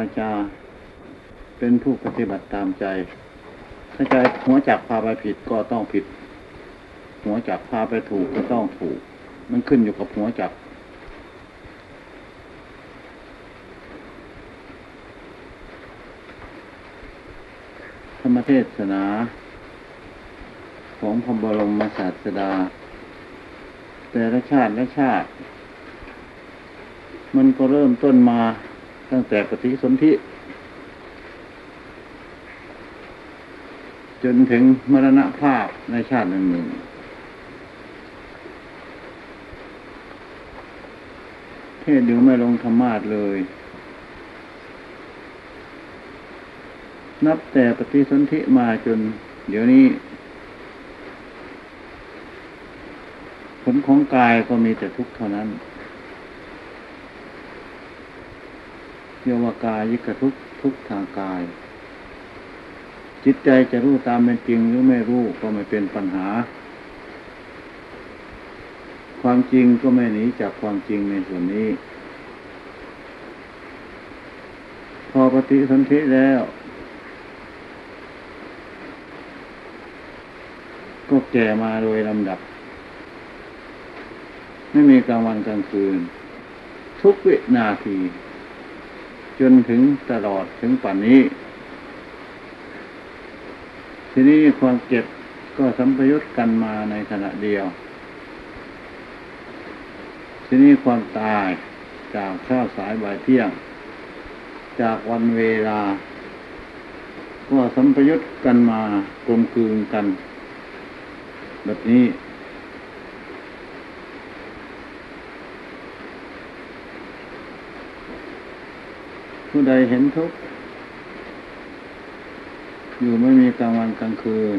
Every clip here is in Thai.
าจา เป็นผู้ปฏิบัติตามใจ ถ้าใจหัวจักพาไปผิดก็ต้องผิด หัวจักพาไปถูกก็ต้องถูก มันขึ้นอยู่กับหัวจักธรรมเทศนา ของพระบรมศาสดา แต่ละชาติละชาติ มันก็เริ่มต้นมา ตั้งแต่ปฏิสนธิจนถึงมรณภาพในชาติหนึ่งหนึ่งเทศเดี๋ยวไม่ลงธรรมาทเลย นับแต่ปฏิสนธิมาจน เดี๋ยวนี้ ผลของกายก็มีแต่ทุกข์เท่านั้น เรียกว่ากายยิกทุกทุกทางกาย จิตใจจะรู้ตามเป็นจริงหรือไม่รู้ก็ไม่เป็นปัญหา ความจริงก็ไม่หนีจากความจริงในส่วนนี้ พอปฏิสนธิแล้วก็แก่มาโดยลำดับ ไม่มีกลางวันกลางคืน ทุกวินาที จนถึงตลอดถึงป่านนี้ ทีนี้ความเจ็บก็สัมพยุตกันมาในขณะเดียว ทีนี้ความตายจากเช้าสายบ่ายเที่ยง จากวันเวลา ก็สัมพยุตกันมากลมกลืนกัน แบบนี้ ผู้ใดเห็นทุกข์อยู่ไม่มีกลางวันกลางคืน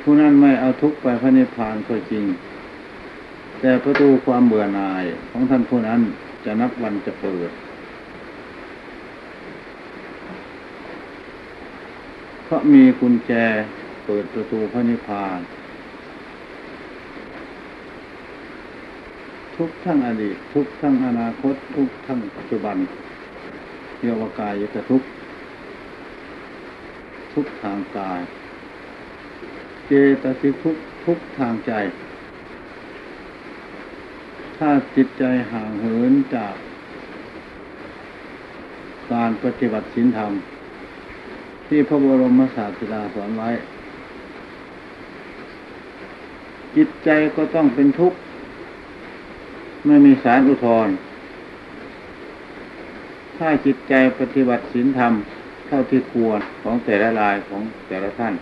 ผู้นั้นไม่เอาทุกข์ไปพระนิพพานก็จริง แต่ประตูความเบื่อหน่ายของท่านผู้นั้นจะนับวันจะเปิด เพราะมีกุญแจเปิดประตูพระนิพพาน ทุกทั้งอดีต ทุกทั้งอนาคต ทุกทั้งปัจจุบันเรียกว่ากายยกทุกทุกทางกาย เจตสิกทุกทุกทางใจ ถ้าจิตใจห่างเหินจาก การปฏิบัติศีลธรรม ที่พระบรมศาสดาสอนไว้ จิตใจก็ต้องเป็นทุกข์ ไม่มีสารอุทธรถ้าจิตใจปฏิบัติศีลธรรม เท่าที่ควรของแต่ละรายของแต่ละท่าน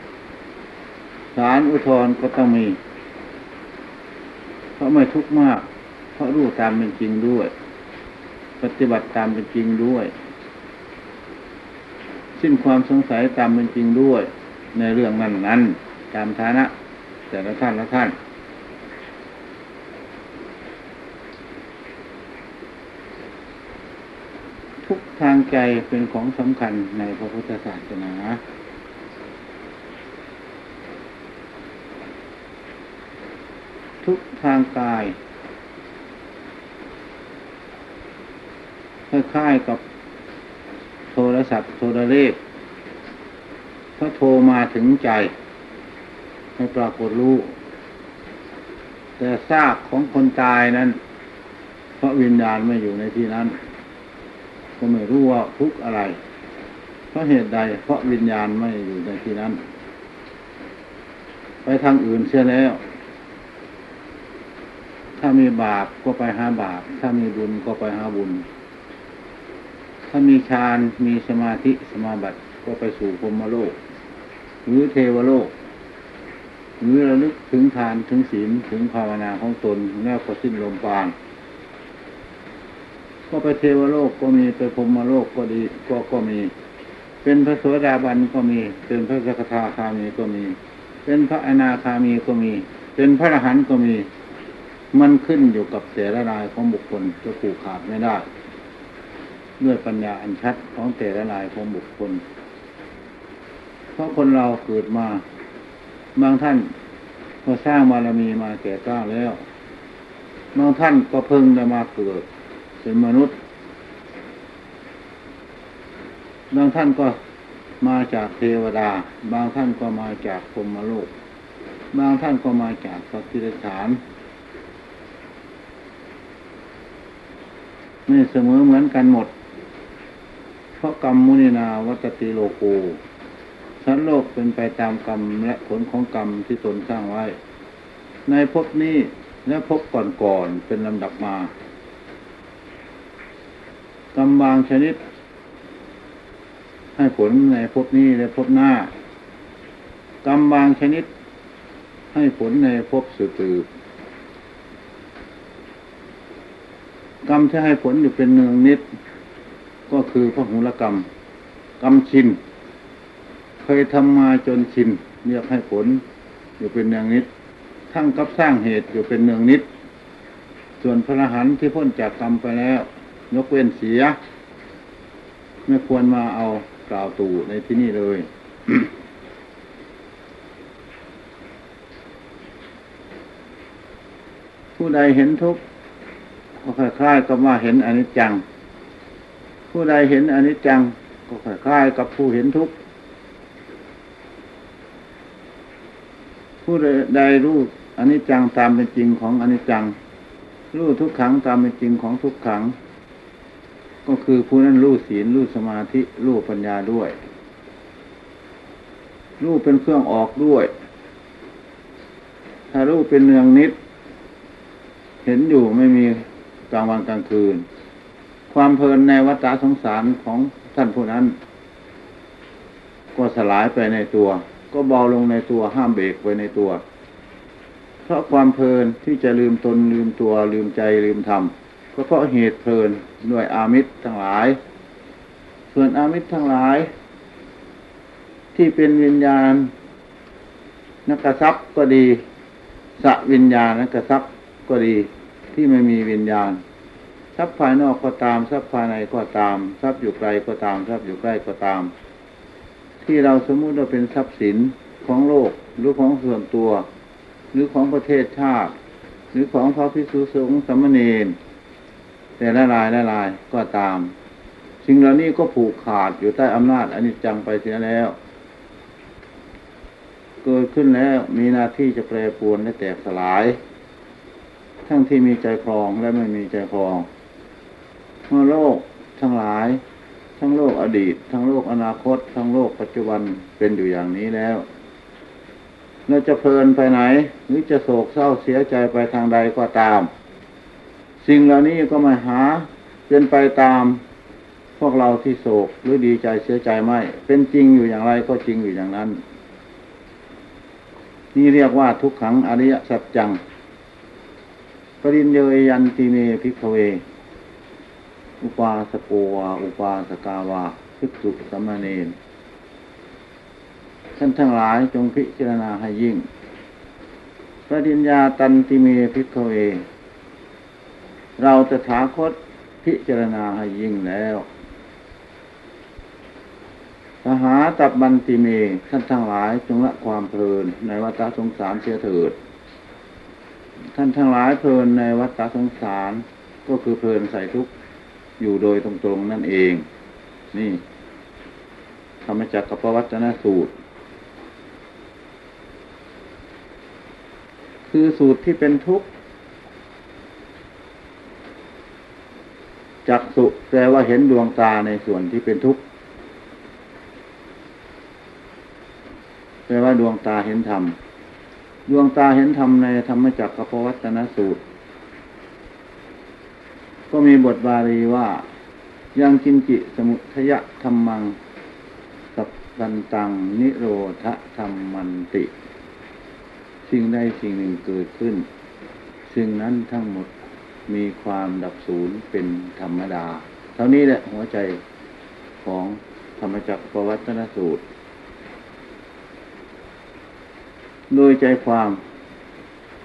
สารอุทธรก็ต้องมี เพราะไม่ทุกข์มาก เพราะรู้ตามเป็นจริงด้วย ปฏิบัติตามเป็นจริงด้วย สิ้นความสงสัยตามเป็นจริงด้วย ในเรื่องนั้นนั้นตามฐานะ แต่ละท่านละท่านทุก ทางใจเป็นของสำคัญในพระพุทธศาสนาทุกทางกายคล้ายๆกับโทรศัพท์โทรเลขถ้าโทรมาถึงใจให้ปรากฏรู้ แต่ซากของคนตายนั้น เพราะวิญญาณไม่อยู่ในที่นั้น ก็ไม่รู้ว่าทุกอะไร เพราะเหตุใด เพราะวิญญาณไม่อยู่ในที่นั้น ไปทางอื่นเสียแล้ว ถ้ามีบาปก็ไปหาบาป ถ้ามีบุญก็ไปหาบุญ ถ้ามีฌานมีสมาธิสมาบัติก็ไปสู่พรมโลก หรือเทวโลกหรือระลึกถึงทานถึงศีลถึงภาวนาของตนแล้วก็สิ้นลมปราณ ก็ไปเทวโลกก็มีไปพรมโลกก็ดีก็ก็มี เป็นพระโสดาบันก็มี เป็นพระสกทาคามีก็มี เป็นพระอนาคามีก็มี เป็นพระอรหันต์ก็มี มันขึ้นอยู่กับแต่ละรายของบุคคลจะผูกขาดไม่ได้ด้วยปัญญาอันชัดของแต่ละรายของบุคคล เพราะคนเราเกิดมา บางท่านก็สร้างบารมีมาแก่กล้าแล้ว บางท่านก็เพิ่งได้มาเกิด เป็นมนุษย์บางท่านก็มาจากเทวดา บางท่านก็มาจากพรหมโลก บางท่านก็มาจากสัตว์ที่ไรฉานไม่เสมอเหมือนกันหมด เพราะกรรมมุนินาวัตติโลโกชั้นโลกเป็นไปตามกรรมและผลของกรรมที่ตนสร้างไว้ ในภพนี้และภพก่อนๆเป็นลำดับมา กรรมบางชนิด ให้ผลในภพนี้และภพหน้ากรรมบางชนิด ให้ผลในภพสืบสืบกรรมที่ให้ผลอยู่เป็นเนืองนิด ก็คือพระหุลกรรม กรรมชิน เคยทำมาจนชินเรียกให้ผลอยู่เป็นเนืองนิด ทั้งกับสร้างเหตุอยู่เป็นเนืองนิด ส่วนพระรหันที่พ้นจากกรรมไปแล้ว ยกเว้นเสีย ไม่ควรมาเอากล่าวตู่ในที่นี่เลย ผู้ใดเห็นทุกข์ก็คล้ายๆกับว่าเห็นอนิจจัง ผู้ใดเห็นอนิจจัง ก็คล้ายๆกับผู้เห็นทุกข์ผู้ใดรู้อนิจจังตามเป็นจริงของอนิจจัง รู้ทุกขังตามเป็นจริงของทุกขัง ก็คือผู้นั้นรู้ศีลรู้สมาธิรู้ปัญญาด้วยรู้เป็นเครื่องออกด้วย ถ้ารู้เป็นเนืองนิด เห็นอยู่ไม่มีกลางวันกลางคืน ความเพลินในวัฏสงสารของท่านผู้นั้น ก็สลายไปในตัว ก็เบาลงในตัวห้ามเบรกไว้ในตัว เพราะความเพลินที่จะลืมตนลืมตัวลืมใจลืมธรรมก็เพราะเหตุเพลิน ด้วยอามิตรทั้งหลาย ส่วนอามิตรทั้งหลาย ที่เป็นวิญญาณนักกระซับก็ดีสวิญญาณนักกระซับก็ดีที่ไม่มีวิญญาณทรัพย์ภายนอกก็ตามทรัพย์ภายในก็ตามทรัพย์อยู่ไกลก็ตามทรัพย์อยู่ใกล้ก็ตาม ที่เราสมมุติว่าเป็นทรัพย์สินของโลกหรือของส่วนตัว หรือของประเทศชาติ หรือของพระพิสุสงฆ์สมณเณร แต่ละลายละลายก็ตาม สิ่งเหล่านี้ก็ผูกขาดอยู่ใต้อำนาจอนิจจังไปเสียแล้ว เกิดขึ้นแล้วมีหน้าที่จะแปรปรวนและแตกสลาย ทั้งที่มีใจครองและไม่มีใจครองเมื่อโลกทั้งหลาย ทั้งโลกอดีต ทั้งโลกอนาคต ทั้งโลกปัจจุบันเป็นอยู่อย่างนี้แล้วเราจะเพลินไปไหน หรือจะโศกเศร้าเสียใจไปทางใดก็ตาม สิ่งเหล่านี้ก็มาหาเป็นไปตามพวกเราที่โศกหรือดีใจเสียใจไม่ เป็นจริงอยู่อย่างไรก็จริงอยู่อย่างนั้น นี่เรียกว่าทุกขังอริยสัจจัง ปริญเยยันติเมพิกเว อุปาสโกวาอุปาสกาวาภิกษุสมณเณรท่านทั้งหลายจงพิจารณาให้ยิ่งปริญญาตันติเมพิกเว เราจะถาคตพิจารณาให้ยิ่งแล้วสหาตับบันติเมท่านทั้งหลายจงละความเพลินในวัฏสงสารเสียเถิด ท่านทั้งหลายเพลินในวัฏสงสารก็คือเพลินใส่ทุกข์อยู่โดยตรงๆนั่นเอง นี่ธรรมจักรกับปวัตนสูตร คือสูตรที่เป็นทุกข์ จักสุแปลว่าเห็นดวงตาในส่วนที่เป็นทุกข์แปลว่าดวงตาเห็นธรรม ดวงตาเห็นธรรมในธรรมจักรกับปวัตนสูตร ก็มีบทบาลีว่า ยังกินจิสมุทยะธรรมัง สัพพันตัง นิโรธธรรมมันติ สิ่งใดสิ่งหนึ่งเกิดขึ้น สิ่งนั้นทั้งหมด มีความดับศูนย์เป็นธรรมดา เท่านี้แหละหัวใจของธรรมจักรปวัตนสูตร โดยใจความ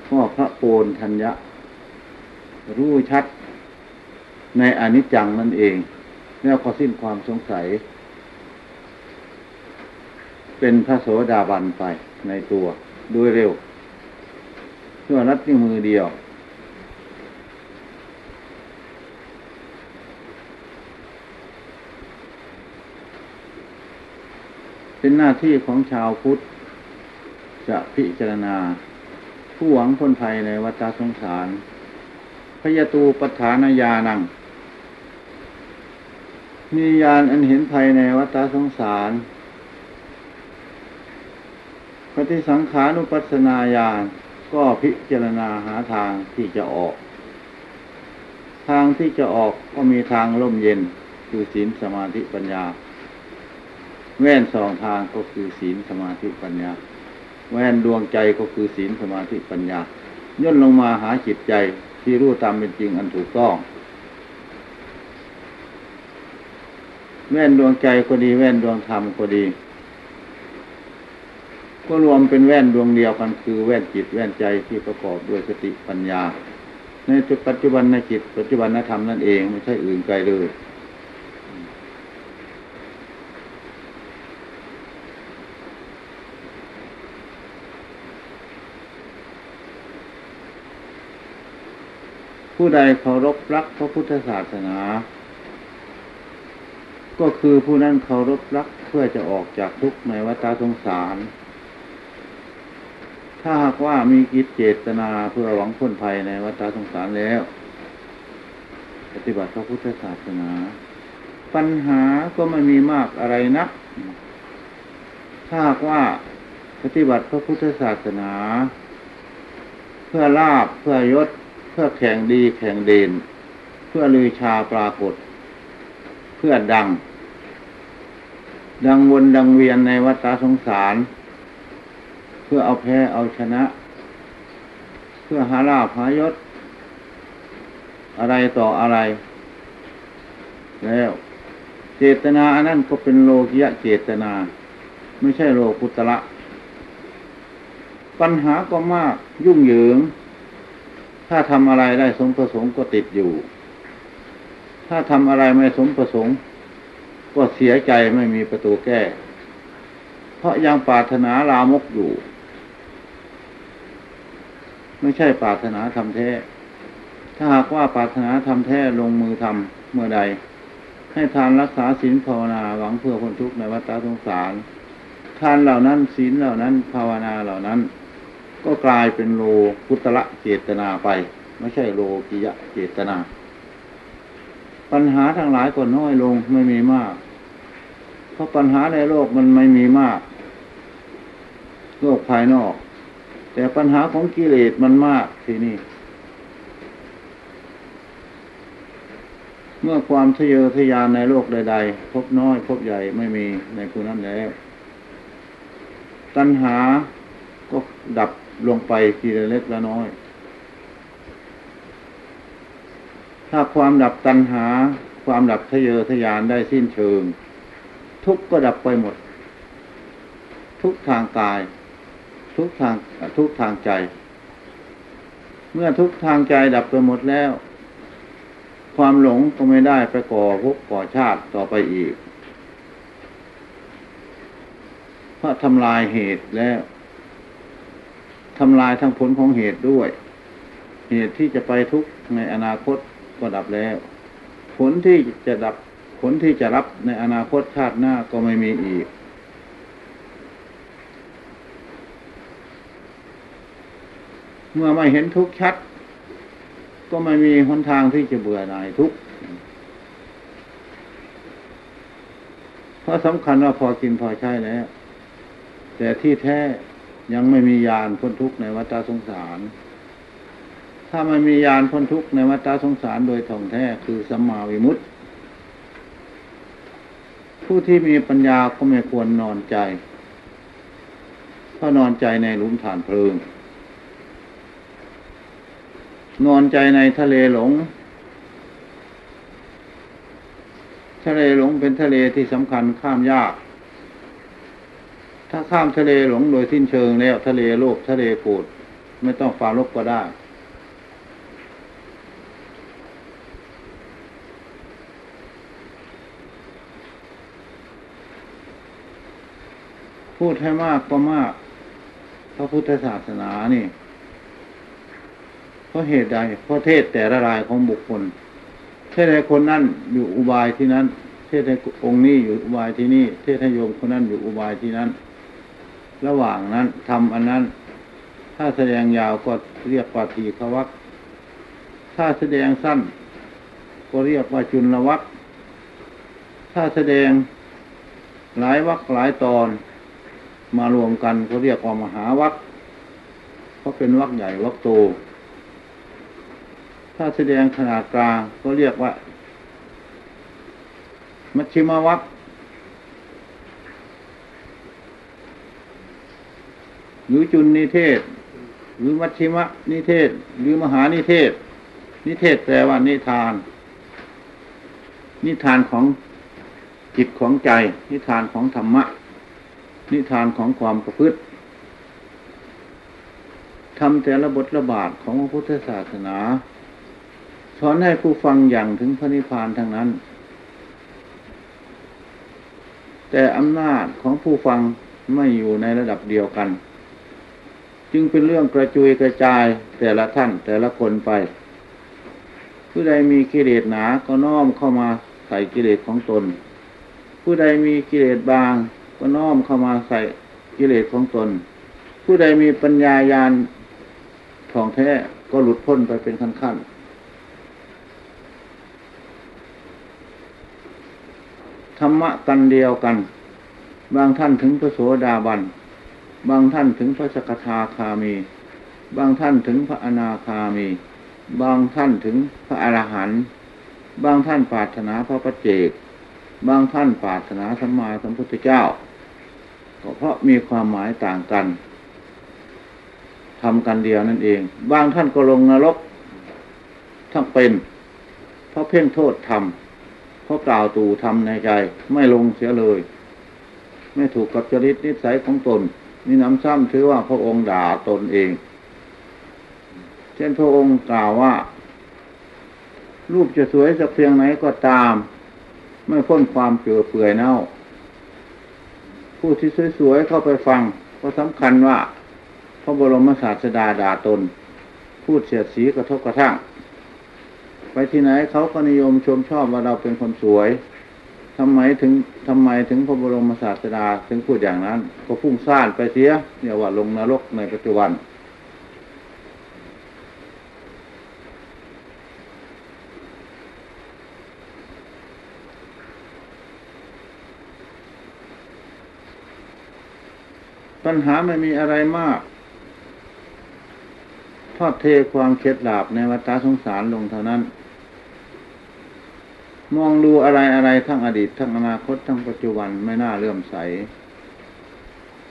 พ่อพระโปนทัญญะ รู้ชัดในอนิจจังนั่นเอง แล้วก็สิ้นความสงสัย เป็นพระโสดาบันไปในตัวด้วยเร็วเพื่อรัดนิ้วมือเดียว เป็นหน้าที่ของชาวพุทธ จะพิจารณา ผู้หวังพ้นภัยในวัฏสงสาร พยตูปฐานญาณัง มีญาณอันเห็นภัยในวัฏสงสารปฏิสังขานุปัสสนาญาณก็พิจารณาหาทางที่จะออก ทางที่จะออกก็มีทางร่มเย็นคือศีลสมาธิปัญญา แว่นสองทางก็คือศีลสมาธิปัญญา แว่นดวงใจก็คือศีลสมาธิปัญญา ย่นลงมาหาจิตใจที่รู้ตามเป็นจริงอันถูกต้อง แว่นดวงใจก็ดีแว่นดวงธรรมก็ดี ก็รวมเป็นแว่นดวงเดียวกันคือแว่นจิตแว่นใจที่ประกอบด้วยสติปัญญา ในจุดปัจจุบันในจิตปัจจุบันนธรรมนั่นเองไม่ใช่อื่นไกลเลย ผู้ใดเคารพรักพระพุทธศาสนา ก็คือผู้นั้นเคารพรักเพื่อจะออกจากทุกข์ในวัฏสงสาร ถ้าหากว่ามีกิจเจตนาเพื่อหวังพ้นภัยในวัฏสงสารแล้ว ปฏิบัติพระพุทธศาสนา ปัญหาก็ไม่มีมากอะไรนัก ถ้าหากว่าปฏิบัติพระพุทธศาสนา เพื่อลาบเพื่อยศ เพื่อแข่งดีแข่งเด่น เพื่อลือชาปรากฏ เพื่อดัง ดังวนดังเวียนในวัฏสงสาร เพื่อเอาแพ้เอาชนะ เพื่อหาลาภหายศ อะไรต่ออะไร แล้ว เจตนาอันนั้นก็เป็นโลกิยะเจตนา ไม่ใช่โลกุตละปัญหาก็มากยุ่งเหยิง ถ้าทำอะไรได้สมประสงค์ก็ติดอยู่ ถ้าทำอะไรไม่สมประสงค์ ก็เสียใจไม่มีประตูแก้ เพราะยังปรารถนาลามกอยู่ ไม่ใช่ปรารถนาทำแท้ ถ้าหากว่าปรารถนาทำแท้ลงมือทำเมื่อใด ให้ทานรักษาศีลภาวนาหวังเพื่อคนทุกข์ในวัฏสงสาร ทานเหล่านั้นศีลเหล่านั้นภาวนาเหล่านั้น ก็กลายเป็นโลพุตละเจตนาไป ไม่ใช่โลกิยะเจตนา ปัญหาทั้งหลายก็น้อยลงไม่มีมาก เพราะปัญหาในโลกมันไม่มีมาก โลกภายนอก แต่ปัญหาของกิเลสมันมากทีนี้เมื่อความทะเยอทะยานในโลกใด ๆ พบน้อย พบใหญ่ไม่มีในผู้นั้นแล้ว ตัณหาก็ดับ ลงไปทีละเล็กละน้อย ถ้าความดับตัณหา ความดับทะเยอทะยานได้สิ้นเชิง ทุกก็ดับไปหมด ทุกทางกาย ทุกทางทุกทางใจ เมื่อทุกทางใจดับไปหมดแล้ว ความหลงก็ไม่ได้ไปก่อภพก่อชาติต่อไปอีกเพราะทำลายเหตุแล้ว ทำลายทั้งผลของเหตุด้วย เหตุที่จะไปทุกข์ในอนาคตก็ดับแล้ว ผลที่จะดับผลที่จะรับในอนาคตชาติหน้าก็ไม่มีอีก เมื่อไม่เห็นทุกข์ชัด ก็ไม่มีหนทางที่จะเบื่อหน่ายทุกข์เพราะสำคัญว่าพอกินพอใช้แล้ว แต่ที่แท้ ยังไม่มียานพ้นทุกข์ในวัฏสงสาร ถ้าไม่มียานพ้นทุกข์ในวัฏสงสารโดยท่องแท้คือสัมมาวิมุตติผู้ที่มีปัญญาก็ไม่ควรนอนใจเพราะนอนใจในหลุมฐานเพลิง นอนใจในทะเลหลง ทะเลหลงเป็นทะเลที่สำคัญข้ามยาก ถ้าข้ามทะเลหลงโดยสิ้นเชิงแล้ว ทะเลโลกทะเลโกรธไม่ต้องฟาลบก็ได้พูดให้มากก็มาก พระพุทธศาสนานี่ เพราะเหตุใดเพราะเทศแต่ละรายของบุคคล เทศใดคนนั้นอยู่อุบายที่นั้น เทศให้องค์นี้อยู่อุบายที่นี่ เทศให้โยมคนนั้นอยู่อุบายที่นั้น ระหว่างนั้นทำอันนั้น ถ้าแสดงยาวก็เรียกว่าทีขวักถ้าแสดงสั้น ก็เรียกว่าจุลวักถ้าแสดงหลายวักหลายตอน มารวมกันก็เรียกว่ามหาวักเพราะเป็นวักใหญ่วักโต ถ้าแสดงขนาดกลางก็เรียกว่า มัชชิมวัก หรือจุนนิเทศ หรือมัชชิมะนิเทศ หรือมหานิเทศ นิเทศแปลว่านิทาน นิทานของจิตของใจ นิทานของธรรมะ นิทานของความประพฤติทำแต่ละบทระบาดของพระพุทธศาสนาสอนให้ผู้ฟังอย่างถึงพระนิพพานทั้งนั้น แต่อำนาจของผู้ฟังไม่อยู่ในระดับเดียวกัน จึงเป็นเรื่องกระจุยกระจายแต่ละท่านแต่ละคนไป ผู้ใดมีกิเลสหนาก็น้อมเข้ามาใส่กิเลสของตน ผู้ใดมีกิเลสบาง ก็น้อมเข้ามาใส่กิเลสของตน ผู้ใดมีปัญญายาณทองแท้ก็หลุดพ้นไปเป็นขั้นขั้นธรรมะกันเดียวกัน บางท่านถึงพระโสดาบัน บางท่านถึงพระสกทาคามี บางท่านถึงพระอนาคามี บางท่านถึงพระอรหันต์บางท่านปรารถนาพระปัจเจก บางท่านปรารถนาสัมมาสัมพุทธเจ้า ก็เพราะมีความหมายต่างกันทำกันเดียวนั่นเอง บางท่านก็ลงนรกทั้งเป็น เพราะเพ่งโทษทำเพราะกล่าวตู่ทำในใจ ไม่ลงเสียเลย ไม่ถูกกับจริตนิสัยของตน นี่น้ำซ้ำถือว่าพระองค์ด่าตนเอง เช่นพระองค์กล่าวว่า รูปจะสวยสักเพียงไหนก็ตาม ไม่พ้นความเปื่อเปื่อยเน่า ผู้ที่สวยๆเข้าไปฟัง ก็สำคัญว่า พระบรมศาสดาด่าตน พูดเสียดสีกระทบกระทั่ง ไปที่ไหนเขาก็นิยมชมชอบว่าเราเป็นคนสวย ทำไมถึงทำไมถึงพระบรมศาสดาถึงพูดอย่างนั้น ก็พุ่งซ่านไปเสียเนี่ยว่าลงนรกในปัจจุบัน ปัญหาไม่มีอะไรมากทอดเทความเคล็ดลาบในวัฏสงสารลงเท่านั้น มองดูอะไรอะไรทั้งอดีต ทั้งอนาคตทั้งปัจจุบันไม่น่าเลื่อมใส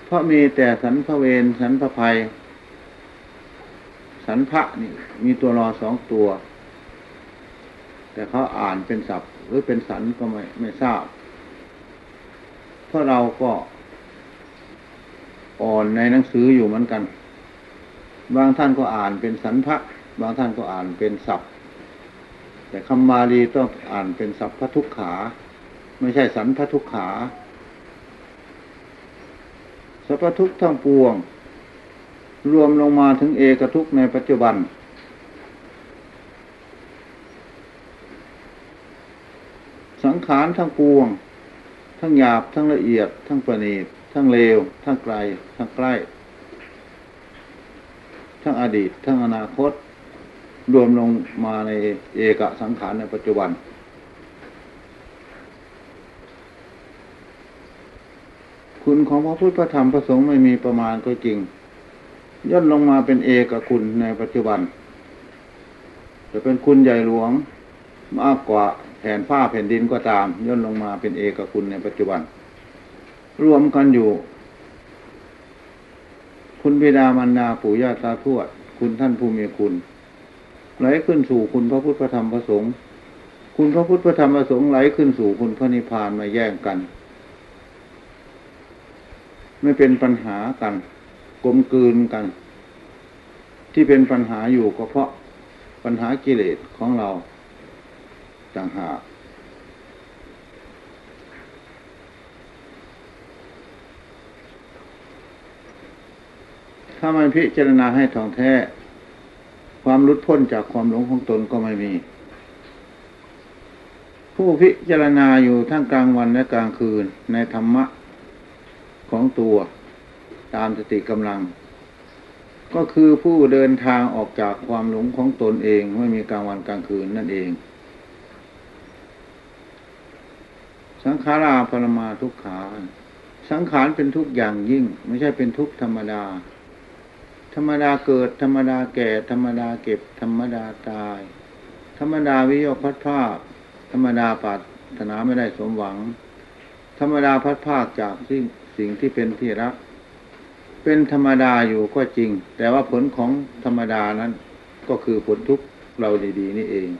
เพราะมีแต่สันพระเวรสันพระภัย สันพระนี่ มีตัวรอสองตัว แต่เขาอ่านเป็นศัพท์หรือเป็นสันก็ไม่ไม่ทราบ เพราะเราก็อ่อนในหนังสืออยู่เหมือนกัน บางท่านก็อ่านเป็นสันทะบางท่านก็อ่านเป็นศัพท์ แต่คำบาลีต้องอ่านเป็นศัพพทุกขา ไม่ใช่สันพทุกขาสัพพทุกทั้งปวง รวมลงมาถึงเอกทุกในปัจจุบัน สังขารทั้งปวง ทั้งหยาบทั้งละเอียด ทั้งประณีตทั้งเลว ทั้งไกล ทั้งใกล้ ทั้งอดีต ทั้งอนาคต รวมลงมาในเอกสังขารในปัจจุบัน คุณของพระพุทธพระธรรมพระสงฆ์ไม่มีประมาณก็จริง ย่นลงมาเป็นเอกคุณในปัจจุบัน จะเป็นคุณใหญ่หลวงมากกว่าแผ่นผ้าแผ่นดินก็ตาม ย่นลงมาเป็นเอกคุณในปัจจุบัน รวมกันอยู่ คุณบิดามารดาปู่ย่าตาทวด คุณท่านผู้มีคุณ ไหลขึ้นสู่คุณพระพุทธพระธรรมพระสงฆ์คุณพระพุทธพระธรรมพระสงฆ์ไหลขึ้นสู่คุณพระนิพพานมาแย่งกัน ไม่เป็นปัญหากันกลมกลืนกัน ที่เป็นปัญหาอยู่ก็เพราะปัญหากิเลสของเราต่างหากถ้าไม่พิจารณาให้ท่องแท้ ความรุดพ้นจากความหลงของตนก็ไม่มี ผู้พิจารณาอยู่ทั้งกลางวันและกลางคืนในธรรมะของตัวตามสติกำลัง ก็คือผู้เดินทางออกจากความหลงของตนเองไม่มีกลางวันกลางคืนนั่นเอง สังขาราปรมาทุกขา สังขารเป็นทุกอย่างยิ่ง ไม่ใช่เป็นทุกธรรมดา ธรรมดาเกิด ธรรมดาแก่ ธรรมดาเก็บ ธรรมดาตาย ธรรมดาวิโยคพัดภาคธรรมดาปรารถนาไม่ได้สมหวัง ธรรมดาพัดภาคจากสิ่สิ่งที่เป็นที่รัก เป็นธรรมดาอยู่ก็จริง แต่ว่าผลของธรรมดานั้นก็คือผลทุกเราดีๆนี่เอง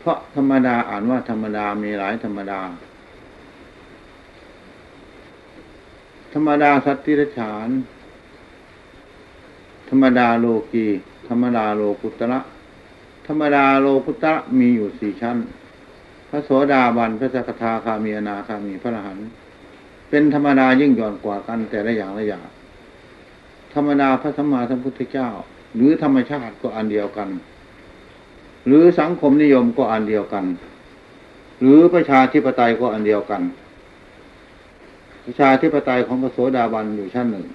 เพราะธรรมดาอ่านว่าธรรมดามีหลายธรรมดา ธรรมดาสัตติรฉาน ธรรมดาโลกี ธรรมดาโลกุตระธรรมดาโลกุตระมีอยู่สี่ชั้น พระโสดาบันพระสกทาคามีอนาคามีพระอรหันต์เป็นธรรมดายิ่งหย่อนกว่ากันแต่ละอย่างละอย่างธรรมดาพระสัมมาสัมพุทธเจ้า หรือธรรมชาติก็อันเดียวกัน หรือสังคมนิยมก็อันเดียวกัน หรือประชาธิปไตยก็อันเดียวกัน ประชาธิปไตยของพระโสดาบันอยู่ชั้นหนึ่ง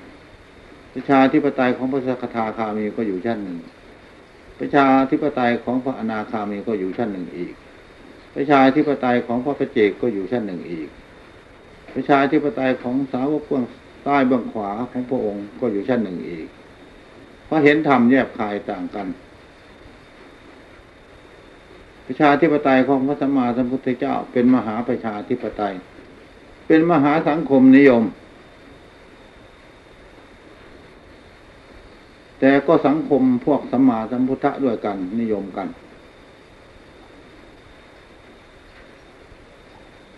ประชาธิปไตยของพระสกทาคามีก็อยู่ชั้นหนึ่งประชาธิปไตยของพระอนาคามีก็อยู่ชั้นหนึ่งอีกประชาธิปไตยของพระพระเจกก็อยู่ชั้นหนึ่งอีกประชาธิปไตยของสาวกเบื้องใต้เบื้องขวาของพระองค์ก็อยู่ชั้นหนึ่งอีก เพราะเห็นธรรมแยบคายต่างกันประชาธิปไตยของพระสัมมาสัมพุทธเจ้าเป็นมหาประชาธิปไตย เป็นมหาสังคมนิยม แต่ก็สังคมพวกสัมมาสัมพุทธะด้วยกันนิยมกัน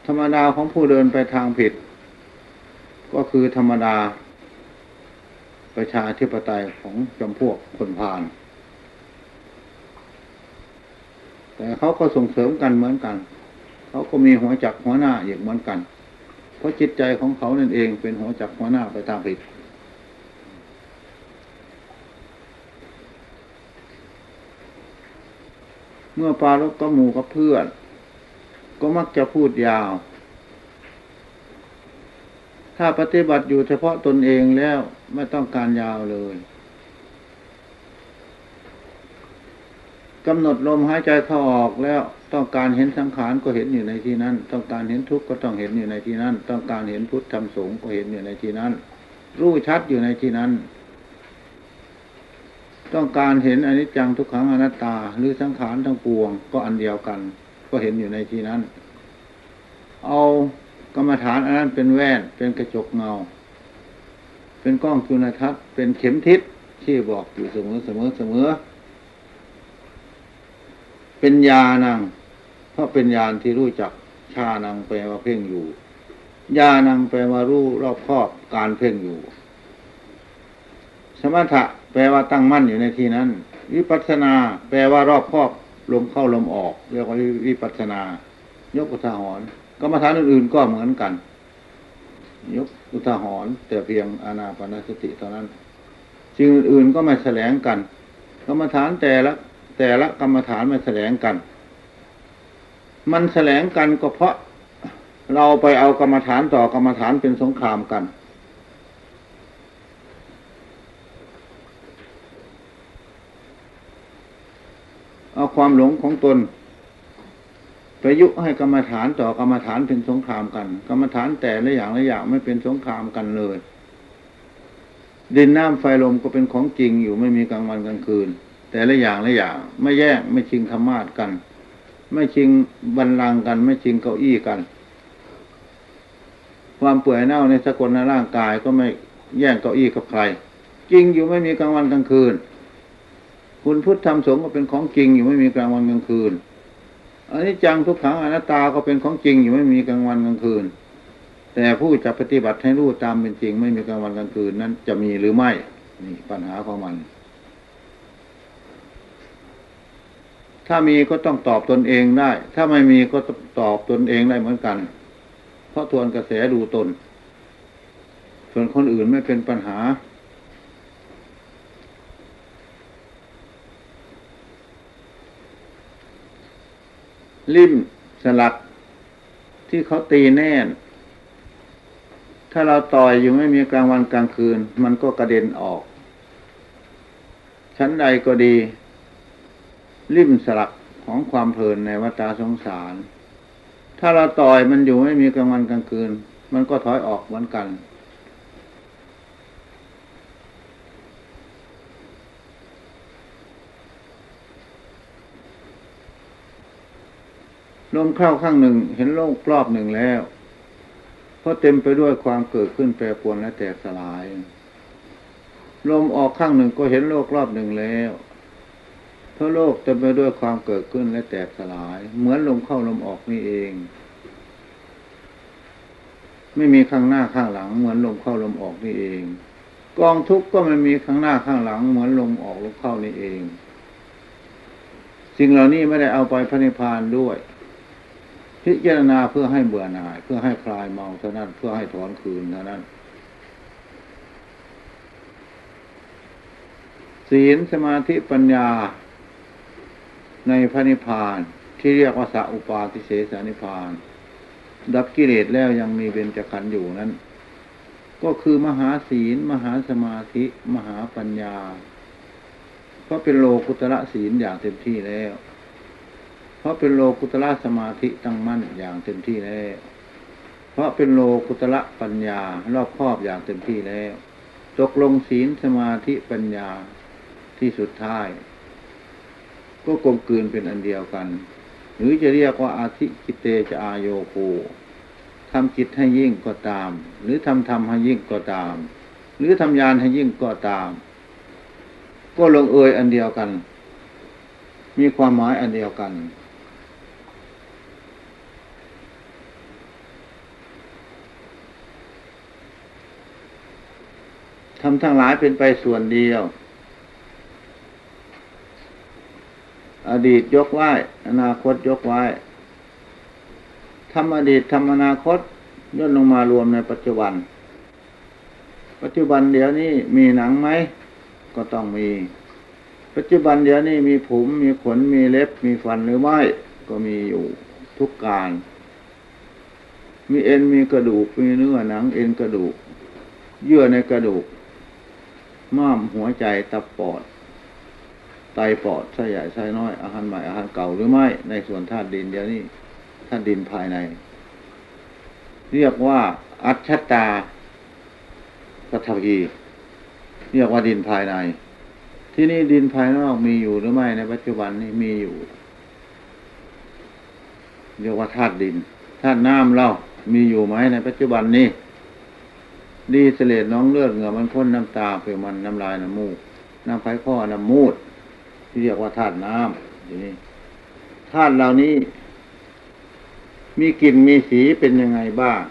ธรรมดาของผู้เดินไปทางผิด ก็คือธรรมดา ประชาธิปไตยของจำพวกคนพาลแต่เขาก็ส่งเสริมกันเหมือนกัน เขาก็มีหัวจักหัวหน้าอย่างเหมือนกัน เพราะจิตใจของเขานั่นเองเป็นหัวจักหัวหน้าไปทางผิดเมื่อปาลบก็หมู่กับเพื่อน ก็มักจะพูดยาว ถ้าปฏิบัติอยู่เฉพาะตนเองแล้วไม่ต้องการยาวเลยกำหนดลมหายใจเข้าออกแล้ว ต้องการเห็นสังขารก็เห็นอยู่ในที่นั้น ต้องการเห็นทุกข์ก็ต้องเห็นอยู่ในที่นั้น ต้องการเห็นพุทธธรรมสงฆ์ก็เห็นอยู่ในที่นั้น รู้ชัดอยู่ในที่นั้น ต้องการเห็นอนิจจังทุกขังอนัตตา หรือสังขารทั้งปวง ก็อันเดียวกัน ก็เห็นอยู่ในที่นั้น เอากรรมฐานอันนั้นเป็นแว่นเป็นกระจกเงา เป็นกล้องจุลทรรศน์เป็นเข็มทิศที่บอกอยู่เสมอเสมอเสมอเป็นยานัง เพราะเป็นยานที่รู้จักชานังแปลว่าเพ่งอยู่ยานังแปลว่ารู้รอบครอบการเพ่งอยู่ สมถะแปลว่าตั้งมั่นอยู่ในที่นั้น วิปัสนา แปลว่ารอบครอบลมเข้าลมออก เรียกว่าวิปัสนา ยกอุทาหรณ์กรรมฐานอื่นๆก็เหมือนกัน ยกอุทาหรณ์แต่เพียงอานาปนสติเท่านั้นสิ่งอื่นๆก็ไม่แสลงกัน กรรมฐานแต่ละแต่ละกรรมฐานไม่แสลงกัน มันแสลงกันก็เพราะเราไปเอากรรมฐานต่อกรรมฐานเป็นสงครามกัน เอาความหลงของตนไปยุให้กรรมฐานต่อกรรมฐานเป็นสงครามกัน กรรมฐานแต่ละอย่างละอย่างไม่เป็นสงครามกันเลย ดินน้ำไฟลมก็เป็นของจริงอยู่ไม่มีกลางวันกลางคืน แต่ละอย่างละอย่างไม่แยกไม่ชิงธรรมาสกัน ไม่ชิงบันลังกัน ไม่ชิงเก้าอี้กัน ความเปื่อยเน่าในสกุลในร่างกายก็ไม่แย่งเก้าอี้กับใคร จริงอยู่ไม่มีกลางวันกลางคืน คุณพุทธธรรมสงฆ์ก็เป็นของจริงอยู่ไม่มีกลางวันกลางคืนอันนี้จังทุกขังอนัตตาก็เป็นของจริงอยู่ไม่มีกลางวันกลางคืน แต่ผู้จะปฏิบัติให้รู้ตามเป็นจริง ไม่มีกลางวันกลางคืนนั้นจะมีหรือไม่นี่ปัญหาของมัน ถ้ามีก็ต้องตอบตนเองได้ ถ้าไม่มีก็ตอบตนเองได้เหมือนกัน เพราะทวนกระแสดูตน ส่วนคนอื่นไม่เป็นปัญหาลิ่มสลักที่เขาตีแน่น ถ้าเราต่อยอยู่ไม่มีกลางวันกลางคืน มันก็กระเด็นออก ชั้นใดก็ดี ลิ่มสลักของความเพลินในวัฏสงสาร ถ้าเราต่อยมันอยู่ไม่มีกลางวันกลางคืน มันก็ถอยออกเหมือนกัน ลมเข้าข้างหนึ่งเห็นโลกรอบหนึ่งแล้ว เพราะเต็มไปด้วยความเกิดขึ้นแปรปรวนและแตกสลาย ลมออกข้างหนึ่งก็เห็นโลกรอบหนึ่งแล้ว ราะโลกเต็มไปด้วยความเกิดขึ้นและแตกสลาย เหมือนลมเข้าลมออกนี่เอง ไม่มีข้างหน้าข้างหลัง เหมือนลมเข้าลมออกนี่เอง กองทุกข์ก็ไม่มีข้างหน้าข้างหลัง เหมือนลมออกลมเข้านี่เอง สิ่งเหล่านี้ไม่ได้เอาไปพระนิพพานด้วย พิจารณาเพื่อให้เบื่อหน่าย เพื่อให้คลายเมาเท่านั้นเพื่อให้ถอนคืนเท่านั้นศีลสมาธิปัญญา ในพระนิพพานที่เรียกว่าสัอุปาทิเสสนิพพาน ดับกิเลสแล้วยังมีเบญจขันธ์อยู่นั้น ก็คือมหาศีล มหาสมาธิ มหาปัญญา เพราะเป็นโลกุตระศีลอย่างเต็มที่แล้ว เพราะเป็นโลกุตละสมาธิตั้งมั่นอย่างเต็มที่แล้ว เพราะเป็นโลกุตละปัญญารอบครอบอย่างเต็มที่แล้ว ตกลงศีลสมาธิปัญญาที่สุดท้าย ก็กลมกลืนเป็นอันเดียวกัน หรือจะเรียกว่าอาธิกิเตจะอายโยโคทำจิตให้ยิ่งก็ตาม หรือทำธรรมให้ยิ่งก็ตาม หรือทำยานให้ยิ่งก็ตาม ก็ลงเอยอันเดียวกัน มีความหมายอันเดียวกัน ทำทั้งหลายเป็นไปส่วนเดียว อดีตยกไว้ อนาคตยกไว้ทำอดีตทำอนาคตย่นลงมารวมในปัจจุบัน ปัจจุบันเดี๋ยวนี้มีหนังไหม ก็ต้องมี ปัจจุบันเดี๋ยวนี้มีผมมีขนมีเล็บมีฟันหรือไม่ ก็มีอยู่ทุกการ มีเอ็นมีกระดูกมีเนื้อหนัง เอ็นกระดูก เยื่อในกระดูก ม้ามหัวใจตับปอด ไตปอดไส้ใหญ่ไส้น้อย อาหารใหม่อาหารเก่าหรือไม่ในส่วนธาตุดินเดี๋ยวนี้ธาตุดินภายใน เรียกว่าอัจฉตาปฐพีเรียกว่าดินภายใน ที่นี่ดินภายนอกมีอยู่หรือไม่ในปัจจุบันนี้มีอยู่ เรียกว่าธาตุดินธาตุน้ำเรามีอยู่ไหมในปัจจุบันนี้ ดีเสลดน้องเลือดเหงื่อมันพ่นน้ำตาเพื่อมันน้ำลายน้ำมูกน้ำไข้ข้อน้ำมูด ที่เรียกว่าธาตุน้ำทีนี้ธาตุเหล่านี้ มีกลิ่นมีสีเป็นยังไงบ้าง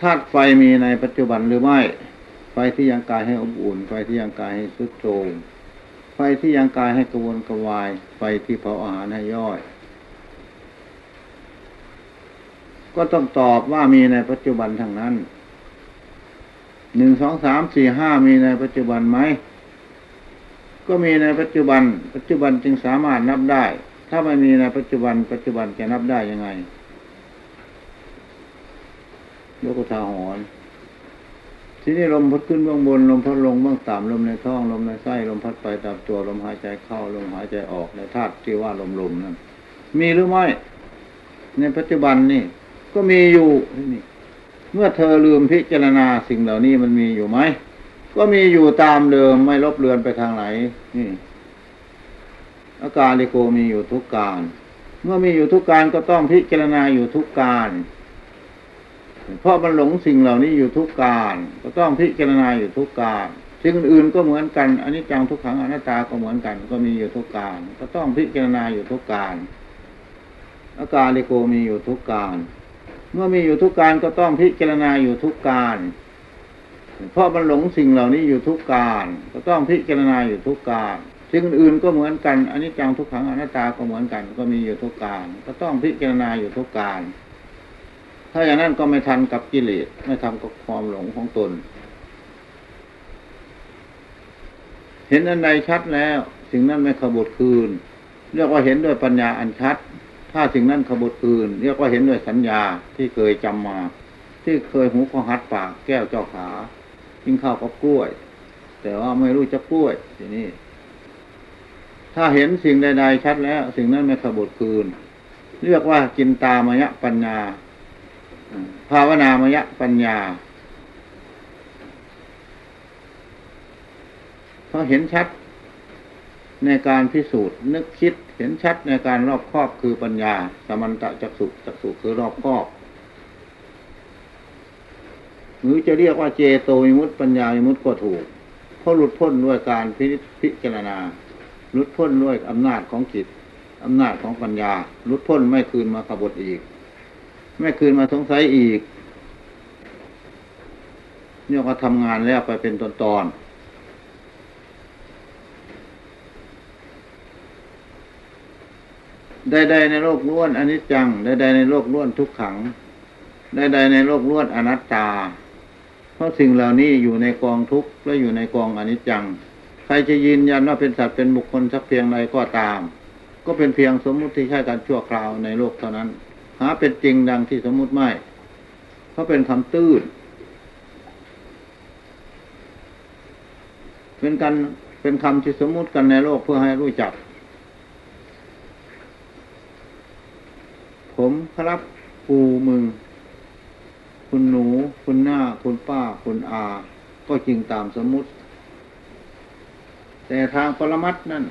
ธาตุไฟมีในปัจจุบันหรือไม่ ไฟที่ยังกายให้อบอุ่น ไฟที่ยังกายให้สุดโทมไฟที่ยังกายให้กระวนกระวาย ไฟที่เผาอาหารให้ย่อย ก็ต้องตอบว่ามีในปัจจุบันทางนั้น หนึ่งสองสามสี่ห้ามีในปัจจุบันไหม ก็มีในปัจจุบัน ปัจจุบันจึงสามารถนับได้ ถ้าไม่มีในปัจจุบัน ปัจจุบันจะนับได้ยังไงยกทาหอนทีนี้ลมพัดขึ้นเบื้องบนลมพัดลงเบื้องต่ำลมในท้องลมในไส้ลมพัดไปตามตัวลมหายใจเข้าลมหายใจออกในธาตุที่ว่าลมลมนั้นมีหรือไม่ในปัจจุบันนี่ก็มีอยู่นี่ เมื่อเธอลืมพิจารณาสิ่งเหล่านี้มันมีอยู่ไหม ก็มีอยู่ตามเดิมไม่ลบเลือนไปทางไหน นี่ อาการลิโกมีอยู่ทุกการ เมื่อมีอยู่ทุกการก็ต้องพิจารณาอยู่ทุกการเพราะมันหลงสิ่งเหล่านี้อยู่ทุกการ ก็ต้องพิจารณาอยู่ทุกการสิ่งอื่นก็เหมือนกันอันนี้จังทุกขังอนัตตาก็เหมือนกัน ก็มีอยู่ทุกการ ก็ต้องพิจารณาอยู่ทุกการอาการลิโกมีอยู่ทุกการ เมื่อมีอยู่ทุกการก็ต้องพิจารณาอยู่ทุกการ เพราะมันหลงสิ่งเหล่านี้อยู่ทุกการ ก็ต้องพิจารณาอยู่ทุกการสิ่งอื่นก็เหมือนกันอันนี้จังทุกขังอนัตตาก็เหมือนกัน ก็มีอยู่ทุกการ ก็ต้องพิจารณาอยู่ทุกการ ถ้าอย่างนั้นก็ไม่ทันกับกิเลสไม่ทำกับความหลงของตน เห็นอันใดชัดแล้ว สิ่งนั้นไม่ขบวดคืน เรียกว่าเห็นด้วยปัญญาอันชัด ถ้าสิ่งนั้นขบุดคืนเรียกว่าเห็นด้วยสัญญาที่เคยจำมา ที่เคยหูขอหัดปากแก้วเจ้าขากินข้าวกับกล้วย แต่ว่าไม่รู้จะกล้วยทีนี้ถ้าเห็นสิ่งใดๆชัดแล้ว สิ่งนั้นไม่ขบุดคืน เรียกว่าจินตามยะปัญญาภาวนามยะปัญญาเพราะเห็นชัดในการพิสูจน์นึกคิด เห็นชัดในการรอบครอบคือปัญญา สมันตะจักสุจักสุคือรอบครอบหรือจะเรียกว่าเจโตวิมุตติปัญญาวิมุตติก็ถูกเพราะหลุดพ้นด้วยการพิพจารณาหลุดพ้นด้วยอำนาจของจิตอำนาจของปัญญาหลุดพ้นไม่คืนมาขบฏอีก ไม่คืนมาสงสัยอีกเนี่ยก็ทำงานแล้วไปเป็นตอนตอน ใดๆในโลกล้วนอนิจจังใดๆในโลกล้วนทุกขังใดๆในโลกล้วนอนัตตา เพราะสิ่งเหล่านี้อยู่ในกองทุกข์และอยู่ในกองอนิจจัง ใครจะยืนยันว่าเป็นสัตว์เป็นบุคคลสักเพียงใดก็ตาม ก็เป็นเพียงสมมุติที่ใช้การชั่วคราวในโลกเท่านั้น หาเป็นจริงดังที่สมมุติไม่ เพราะเป็นคำตื้นเป็นการเป็นคำที่สมมุติกันในโลกเพื่อให้รู้จัก ผมครับปูมึง คุณหนู คุณหน้า คุณป้า คุณอา ก็จริงตามสมมุติ แต่ทางปรมัตนั่น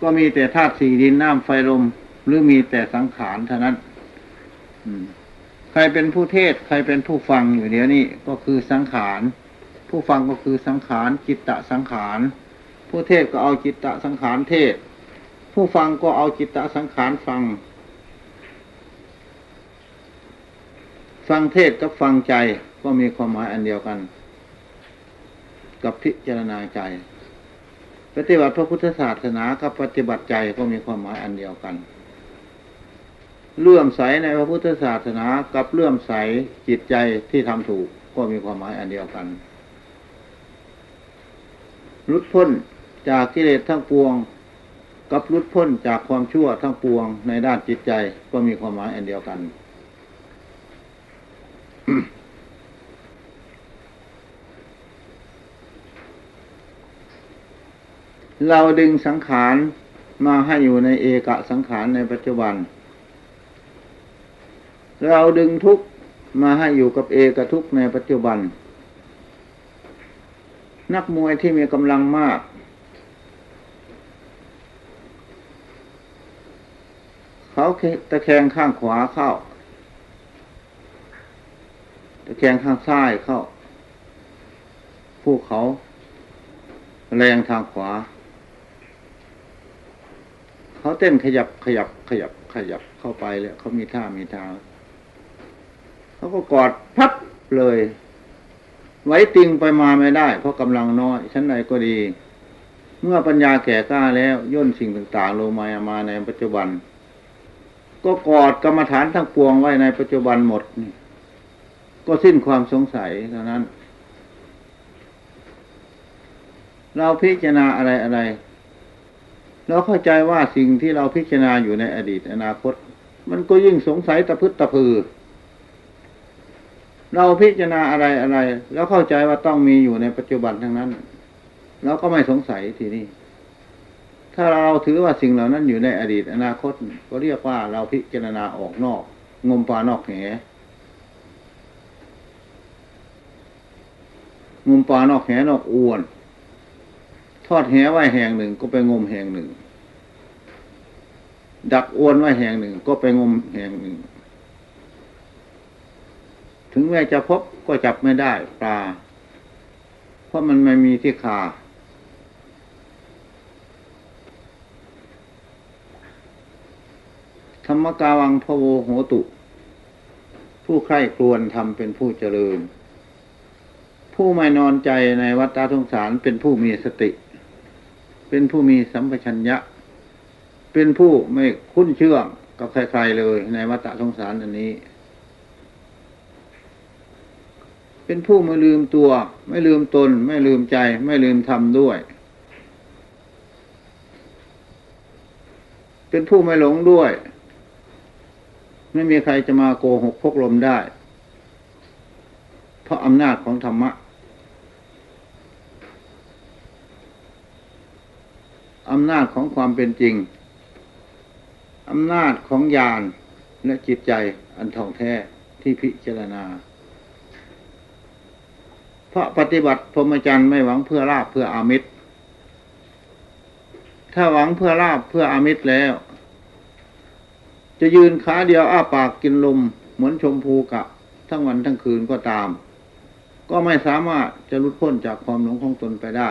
ก็มีแต่ธาตุสี่ดินน้ำไฟลม หรือมีแต่สังขารเท่านั้นใครเป็นผู้เทศ ใครเป็นผู้ฟังอยู่เดี๋ยวนี้ก็คือสังขาร ผู้ฟังก็คือสังขารจิตตะสังขาร ผู้เทศก็เอาจิตตะสังขารเทศ ผู้ฟังก็เอาจิตตะสังขารฟัง ฟังเทศกับฟังใจก็มีความหมายอันเดียวกัน กับพิจารณาใจ ปฏิบัติพระพุทธศาสนากับปฏิบัติใจก็มีความหมายอันเดียวกัน เลื่อมใสในพระพุทธศาสนากับเลื่อมใสจิตใจที่ทำถูกก็มีความหมายอันเดียวกันรุดพ้นจากกิเลสทั้งปวง กับรุดพ้นจากความชั่วทั้งปวงในด้านจิตใจก็มีความหมายอันเดียวกัน เราดึงสังขารมาให้อยู่ในเอกสังขารในปัจจุบัน เราดึงทุกมาให้อยู่กับเอกทุกในปัจจุบัน นักมวยที่มีกำลังมาก เขาตะแคงข้างขวาเข้า ตะแคงข้างซ้ายเข้าผู้เขา แรงทางขวา เขาเต้นขยับขยับขยับขยับเข้าไปเลยเขามีท่ามีทาง เขาก็กอดพับเลย ไว้ติงไปมาไม่ได้ เพราะกำลังน้อยชั้นใดก็ดี เมื่อปัญญาแก่กล้าแล้วย่นสิ่งต่างๆลงมามาในปัจจุบัน ก็กอดกรรมฐานทั้งปวงไว้ในปัจจุบันหมดนี่ ก็สิ้นความสงสัยเท่านั้น เราพิจารณาอะไรอะไร เราเข้าใจว่าสิ่งที่เราพิจารณาอยู่ในอดีต อนาคต มันก็ยิ่งสงสัยตะพึดตะพือ เราพิจารณาอะไรอะไร แล้วเข้าใจว่าต้องมีอยู่ในปัจจุบันทั้งนั้นเราก็ไม่สงสัยทีนี้ถ้าเราถือว่าสิ่งเหล่านั้นอยู่ในอดีต อนาคต ก็เรียกว่าเราพิจารณาออกนอก งมปลานอกแห งมปลานอกแหนอกอวน ทอดแหไว้แห่งหนึ่งก็ไปงมแห่งหนึ่ง ดักอวนไว้แห่งหนึ่งก็ไปงมแห่งหนึ่ง ถึงแม้จะพบก็จับไม่ได้ปลา เพราะมันไม่มีที่คาธรรมกาวังพโวโหตุ ผู้ใคร่ครวญทำเป็นผู้เจริญ ผู้ไม่นอนใจในวัฏฏสงสารเป็นผู้มีสติ เป็นผู้มีสัมปชัญญะ เป็นผู้ไม่คุ้นเชื่อกับใครๆเลยในวัฏฏสงสารอันนี้ เป็นผู้ไม่ลืมตัว ไม่ลืมตน ไม่ลืมใจ ไม่ลืมทำด้วย เป็นผู้ไม่หลงด้วย ไม่มีใครจะมาโกหกพกลมได้ เพราะอำนาจของธรรมะ อำนาจของความเป็นจริง อำนาจของญาณและจิตใจอันท่องแท้ที่พิจารณา เพราะปฏิบัติพรหมจรรย์ไม่หวังเพื่อลาบเพื่ออามิตร ถ้าหวังเพื่อลาบเพื่ออามิตรแล้ว จะยืนขาเดียวอ้าปากกินลมเหมือนชมพูกะ ทั้งวันทั้งคืนก็ตาม ก็ไม่สามารถจะลุดพ้นจากความหลงของตนไปได้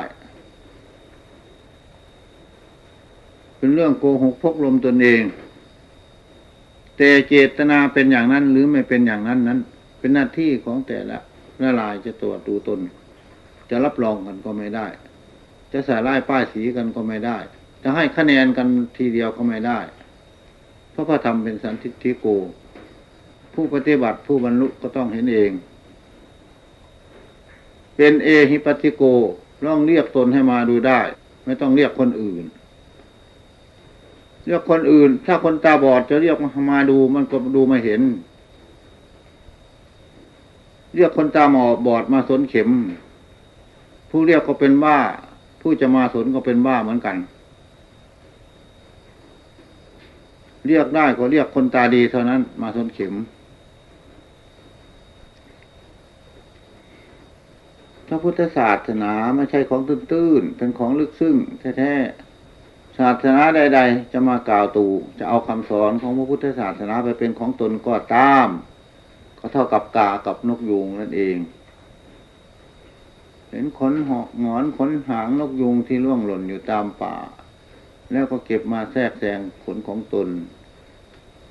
เป็นเรื่องโกหกพกลมตนเอง แต่เจตนาเป็นอย่างนั้นหรือไม่เป็นอย่างนั้นนั้น เป็นหน้าที่ของแต่ละละลายจะตรวจดูตน จะรับรองกันก็ไม่ได้ จะส่ไล่ป้ายสีกันก็ไม่ได้ จะให้คะแนนกันทีเดียวก็ไม่ได้ เพราะพระธรรมเป็นสันทิฏฐิโก ผู้ปฏิบัติผู้บรรลุก็ต้องเห็นเอง เป็นเอหิปัติโกลองเรียกตนให้มาดูได้ ไม่ต้องเรียกคนอื่น เรียกคนอื่น ถ้าคนตาบอดจะเรียกมาดูมันก็ดูไม่เห็น เรียกคนตาหมอบอดมาสนเข็ม ผู้เรียกก็เป็นบ้า ผู้จะมาสนก็เป็นบ้าเหมือนกัน เรียกได้ก็เรียกคนตาดีเท่านั้น มาสนเข็ม พระพุทธศาสนาไม่ใช่ของตื้นๆเป็นของลึกซึ้งแท้ๆ ศาสนาใด ๆ จะมากล่าวตู่จะเอาคำสอนของพระพุทธศาสนาไปเป็นของตนก็ตาม ก็เท่ากับกากับนกยูงนั่นเอง เห็นขนหอกงอนขนหางนกยูงที่ล่วงหล่นอยู่ตามป่า แล้วก็เก็บมาแทรกแซงขนของตน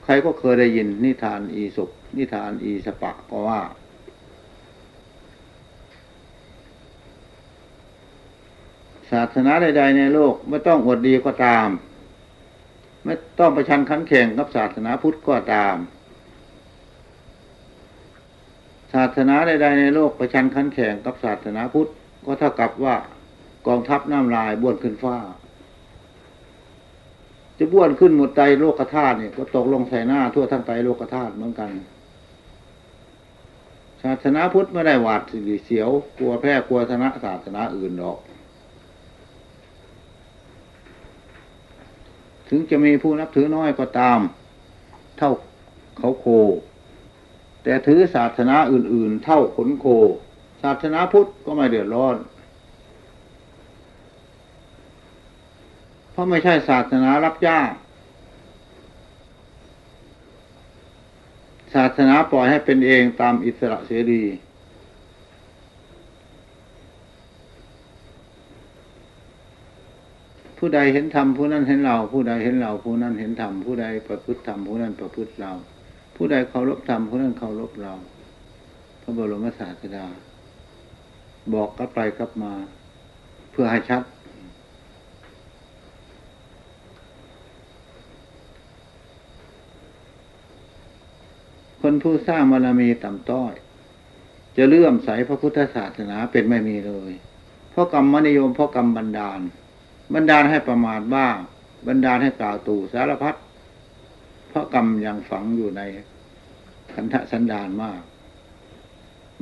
ใครก็เคยได้ยินนิทานอีศกนิทานอีสปะก็ว่าาสนาใด ๆ ในโลก ไม่ต้องอวดดีก็ตาม ไม่ต้องประชันขันแข่งกับศาสนาพุทธก็ตาม ศาสนาใด ๆ ในโลกประชันขันแข่งกับศาสนาพุทธก็เท่ากับว่ากองทัพน้ำลายบ้วนขึ้นฟ้า จะบ้วนขึ้นหมดใจโลกธาตุเนี่ยก็ตกลงใส่หน้าทั่วทั้งใจโลกธาตุเหมือนกัน ศาสนาพุทธไม่ได้หวาดเสียวกลัวแพ้กลัวชนะศาสนาอื่นหรอก ถึงจะมีผู้นับถือน้อยก็ตาม เท่าเขาโค แต่ถือศาสนาอื่น ๆ เท่าขนโค ศาสนาพุทธก็ไม่เดือดร้อน เพราะไม่ใช่ศาสนารับจ้างศาสนาปล่อยให้เป็นเองตามอิสระเสรี ผู้ใดเห็นธรรมผู้นั้นเห็นเรา ผู้ใดเห็นเรา ผู้นั้นเห็นธรรมผู้ใดประพฤติธรรมผู้นั้นประพฤติเรา ผู้ใดเคารพธรรมผู้นั้นเคารพเรา พระบรมศาสดา บอกกลับไปกลับมา เพื่อให้ชัด คนผู้สร้างบารมีต่ำต้อย จะเลื่อมใสพระพุทธศาสนาเป็นไม่มีเลย เพราะกรรมมนิยมเพราะกรรมบันดาล บันดาลให้ประมาทบ้าง บันดาลให้กล่าวตู่สารพัดเพราะกรรมยังฝังอยู่ในขันธสันดานมาก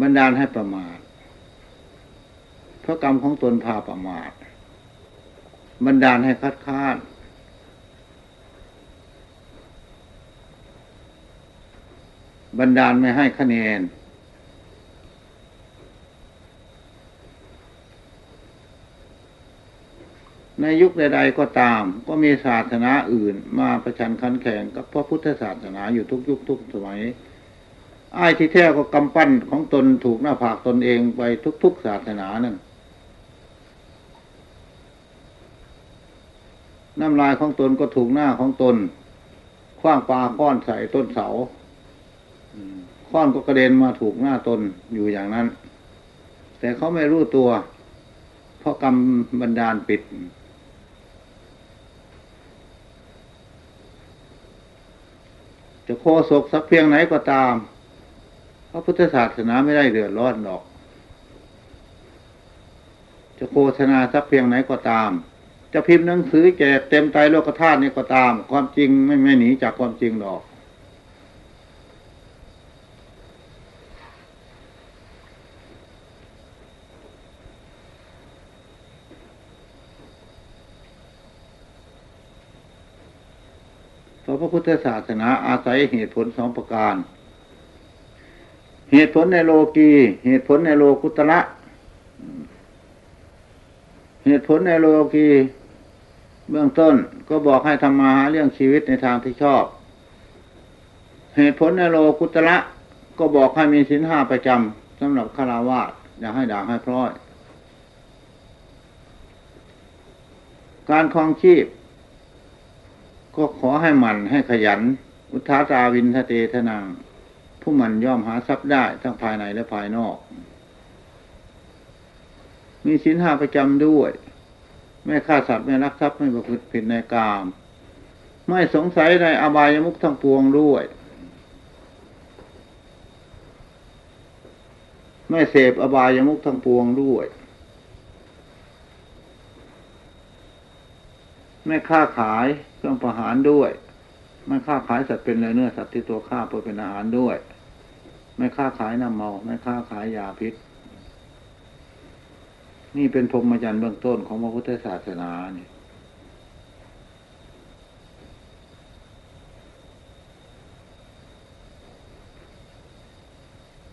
บันดาลให้ประมาท เพราะกรรมของตนพาประมาท บันดาลให้คัดค้านบันดาลไม่ให้คะแนน ในยุคใด ๆ ก็ตาม ก็มีศาสนาอื่น มาประชันคันแข่งกับพระพุทธศาสนาอยู่ทุกยุคทุกสมัยไอ้ที่แท้ก็กำปั้นของตนถูกหน้าผากตนเองไปทุก ๆ ศาสนานั่นน้ำลายของตนก็ถูกหน้าของตนคว้างปลาค้อนใส่ต้นเสาค้อนก็กระเด็นมาถูกหน้าตนอยู่อย่างนั้น แต่เขาไม่รู้ตัว เพราะกรรมบันดาลปิด จะโคศกสักเพียงไหนก็ตาม พระพุทธศาสนาไม่ได้เดือดร้อนหรอก จะโฆษณาสักเพียงไหนก็ตาม จะพิมพ์หนังสือแจกเต็มใจโลกธาตุนี่ก็ตาม ความจริงไม่ไม่หนีจากความจริงหรอก เพราะพระพุทธศาสนาอาศัยเหตุผลสองประการ เหตุผลในโลกีเหตุผลในโลกุตระเหตุผลในโลกีเบื้องต้นก็บอกให้ทำมาหาเรื่องชีวิตในทางที่ชอบ เหตุผลในโลกุตระก็บอกให้มีสินห้าประจำสำหรับฆราวาสอย่าให้ด่างให้พร้อย การคลองชีพ ก็ขอให้มันให้ขยัน อุทาตาวินทะเตทนังผู้มันย่อมหาทรัพย์ได้ทั้งภายในและภายนอก มีสินห้าประจำด้วย ไม่ฆ่าสัตว์ไม่รักทรัพย์ไม่ประพฤติผิดในกาม ไม่สงสัยในอบายมุขทั้งปวงด้วย ไม่เสพอบายมุขทั้งปวงด้วย ไม่ค้าขายเครื่องประหารด้วย ไม่ค้าขายสัตว์เป็นเนื้อสัตว์ที่ตัวฆ่าเพื่อเป็นอาหารด้วย ไม่ค้าขายน้ำเมา ไม่ค้าขายยาพิษ นี่เป็นพรหมจรรย์เบื้องต้นของพระพุทธศาสนาเนี่ย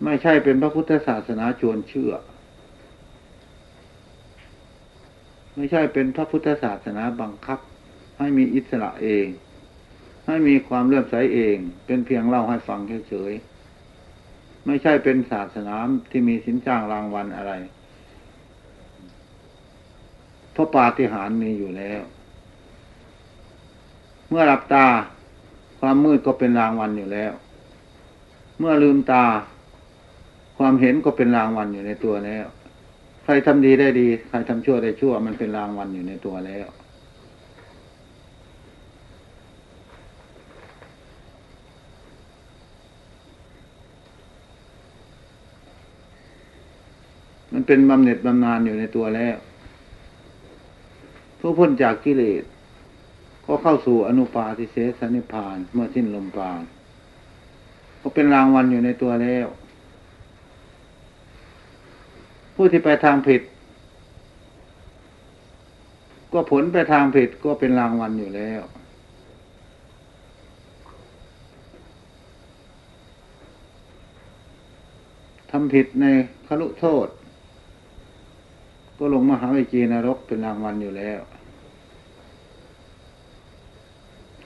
ไม่ใช่เป็นพระพุทธศาสนาชวนเชื่อ ไม่ใช่เป็นพระพุทธศาสนาบังคับ ให้มีอิสระเอง ให้มีความเลื่อมใสเอง เป็นเพียงเล่าให้ฟังเฉยๆไม่ใช่เป็นศาสนาที่มีสินจ้างรางวัลอะไรเพราะปาฏิหาริย์มีอยู่แล้ว เมื่อหลับตาความมืดก็เป็นรางวัลอยู่แล้ว เมื่อลืมตา ความเห็นก็เป็นรางวัลอยู่ในตัวแล้ว รทำดีได้ดี ใครทำชั่วได้ชั่ว มันเป็นรางวัลอยู่ในตัวแล้ว มันเป็นบำเหน็จบำนาญอยู่ในตัวแล้วผู้พ้นจากกิเลสก็เข้าสู่อนุปาทิเสสนิพาน เมื่อสิ้นลมปราณก็เป็นรางวัลอยู่ในตัวแล้ว ผู้ที่ไปทางผิด ก็ผลไปทางผิดก็เป็นรางวัลอยู่แล้ว ทำผิดในคลุโทษ ก็ลงมหาวิจีนรกเป็นรางวัลอยู่แล้ว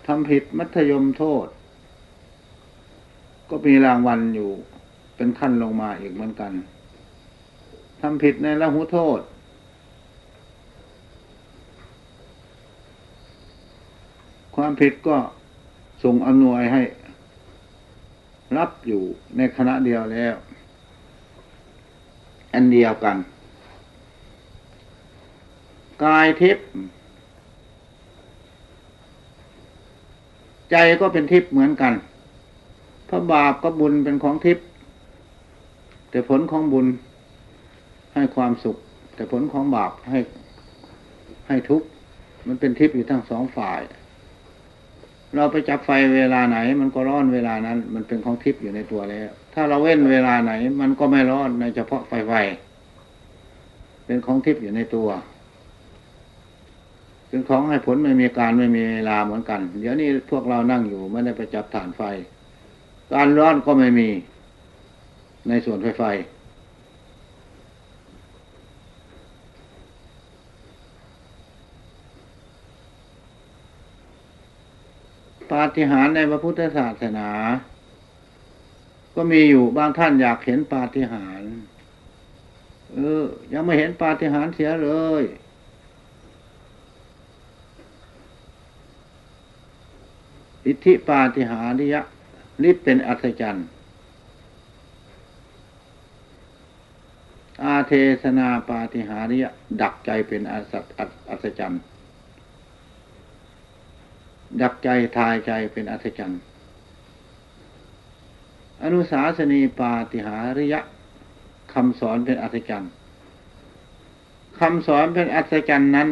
ทำผิดมัธยมโทษ ก็มีรางวัลอยู่เป็นขั้นลงมาอีกเหมือนกัน ทำผิดในละหุโทษ ความผิดก็ส่งอำนวยให้ รับอยู่ในคณะเดียวแล้ว อันเดียวกัน กายทิพย์ใจก็เป็นทิพย์เหมือนกันพราะบาปก็บุญเป็นของทิพย์แต่ผลของบุญ ให้ความสุข แต่ผลของบาปให้ให้ทุกข์มันเป็นทิพย์อยู่ทั้งสองฝ่าย เราไปจับไฟเวลาไหน มันก็ร้อนเวลานั้น มันเป็นของทิพย์อยู่ในตัวแล้ว ถ้าเราเว้นเวลาไหน มันก็ไม่ร้อนในเฉพาะไฟไฟเป็นของทิพย์อยู่ในตัวเป็นของให้ผลไม่มีการไม่มีเวลาเหมือนกัน เดี๋ยวนี้พวกเรานั่งอยู่ไม่ได้ไปจับฐานไฟ การร้อนก็ไม่มีในส่วนไฟไฟ ปาฏิหาริย์ในพระพุทธศาสนา ก็มีอยู่บางท่านอยากเห็นปาฏิหาริย์เออ ยังไม่เห็นปาฏิหาริย์เสียเลย อิทธิปาฏิหาริยะฤทธิ์เป็นอัศจรรย์อาเทศนาปาฏิหาริยะดักใจเป็นอัศจรรย์ ดักใจทายใจเป็นอัศจรรย์อนุสาสนีปาฏิหาริยะคำสอนเป็นอัศจรรย์คำสอนเป็นอัศจรรย์นั้น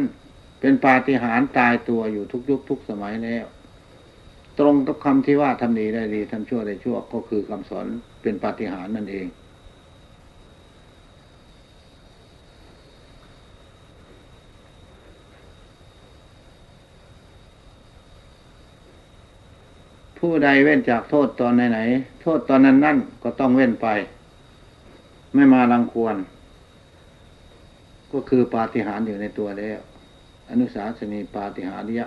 เป็นปาฏิหาริย์ตายตัวอยู่ทุกยุคทุกสมัยแล้ว ตรงกับคำที่ว่าทำดีได้ดีทำชั่วได้ชั่วก็คือคำสอนเป็นปาฏิหาริย์นั่นเอง ผู้ใดเว้นจากโทษตอนไหนๆโทษตอนนั้นนั่นก็ต้องเว้นไป ไม่มารังควร ก็คือปาฏิหาริย์อยู่ในตัวแล้ว อนุสาสนีปาฏิหาริยะ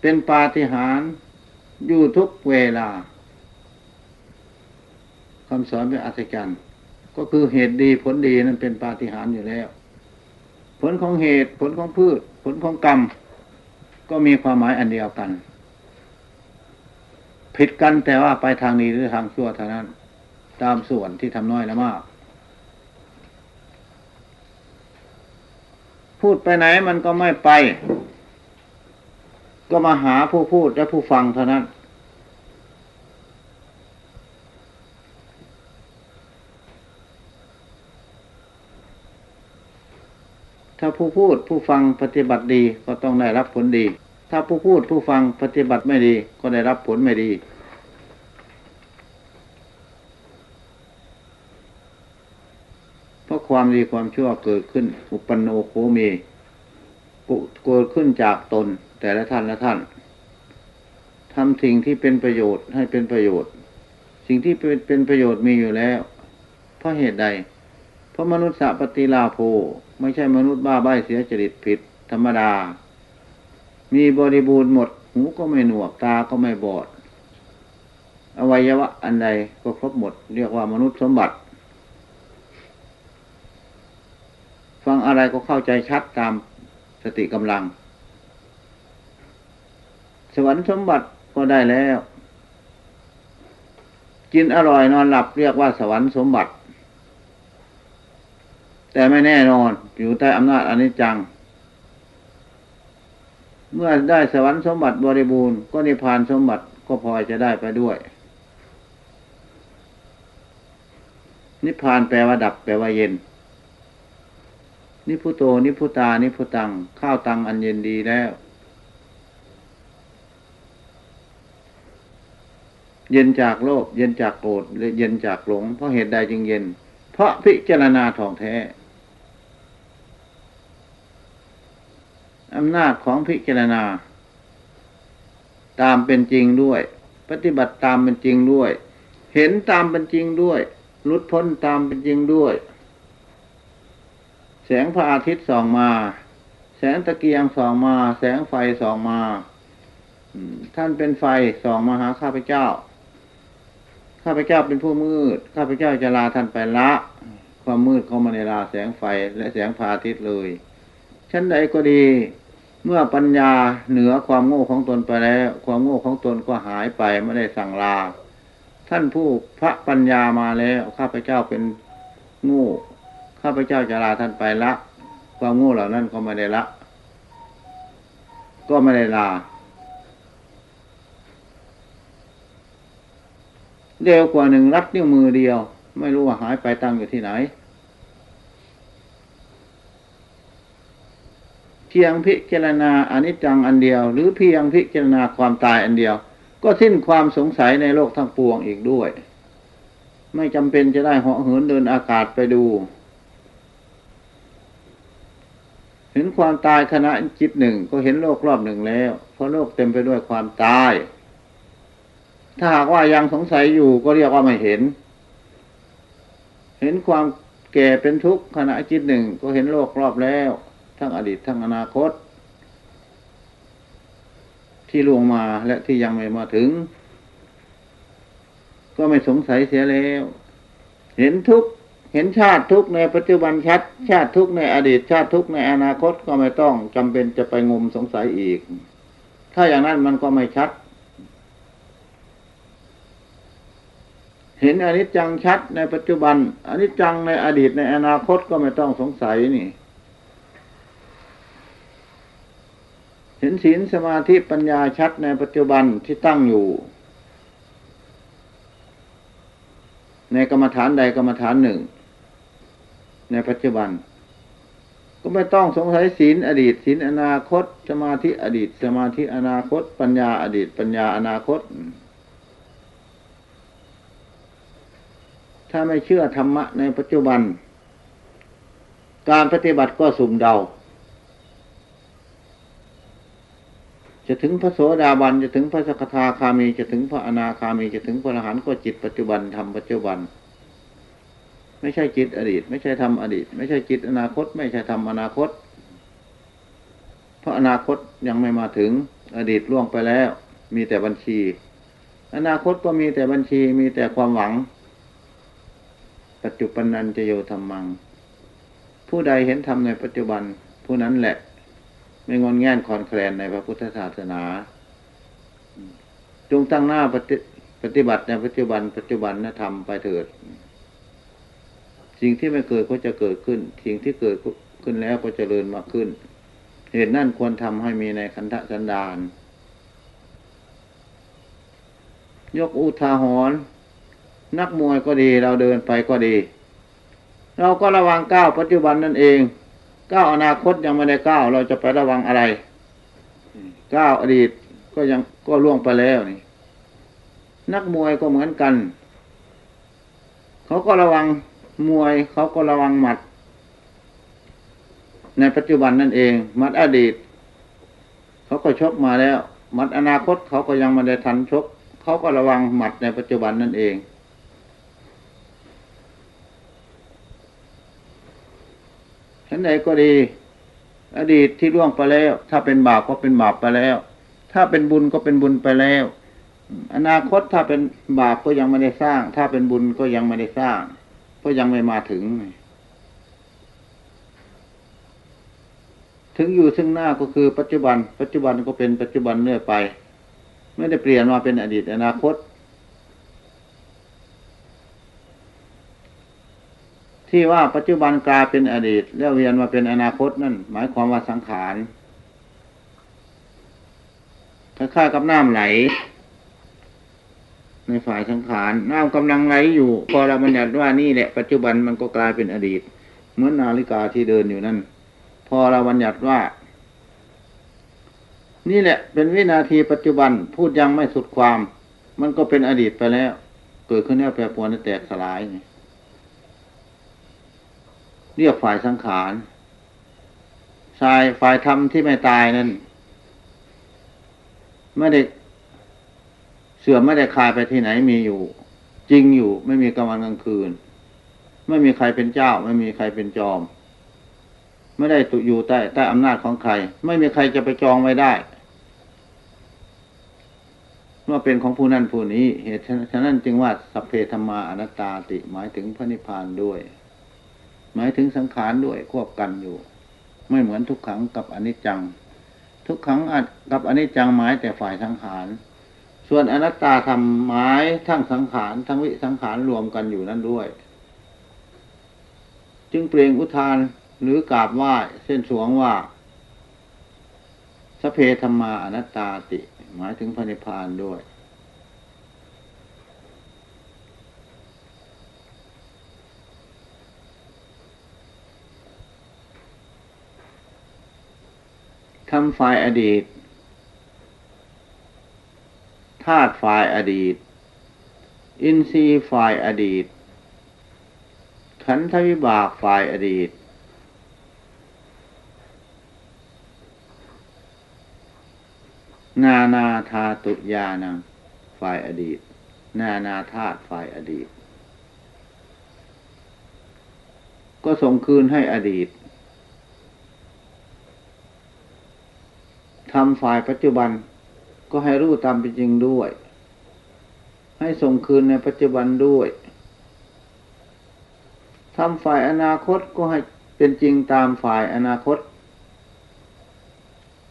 เป็นปาฏิหาริย์อยู่ทุกเวลาคำสอนเป็นอัศจรรย์ก็คือเหตุดีผลดีนั้นเป็นปาฏิหาริย์อยู่แล้ว ผลของเหตุผลของพืช ผลของกรรม ก็มีความหมายอันเดียวกัน ผิดกันแต่ว่าไปทางดีหรือทางชั่วเท่านั้น ตามส่วนที่ทำน้อยและมาก พูดไปไหนมันก็ไม่ไป ก็มาหาผู้พูดและผู้ฟังเท่านั้น ถ้าผู้พูดผู้ฟังปฏิบัติดีก็ต้องได้รับผลดีถ้าผู้พูดผู้ฟังปฏิบัติไม่ดีก็ได้รับผลไม่ดี เพ ราะความดีความชั่วเกิดขึ้น อุปนโนโคมีเกิดขึ้นจากตน แต่ละท่านละท่านทำสิ่งที่เป็นประโยชน์ให้เป็นประโยชน์ สิ่งที่เป็นเป็นประโยชน์มีอยู่แล้ว เพราะเหตุใด เพราะมนุษย์สัปฏิลาโภไม่ใช่มนุษย์บ้าใบ้เสียจริตผิดธรรมดา มีบริบูรณ์หมด หูก็ไม่หนวกตาก็ไม่บอด อวัยวะอันใดก็ครบหมด เรียกว่ามนุษย์สมบัติ ฟังอะไรก็เข้าใจชัดตามสติกำลัง สวรรค์สมบัติก็ได้แล้ว กินอร่อยนอนหลับเรียกว่าสวรรค์สมบัติ แต่ไม่แน่นอนอยู่ใต้อำนาจอนิจจัง เมื่อได้สวรรค์สมบัติบริบูรณ์ก็นิพพานสมบัติก็พอจะได้ไปด้วย นิพพานแปลว่าดับแปลว่าเย็น นิพุโต นิพุตา นิพุตัง ข้าวตังอันเย็นดีแล้ว เย็นจากโลภ เย็นจากโกรธและเย็นจากหลง เพราะเหตุใดจึงเย็น เพราะพิจารณาทองแท้ อำนาจของพิจารณา ตามเป็นจริงด้วย ปฏิบัติตามเป็นจริงด้วย เห็นตามเป็นจริงด้วยลุดพ้นตามเป็นจริงด้วย แสงพระอาทิตย์ส่องมา แสงตะเกียงส่องมา แสงไฟส่องมาท่านเป็นไฟส่องมาหาข้าพเจ้า ข้าพเจ้าเป็นผู้มืด ข้าพเจ้าจะลาท่านไปละ ความมืดเข้ามาในลาแสงไฟและแสงพระอาทิตย์เลยชั้นใดก็ดี เมื่อปัญญาเหนือความโง่ของตนไปแล้ว ความโง่ของตนก็หายไปไม่ได้สั่งลา ท่านผู้พระปัญญามาแล้วข้าพเจ้าเป็นโง่ ข้าพเจ้าจะลาท่านไปละ ความโง่เหล่านั้นก็ไม่ได้ละ ก็ไม่ได้ลาเร็วกว่าหนึ่งรัดนิ้วมือเดียว ไม่รู้ว่าหายไปตั้งอยู่ที่ไหน เพียงพิจารณาอนิจจังอันเดียว หรือเพียงพิจารณาความตายอันเดียว ก็สิ้นความสงสัยในโลกทั้งปวงอีกด้วย ไม่จำเป็นจะได้เหาะเหินเดินอากาศไปดู เห็นความตายขณะจิตหนึ่งก็เห็นโลกรอบหนึ่งแล้ว เพราะโลกเต็มไปด้วยความตาย ถ้าหากว่ายังสงสัยอยู่ก็เรียกว่าไม่เห็น เห็นความแก่เป็นทุกข์ขณะจิตหนึ่งก็เห็นโลกรอบแล้ว ทั้งอดีตทั้งอนาคต ที่ล่วงมาและที่ยังไม่มาถึง ก็ไม่สงสัยเสียแล้ว เห็นทุกข์ เห็นชาติทุกในปัจจุบันชัด ชาติทุกในอดีต ชาติทุกในอนาคตก็ไม่ต้องจำเป็นจะไปงมสงสัยอีก ถ้าอย่างนั้นมันก็ไม่ชัด เห็นอนิจจังชัดในปัจจุบันอนิจจังในอดีตในอนาคตก็ไม่ต้องสงสัยนี่ เห็นศีลสมาธิปัญญาชัดในปัจจุบันที่ตั้งอยู่ในกรรมฐานใดกรรมฐานหนึ่ง ในปัจจุบัน ก็ไม่ต้องสงสัยศีลอดีตศีลอนาคต สมาธิอดีต สมาธิอนาคต ปัญญาอดีต ปัญญาอนาคต ถ้าไม่เชื่อธรรมะในปัจจุบัน การปฏิบัติก็สุ่มเดา จะถึงพระโสดาบันจะถึงพระสกทาคามีจะถึงพระอนาคามีจะถึงพระอรหันต์ก็จิตปัจจุบันทำปัจจุบัน ไม่ใช่จิตอดีต ไม่ใช่ทำอดีต ไม่ใช่จิตอนาคต ไม่ใช่ทำอนาคต เพราะอนาคตยังไม่มาถึงอดีตล่วงไปแล้ว มีแต่บัญชี อนาคตก็มีแต่บัญชีมีแต่ความหวัง ปัจจุบันนันจะโยธรรมัง ผู้ใดเห็นธรรมในปัจจุบัน ผู้นั้นแหละ ไม่งอนแง่นคอนแคลนในพระพุทธศาสนาจงตั้งหน้าปฏิบัติในปัจจุบัน ปัจจุบันนะธรรมไปเถิด สิ่งที่ไม่เกิดก็จะเกิดขึ้น สิ่งที่เกิดขึ้นแล้วก็จเจริญมากขึ้น เหตุนั่นควรทำให้มีในคันธสันดาน ยกอุทาหรณ์นักมวยก็ดีเราเดินไปก็ดี เราก็ระวังก้าวปัจจุบันนั่นเองก้าวอนาคตยังไม่ได้ก้าวเราจะไประวังอะไรก้าวอดีตก็ยังก็ล่วงไปแล้วนี่ นักมวยก็เหมือนกัน เขาก็ระวัง มวยเขาก็ระวังหมัด ในปัจจุบันนั่นเองมัดอดีต เขาก็ชกมาแล้ว มัดอนาคตเขาก็ยังไม่ได้ทันชก เขาก็ระวังหมัดในปัจจุบันนั่นเอง ฉันใดก็ดี อดีตที่ล่วงไปแล้ว ถ้าเป็นบาปก็เป็นบาปไปแล้ว ถ้าเป็นบุญก็เป็นบุญไปแล้วอนาคตถ้าเป็นบาปก็ยังไม่ได้สร้าง ถ้าเป็นบุญก็ยังไม่ได้สร้าง เพราะยังไม่มาถึง ถึงอยู่ซึ่งหน้าก็คือปัจจุบัน ปัจจุบันก็เป็นปัจจุบันเรื่อยไป ไม่ได้เปลี่ยนมาเป็นอดีตอนาคต ที่ว่าปัจจุบันกลายเป็นอดีต แล้วเวียนมาเป็นอนาคตนั่นหมายความว่าสังขารคล้ายๆกับน้ำไหล ในฝ่ายสังขารน้ำกำลังไหลอยู่ พอเราบัญญัติว่านี่แหละปัจจุบันมันก็กลายเป็นอดีต เหมือนนาฬิกาที่เดินอยู่นั่น พอเราบัญญัติว่า นี่แหละ เป็นวินาทีปัจจุบันพูดยังไม่สุดความ มันก็เป็นอดีตไปแล้ว เกิดขึ้นแล้วแปรปรวนแตกสลายเรียกฝ่ายสังขารชายฝ่ายธรรมที่ไม่ตายนั้นไม่ได้ เสื่อมไม่ได้คลายไปที่ไหนมีอยู่ จริงอยู่ไม่มีกลางวันกลางคืน ไม่มีใครเป็นเจ้า ไม่มีใครเป็นจอม ไม่ได้ตุอยู่ใต้ใต้อำนาจของใคร ไม่มีใครจะไปจองไว้ได้เมื่อเป็นของผู้นั้นผู้นี้ เหตุฉะนั้นจึงว่าสัพเพธรรมาอนัตตาติ หมายถึงพระนิพพานด้วย หมายถึงสังขารด้วยควบกันอยู่ ไม่เหมือนทุกขังกับอนิจจัง ทุกขังกับอนิจจังหมายแต่ฝ่ายสังขาร ส่วนอนัตตาทำหมายทั้งสังขารทั้งวิสังขารรวมกันอยู่นั่นด้วย จึงเปล่งอุทานหรือกราบไหว้เส้นสวงว่าสเพธรรมาอนัตตาติ หมายถึงพระนิพพานด้วย ทำฝ่ายอดีต ธาตุฝ่ายอดีต อินทรีย์ฝ่ายอดีต ขันธวิบากฝ่ายอดีต นานาธาตุยานังฝ่ายอดีต นานาธาตุฝ่ายอดีต ก็ส่งคืนให้อดีตทำฝ่ายปัจจุบัน ก็ให้รู้ตามเป็นจริงด้วย ให้ส่งคืนในปัจจุบันด้วยทำฝ่ายอนาคตก็ให้เป็นจริงตามฝ่ายอนาคต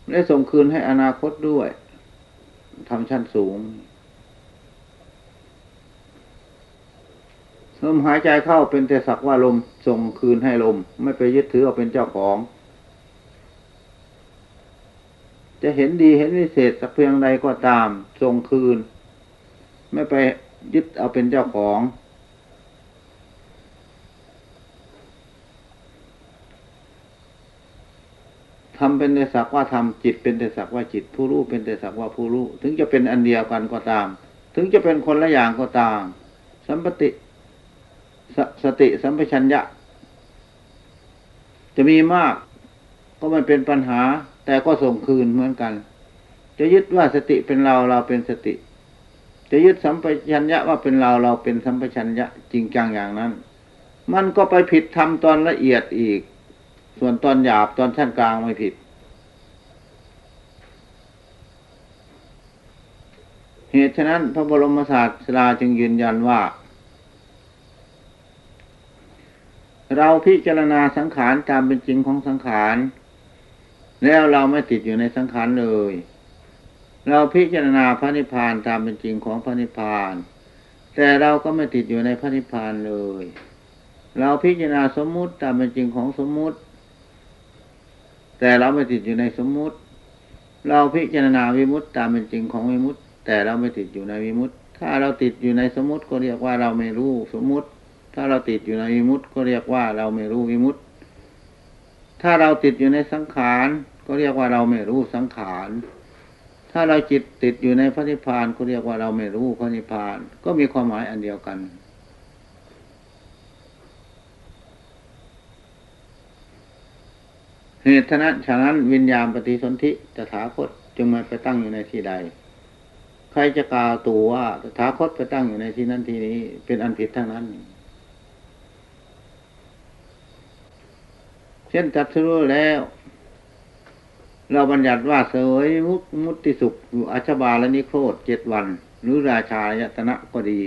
และส่งคืนให้อนาคตด้วยทำชั้นสูงลมหายใจเข้าเป็นแต่สักว่าลมส่งคืนให้ลม ไม่ไปยึดถือเอาเป็นเจ้าของ จะเห็นดีเห็นวิเศษสักเพียงใดก็ตามส่งคืน ไม่ไปยึดเอาเป็นเจ้าของรมเป็นแต่สักว่าธรรมจิตเป็นแต่สักว่าจิต ผู้รู้เป็นแต่สักว่าผู้รู้ ถึงจะเป็นอันเดียวกันก็ตาม ถึงจะเป็นคนละอย่างก็ตาม สัมปติสสติสัมปชัญญะ จะมีมาก ก็ไม่เป็นปัญหา แต่ก็ส่งคืนเหมือนกัน จะยึดว่าสติเป็นเราเราเป็นสติ จะยึดสัมปชัญญะว่าเป็นเราเราเป็นสัมปชัญญะจริงจังอย่างนั้น มันก็ไปผิดทำตอนละเอียดอีก ส่วนตอนหยาบตอนชั้นกลางไม่ผิด เหตุฉะนั้นพระบรมศาสดาจึงยืนยันว่าเราพิจารณาสังขารตามเป็นจริงของสังขาร แล้วเราไม่ติดอยู่ในสังขารเลย เราพิจารณาพระนิพพานตามเป็นจริงของพระนิพพาน แต่เราก็ไม่ติดอยู่ในพระนิพพานเลย เราพิจารณาสมมุติตามเป็นจริงของสมมุติ แต่เราไม่ติดอยู่ในสมมุติ เราพิจารณาวิมุตตามเป็นจริงของวิมุตแต่เราไม่ติดอยู่ในวิมุตถ้าเราติดอยู่ในสมมุติก็เรียกว่าเราไม่รู้สมมุติ ถ้าเราติดอยู่ในวิมุตก็เรียกว่าเราไม่รู้วิมุต ถ้าเราติดอยู่ในสังขาร ก็เรียกว่าเราไม่รู้สังขาร ถ้าเราจิตติดอยู่ในพระนิพพานก็เรียกว่าเราไม่รู้พระนิพพาน ก็มีความหมายอันเดียวกัน เหตุฉะนั้นฉะนั้นวิญญาณปฏิสนธิตถาคตจึงมาไปตั้งอยู่ในที่ใด ใครจะกล่าวตัวว่าตถาคตไปตั้งอยู่ในที่นั้นที่นี้ เป็นอันผิดทั้งนั้น เช่นจัดสู้แล้ว เราบัญญัติว่าเสวยมุกมุติสุขอยู่อาชบาลนิโครธเจ็ดวัน หรือราชายตนะก็ดี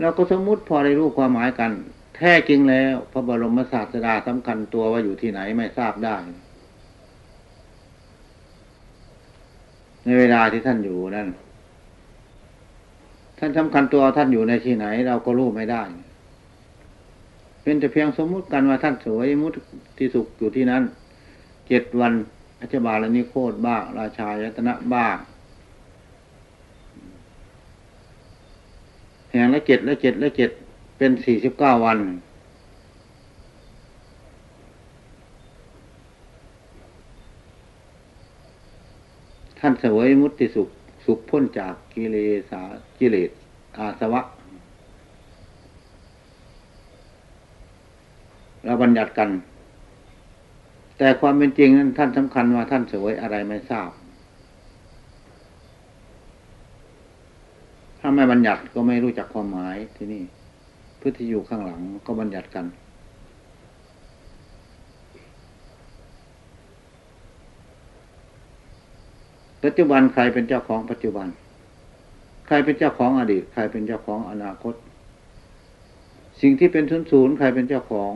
เราก็สมมุติพอได้รู้ความหมายกัน แท้จริงแล้ว พระบรมศาสดาสำคัญตัวว่าอยู่ที่ไหนไม่ทราบได้ ในเวลาที่ท่านอยู่นั่นท่านสำคัญตัวท่านอยู่ในที่ไหน เราก็รู้ไม่ได้ เป็นแต่เพียงสมมุติกันว่าท่านสวยมุติสุขอยู่ที่นั้นเจ็ดวันอัจบาลนิโคตบ้าง ราชายตนะบ้างแห่งละเจ็ดละเจ็ดละเจ็ดเป็นสี่สิบเก้าวัน ท่านเสวยมุติสุข สุขพ้นจากกิเลสากิเลสอาสวะ เราบัญญัติกัน แต่ความเป็นจริงนั้นท่านสำคัญว่าท่านเสวยอะไรไม่ทราบ ถ้าไม่บัญญัติก็ไม่รู้จักความหมายที่นี่พื้นที่อยู่ข้างหลังก็บัญญัติกันปัจจุบันใครเป็นเจ้าของปัจจุบัน ใครเป็นเจ้าของอดีต ใครเป็นเจ้าของอนาคต สิ่งที่เป็นศูนย์ศูนย์ใครเป็นเจ้าของ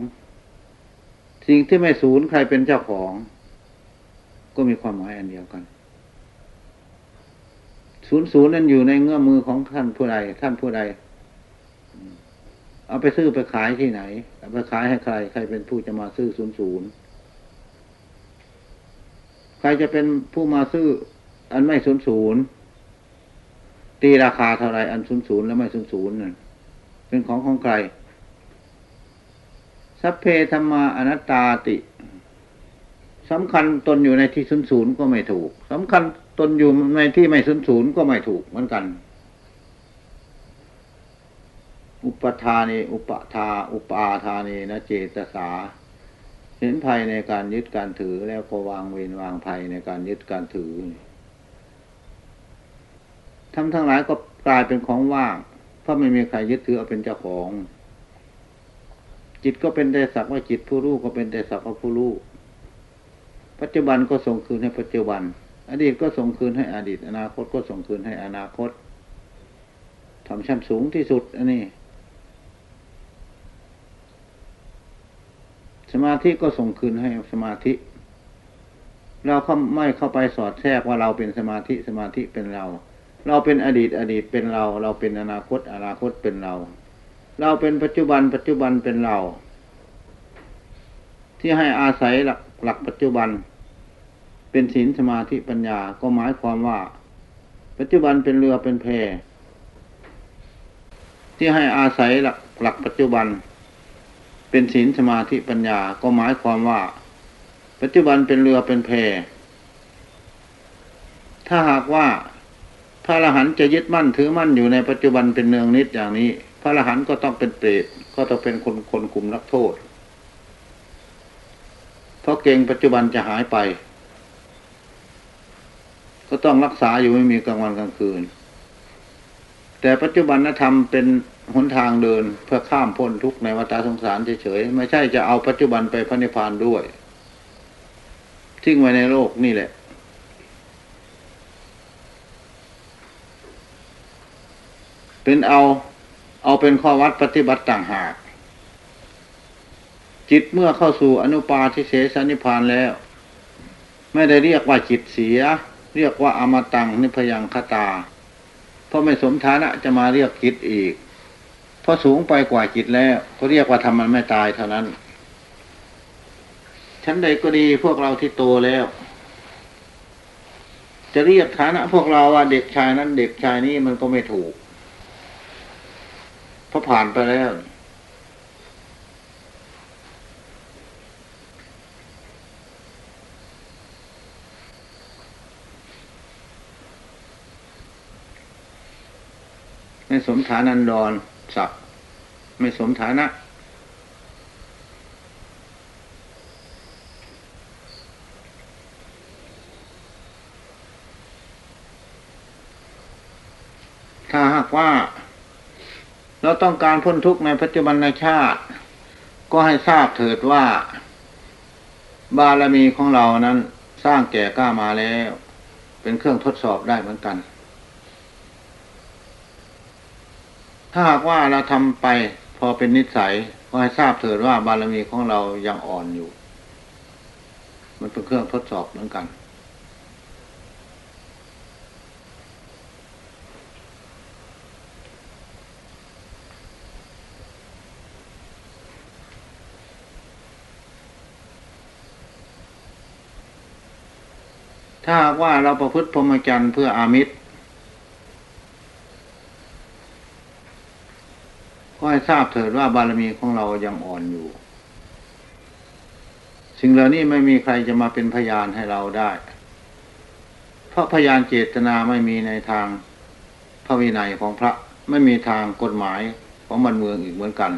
สิ่งที่ไม่ศูนย์ใครเป็นเจ้าของ ก็มีความหมายอันเดียวกันศูนย์ศูนย์นั้นอยู่ในเงื้อมือของท่านผู้ใดท่านผู้ใดเอาไปซื้อไปขายที่ไหนเอาไปขายให้ใคร ใครเป็นผู้จะมาซื้อศูนย์ศูนย์ใครจะเป็นผู้มาซื้อ อันไม่ศูนย์ศูนย์ตีราคาเท่าไรอันศูนย์ศูนย์แล้วไม่ศูนย์ศูนย์นั่นเป็นของของใคร สัพเพธรรมาอนัตตาติสำคัญตนอยู่ในที่ศูนย์ศูนย์ก็ไม่ถูกสำคัญตนอยู่ในที่ไม่ศูนย์ศูนย์ก็ไม่ถูกเหมือนกัน อุปทานีอุปทา อุปาทานีนะเจตสาเห็นภัยในการยึดการถือแล้วก็วางเวรวางภัยในการยึดการถือทั้งทั้งหลายก็กลายเป็นของว่าง เพราะไม่มีใครยึดถือเอาเป็นเจ้าของ จิตก็เป็นแต่สักว่าจิตผู้รู้ก็เป็นแต่สักว่าผู้รู้ปัจจุบันก็ส่งคืนให้ปัจจุบัน อดีตก็ส่งคืนให้อดีต อนาคตก็ส่งคืนให้อนาคตทำชั้นสูงที่สุด อันนี้ สมาธิก็ส่งคืนให้สมาธิ เราเข้าไม่เข้าไปสอดแทรกว่าเราเป็นสมาธิสมาธิเป็นเรา เราเป็นอดีตอดีตเป็นเรา เราเป็นอนาคต อนาคตเป็นเรา เราเป็นปัจจุบันปัจจุบันเป็นเรา ที่ให้อาศัยหลักหลักปัจจุบัน เป็นศีลสมาธิปัญญาก็หมายความว่า ปัจจุบันเป็นเรือเป็นแพที่ให้อาศัยหลักหลักปัจจุบัน เป็นศีลสมาธิปัญญาก็หมายความว่า ปัจจุบันเป็นเรือเป็นแพถ้าหากว่าพระอรหันต์จะยึดมั่นถือมั่นอยู่ในปัจจุบันเป็นเนืองนิดอย่างนี้ พระอรหันต์ก็ต้องเป็นเปรตก็ต้องเป็นคนคนคุมนักโทษ เพราะเก่งปัจจุบันจะหายไป ก็ต้องรักษาอยู่ไม่มีกลางวันกลางคืน แต่ปัจจุบันนธรรมเป็นหนทางเดินเพื่อข้ามพ้นทุกในวัฏสงสารเฉยๆไม่ใช่จะเอาปัจจุบันไปพระนิพพานด้วย ทิ้งไว้ในโลกนี่แหละเป็นเอา เอาเป็นข้อวัดปฏิบัติต่างหาก จิตเมื่อเข้าสู่อนุปาทิเสสนิพานแล้ว ไม่ได้เรียกว่าจิตเสีย เรียกว่าอมตังนิพยังคตา เพราะไม่สมฐานะจะมาเรียกจิตอีก เพราะสูงไปกว่าจิตแล้วก็เรียกว่าทำมันไม่ตายเท่านั้นชั้นใดก็ดีพวกเราที่โตแล้ว จะเรียกฐานะพวกเราว่าเด็กชายนั้นเด็กชายนี้มันก็ไม่ถูก พราะผ่านไปแล้ว ไม่สมฐานันดรศักดิ์ไม่สมฐานะถ้าหากว่า เราต้องการพ้นทุกข์ในปัจจุบันชาติ ก็ให้ทราบเถิดว่า บารมีของเรานั้นสร้างแก่กล้ามาแล้ว เป็นเครื่องทดสอบได้เหมือนกัน ถ้าหากว่าเราทำไปพอเป็นนิสัย ก็ให้ทราบเถิดว่าบารมีของเรายังอ่อนอยู่ มันเป็นเครื่องทดสอบเหมือนกัน ถ้าว่าเราประพฤติพรหมจรรย์เพื่ออามิตรก็ให้ทราบเถิดว่าบารมีของเรายังอ่อนอยู่ สิ่งเหล่านี้ไม่มีใครจะมาเป็นพยานให้เราได้ เพราะพยานเจตนาไม่มีในทางพระวินัยของพระไม่มีทางกฎหมายของบันเมืองอีกเหมือนกัน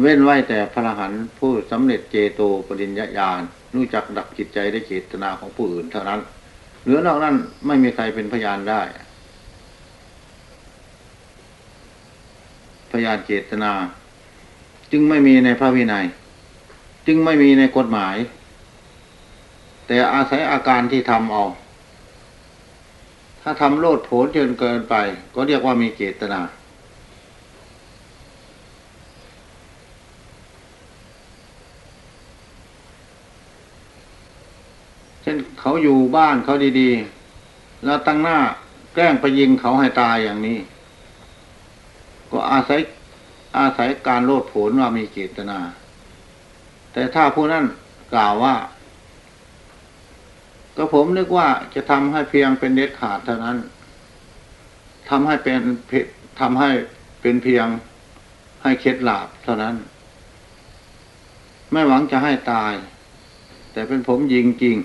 เว้นไว้แต่พระหันผู้สำเร็จเจโตปริญญาญาณ รู้จักดับจิตใจได้เจตนาของผู้อื่นเท่านั้น เหลือนอกนั้นไม่มีใครเป็นพยานได้ พยานเจตนา จึงไม่มีในพระวินัย จึงไม่มีในกฎหมาย แต่อาศัยอาการที่ทำเอา ถ้าทำโลดโผนจนเกินไป ก็เรียกว่ามีเจตนา เช่นเขา อยู่บ้านเขาดีๆ แล้วตั้งหน้าแกล้งไปยิงเขาให้ตายอย่างนี้ ก็อาศัยอาศัยการโลดโผนว่ามีเจตนา แต่ถ้าผู้นั้นกล่าวว่า ก็ผมนึกว่าจะทำให้เพียงเป็นเด็ดขาดเท่านั้นทำให้เป็นทำให้เป็นเพียงให้เคล็ดลาบเท่านั้น ไม่หวังจะให้ตาย แต่เป็นผมยิงจริง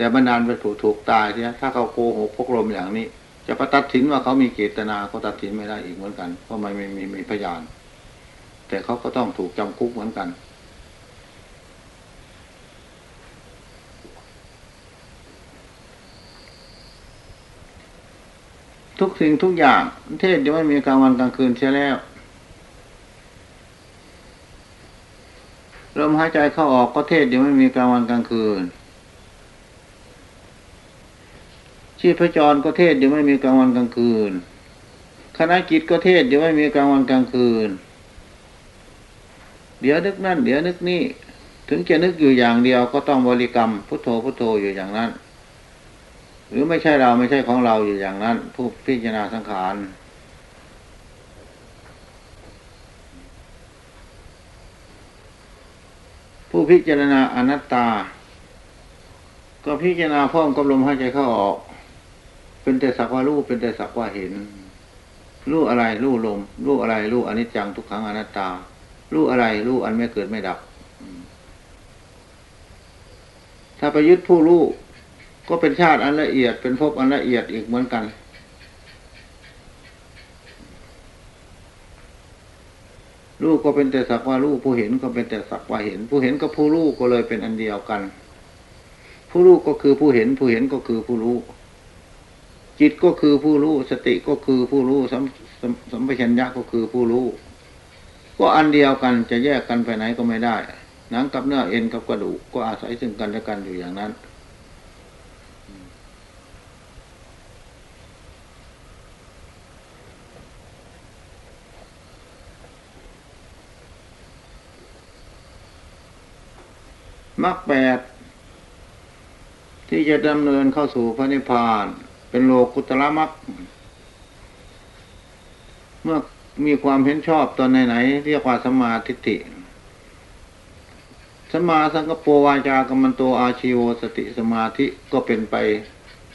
แต่บรรดาไปถูกถูกตายเนี่ยถ้าเขาโกหกพกลมอย่างนี้ จะประตัดสินว่าเขามีเจตนาก็ตัดสินไม่ได้อีกเหมือนกัน เพราะไม่มีมีมีพยาน แต่เขาก็ต้องถูกจำคุกเหมือนกัน ทุกสิ่งทุกอย่าง เทศจะไม่มีกลางวันกลางคืนเสียแล้วลมหายใจเข้าออกก็เทศยังไม่มีกลางวันกลางคืน ชีพจรก็เทศยังไม่มีกลางวันกลางคืน คณะกิจก็เทศยังไม่มีกลางวันกลางคืน เดี๋ยวนึกนั่น เดี๋ยวนึกนี่ถึงจะนึกอยู่อย่างเดียวก็ต้องบริกรรมพุทโธพุทโธอยู่อย่างนั้น หรือไม่ใช่เราไม่ใช่ของเราอยู่อย่างนั้น ผู้พิจารณาสังขารผู้พิจารณาอนัตตา ก็พิจารณาพร้อมกับลมหายใจเข้าออก เป็นแต่สักว่ารู้เป็นแต่สักว่าเห็น รู้อะไรรู้ลม รู้อะไรรู้อนิจจังทุกขังอนัตตา รู้อะไรรู้อันไม่เกิดไม่ดับ ถ้าไปยึดผู้รู้ก็เป็นชาติอันละเอียด เป็นภพอันละเอียดอีกเหมือนกันลูกก็เป็นแต่สักว่าลูกผู้เห็นก็เป็นแต่สักว่าเห็น ผู้เห็นกับผู้รู้ก็เลยเป็นอันเดียวกัน ผู้รู้ก็คือผู้เห็น ผู้เห็นก็คือผู้รู้ จิตก็คือผู้รู้สติก็คือผู้รู้สัมสัมปชัญญะก็คือผู้รู้ ก็อันเดียวกันจะแยกกันไปไหนก็ไม่ได้หนังกับเนื้อเอ็นกับกระดูกก็อาศัยซึ่งกันและกันอยู่อย่างนั้น มรรคแปดที่จะดำเนินเข้าสู่พระนิพพาน เป็นโลกุตละมรรคเมื่อมีความเห็นชอบตอนไหนๆเรียกว่าสมาธิิสมาสังกปวาจากรรมันโตอาชีโวสติสมาธิก็เป็นไป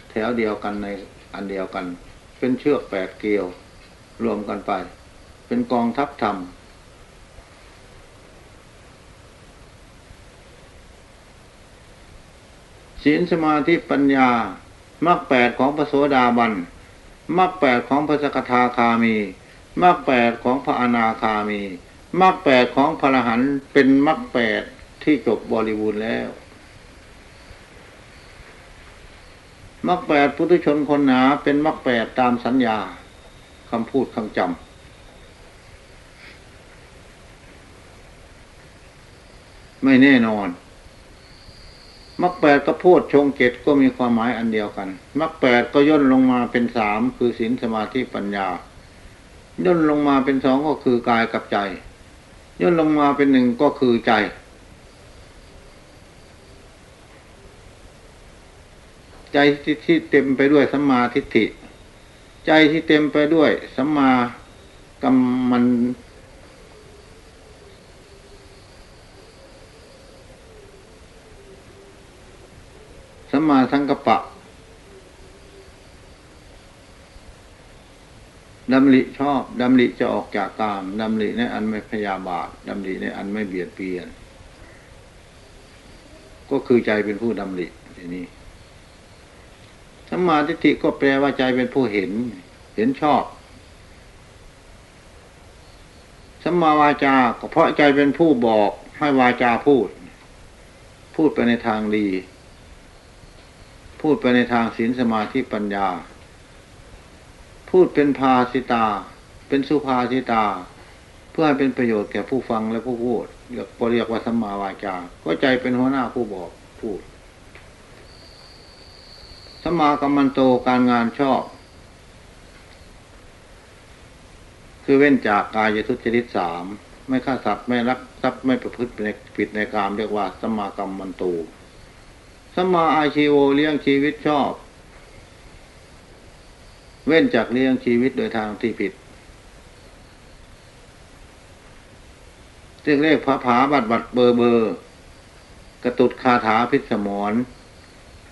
แถวเดียวกันในอันเดียวกัน เป็นเชือกแปดเกลียว รวมกันไป เป็นกองทัพธรรม ศีลสมาธิปัญญา มรรคแปดของพระโสดาบันมรรคแปดของพระสกทาคามีมรรคแปดของพระอนาคามีมรรคแปดของพระรหันเป็นมรรคแปดที่จบบริบูรณ์แล้วมรรคแปดพุทธชนคนหนาเป็นมรรคแปดตามสัญญาคำพูดคำจำไม่แน่นอน มรรคแปดกับโพชงเกตก็มีความหมายอันเดียวกันมรรคแปดก็ย่นลงมาเป็นสามคือศีลสมาธิปัญญา ย่นลงมาเป็นสองก็คือกายกับใจ ย่นลงมาเป็นหนึ่งก็คือใจ ใจที่เต็มไปด้วยสัมมาทิฏฐิ ใจที่เต็มไปด้วยสัมมากัมมัน สัมมาสังกปะดำริชอบดำริจะออกจากกามดำริในอันไม่พยาบาทดำริในอันไม่เบียดเบียน ก็คือใจเป็นผู้ดำริทีนี้สัมมาทิฏฐิก็แปลว่าใจเป็นผู้เห็น เห็นชอบสัมมาวาจา ก็เพราะใจเป็นผู้บอกให้วาจาพูด พูดไปในทางดี พูดไปในทางศีลสมาธิปัญญา พูดเป็นภาสิตา เป็นสุภาสิตา เพื่อให้เป็นประโยชน์แก่ผู้ฟังและผู้พูดเรียกเรียกว่าสัมมาวาจาก็ใจเป็นหัวหน้าผู้บอกพูดสัมมากัมมันโตการงานชอบ คือเว้นจากกายทุจริตสามไม่ฆ่าสัตว์ไม่รักทรัพย์ไม่ประพฤติผิดในกามเรียกว่าสัมมากัมมันโต สมาอาชีโวเลี้ยงชีวิตชอบ เว้นจากเลี้ยงชีวิตโดยทางที่ผิดเรียกเลขพระผาบัดบัดเบอร์เบอร์ กระตุดคาถาพิษสมร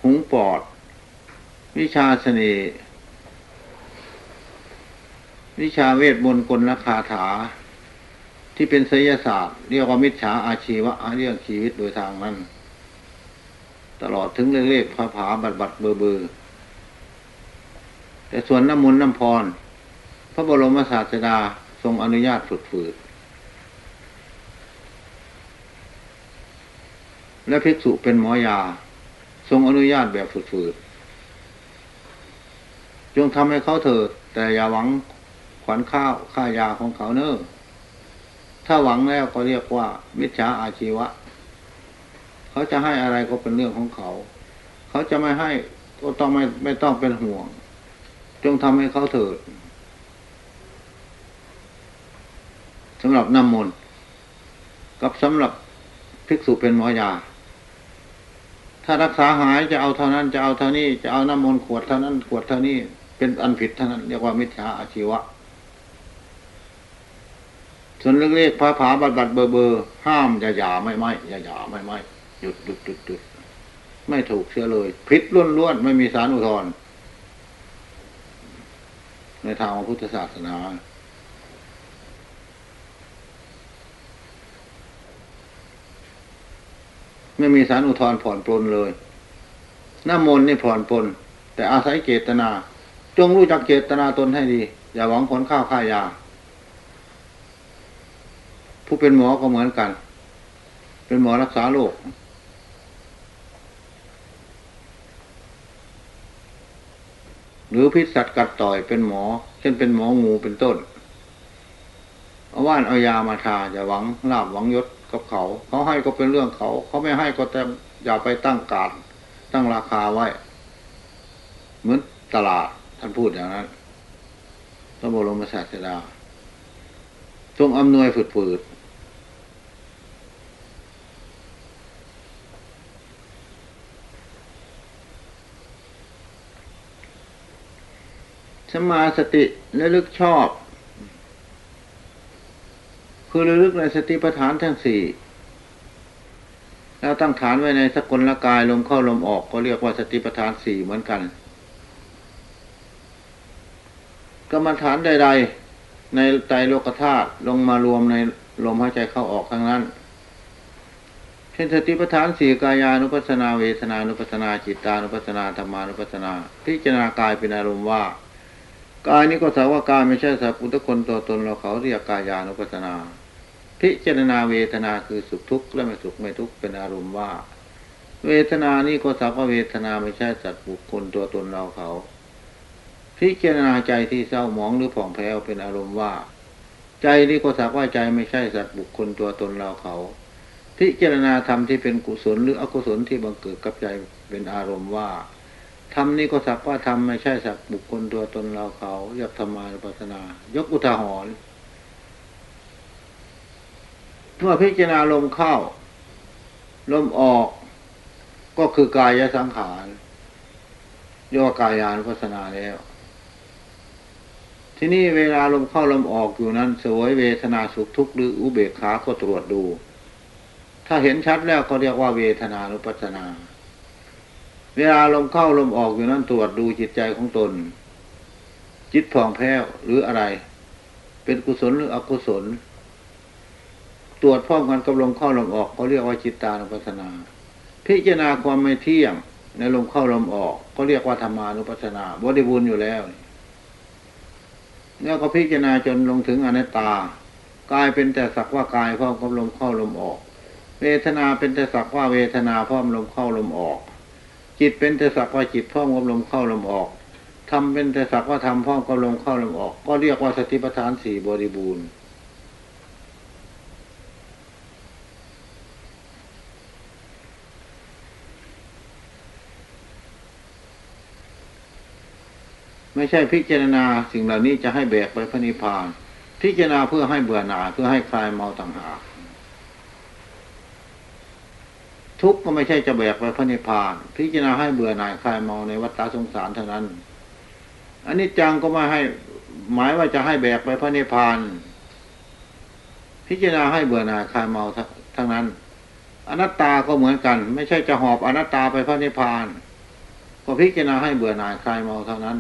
หุงปอด วิชาเสน่ห์วิชาเวทมนต์กลละคาถา ที่เป็นไสยศาสตร์ เรียกว่ามิจฉาอาชีวะเรื่องชีวิตโดยทางนั้น ตลอดถึงเลขผาผาบัดบัดเบอร์เบอร์แต่ส่วนน้ำมนต์น้ำพร พระบรมศาสดาทรงอนุญาตฝึกฝืดและภิกษุเป็นหมอยา ทรงอนุญาตแบบฝืดๆจงทำให้เขาเถิดแต่อย่าหวังขวัญข้าวค่ายาของเขาเนอ้อถ้าหวังแล้วก็เรียกว่า มิจฉาอาชีวะ เขาจะให้อะไรก็เป็นเรื่องของเขา เขาจะไม่ให้ก็ต้องไม่ไม่ต้องเป็นห่วง จงทำให้เขาเถิดสำหรับน้ำมนต์กับสำหรับภิกษุเป็นหมอยา ถ้ารักษาหายจะเอาเท่านั้นจะเอาเท่านี้ จะเอาน้ำมนต์ขวดเท่านั้นขวดเท่านี้ เป็นอันผิดเท่านั้นเรียกว่ามิจฉาอาชีวะส่วนเล็กๆพระผาบัดบัดเบอร์เบอร์ห้ามอย่าหย่าไม่ไม่อย่าหย่าไม่ไม่ หยุดหยุดหยุดหยุดไม่ถูกเสียเลยพิษล้วนๆไม่มีสารอุทธรในทางของพุทธศาสนาไม่มีสารอุทธรผ่อนปลนเลยน้ำมนต์นี่ผ่อนปลนแต่อาศัยเจตนา จงรู้จักเจตนาตนให้ดี อย่าหวังผลข้าวค่ายา ผู้เป็นหมอก็เหมือนกัน เป็นหมอรักษาโรค หรือพิษสัตว์กัดต่อยเป็นหมอ เช่นเป็นหมองูเป็นต้น เอาว่านเอายามาทาอย่าหวังลาบหวังยศกับเขา เขาให้ก็เป็นเรื่องเขา เขาไม่ให้ก็แต่อย่าไปตั้งการตั้งราคาไว้ เหมือนตลาดท่านพูดอย่างนั้นพระบรมศาสดาทรงอำนวยฝืด สมาสติระลึกชอบ คือระลึกในสติปัฏฐานทั้งสี่แล้วตั้งฐานไว้ในสกลละกายลมเข้าลมออกก็เรียกว่าสติปัฏฐานสี่เหมือนกันกรรมฐานใด ๆ ในใจโลกธาตุลงมารวมในลมหายใจเข้าออกทั้งนั้น เช่นสติปัฏฐานสี่กายานุปัสนาเวทนานุปัสนาจิตานุปัสนาธรรมานุปัสนา พิจารณากายเป็นอารมณ์ว่า กายนี้ก็สาวกายไม่ใช่สัพพุทธคนตัวตนเราเขาเรียกกายานุปัสนา พิจารณาเวทนาคือสุขทุกข์และไม่สุขไม่ทุกข์เป็นอารมณ์ว่า เวทนานี้ก็สักว่าเวทนาไม่ใช่สัตว์บุคคลตัวตนเราเขาพิจารณาใจที่เศร้าหมองหรือผ่องแผ้วเป็นอารมณ์ว่า ใจนี้ก็สักว่าใจไม่ใช่สัตว์บุคคลตัวตนเราเขาพิจารณาธรรมที่เป็นกุศลหรืออกุศลที่บังเกิดกับใจเป็นอารมณ์ว่า ธรรมนี้ก็สักว่าธรรมไม่ใช่สักบุคคลตัวตนเราเขายกธรรมานุปัสนา ยกอุทาหรณ์เมื่อพิจารณาลมเข้า ลมออกก็คือกายสังขารเรียกว่ากายานุปัสนาแล้ว ที่นี่เวลาลมเข้าลมออกอยู่นั้นสวยเวทนาสุขทุกข์หรืออุเบกขาก็ตรวจดู ถ้าเห็นชัดแล้วก็เรียกว่าเวทนานุปัสนา เวลาลมเข้าลมออกอยู่นั้นตรวจดูจิตใจของตน จิตผ่องแผ้วหรืออะไร เป็นกุศลหรืออกุศล ตรวจพร้อมกันกับลมเข้าลมออกเขาเรียกว่าจิตตานุปัสสนา พิจารณาความไม่เที่ยงในลมเข้าลมออกก็เรียกว่าธรรมานุปัสสนาบริบูรณ์อยู่แล้วเนี่ยก็พิจารณาจนลงถึงอนัตตากายเป็นแต่สักว่ากายพร้อมกับลมเข้าลมออก เวทนาเป็นแต่สักว่าเวทนาพร้อมลมเข้าลมออก จิตเป็นแต่สักว่าจิตพร้อมกับลมเข้าลมออกทำเป็นแต่สักว่าทำพร้อมกับลมเข้าลมออก ก็เรียกว่าสติปัฏฐานสี่บริบูรณ์ไม่ใช่พิจารณาสิ่งเหล่านี้จะให้แบกไปพระนิพพาน พิจารณาเพื่อให้เบื่อหน่ายเพื่อให้คลายเมาต่างหาก ทุกข์ก็ไม่ใช่จะแบกไปพระนิพพาน พิจารณาให้เบื่อหน่ายคลายเมาในวัฏฏะสงสารเท่านั้น อันนี้จังก็มาให้หมายว่าจะให้แบกไปพระนิพพาน พิจารณาให้เบื่อหน่ายคลายเมาทั้งนั้น อนัตตาก็เหมือนกัน ไม่ใช่จะหอบอนัตตาไปพระนิพพาน ก็พิจารณาให้เบื่อหน่ายคลายเมาเท่านั้น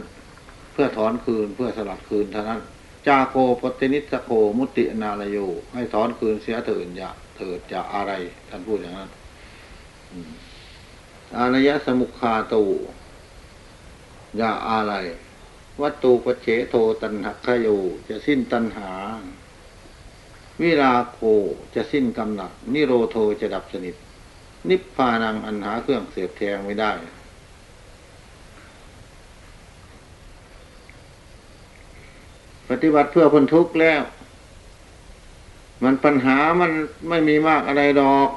เพื่อถอนคืนเพื่อสลัดคืนเท่านั้น จาโคปตินิสโคมุตินาลโยให้ถอนคืนเสียเถิดอย่าเถิดจะอะไรท่านพูดอย่างนั้น อารยสมุขาตูอย่าอะไรวัตถุปเฉโทตันหักขโยจะสิ้นตันหา วิราโคจะสิ้นกำหนัด นิโรโทจะดับสนิท นิพพานังอันหาเครื่องเสียบแทงไม่ได้ ปฏิบัติเพื่อพ้นทุกข์แล้ว มันปัญหามันไม่มีมากอะไรดอก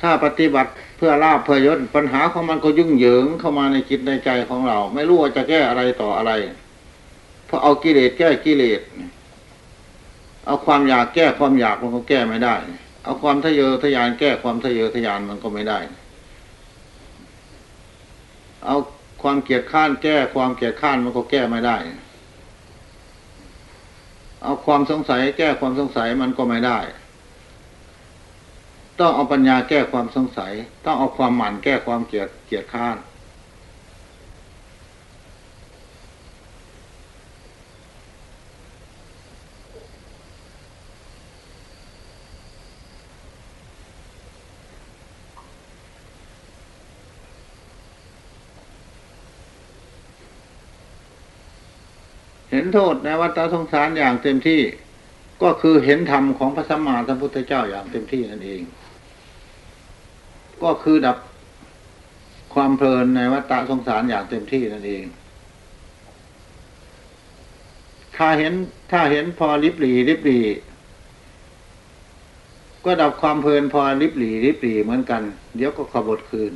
ถ้าปฏิบัติเพื่อลาบเพื่อยศปัญหาของมันก็ยุ่งเหยิงเข้ามาในจิตในใจของเรา ไม่รู้ว่าจะแก้อะไรต่ออะไร เพราะเอากิเลสแก้กิเลสเอาความอยากแก้ความอยากมันก็แก้ไม่ได้ เอาความทะเยอทะยานแก้ความทะเยอทะยานมันก็ไม่ได้ เอาความเกียดข้านแก้ความเกียดข้านมันก็แก้ไม่ได้ เอาความสงสัยแก้ความสงสัยมันก็ไม่ได้ ต้องเอาปัญญาแก้ความสงสัย ต้องเอาความหมั่นแก้ความเกลียดเกลียดข้านเห็นโทษในวัฏสงสารอย่างเต็มที่ ก็คือเห็นธรรมของพระสัมมาสัมพุทธเจ้าอย่างเต็มที่นั่นเอง ก็คือดับความเพลินในวัฏสงสารอย่างเต็มที่นั่นเอง ถ้าเห็นถ้าเห็นพอริบหลีริบหลีก็ดับความเพลินพอริบหลีริบหลีเหมือนกัน เดี๋ยวก็ขบดคืน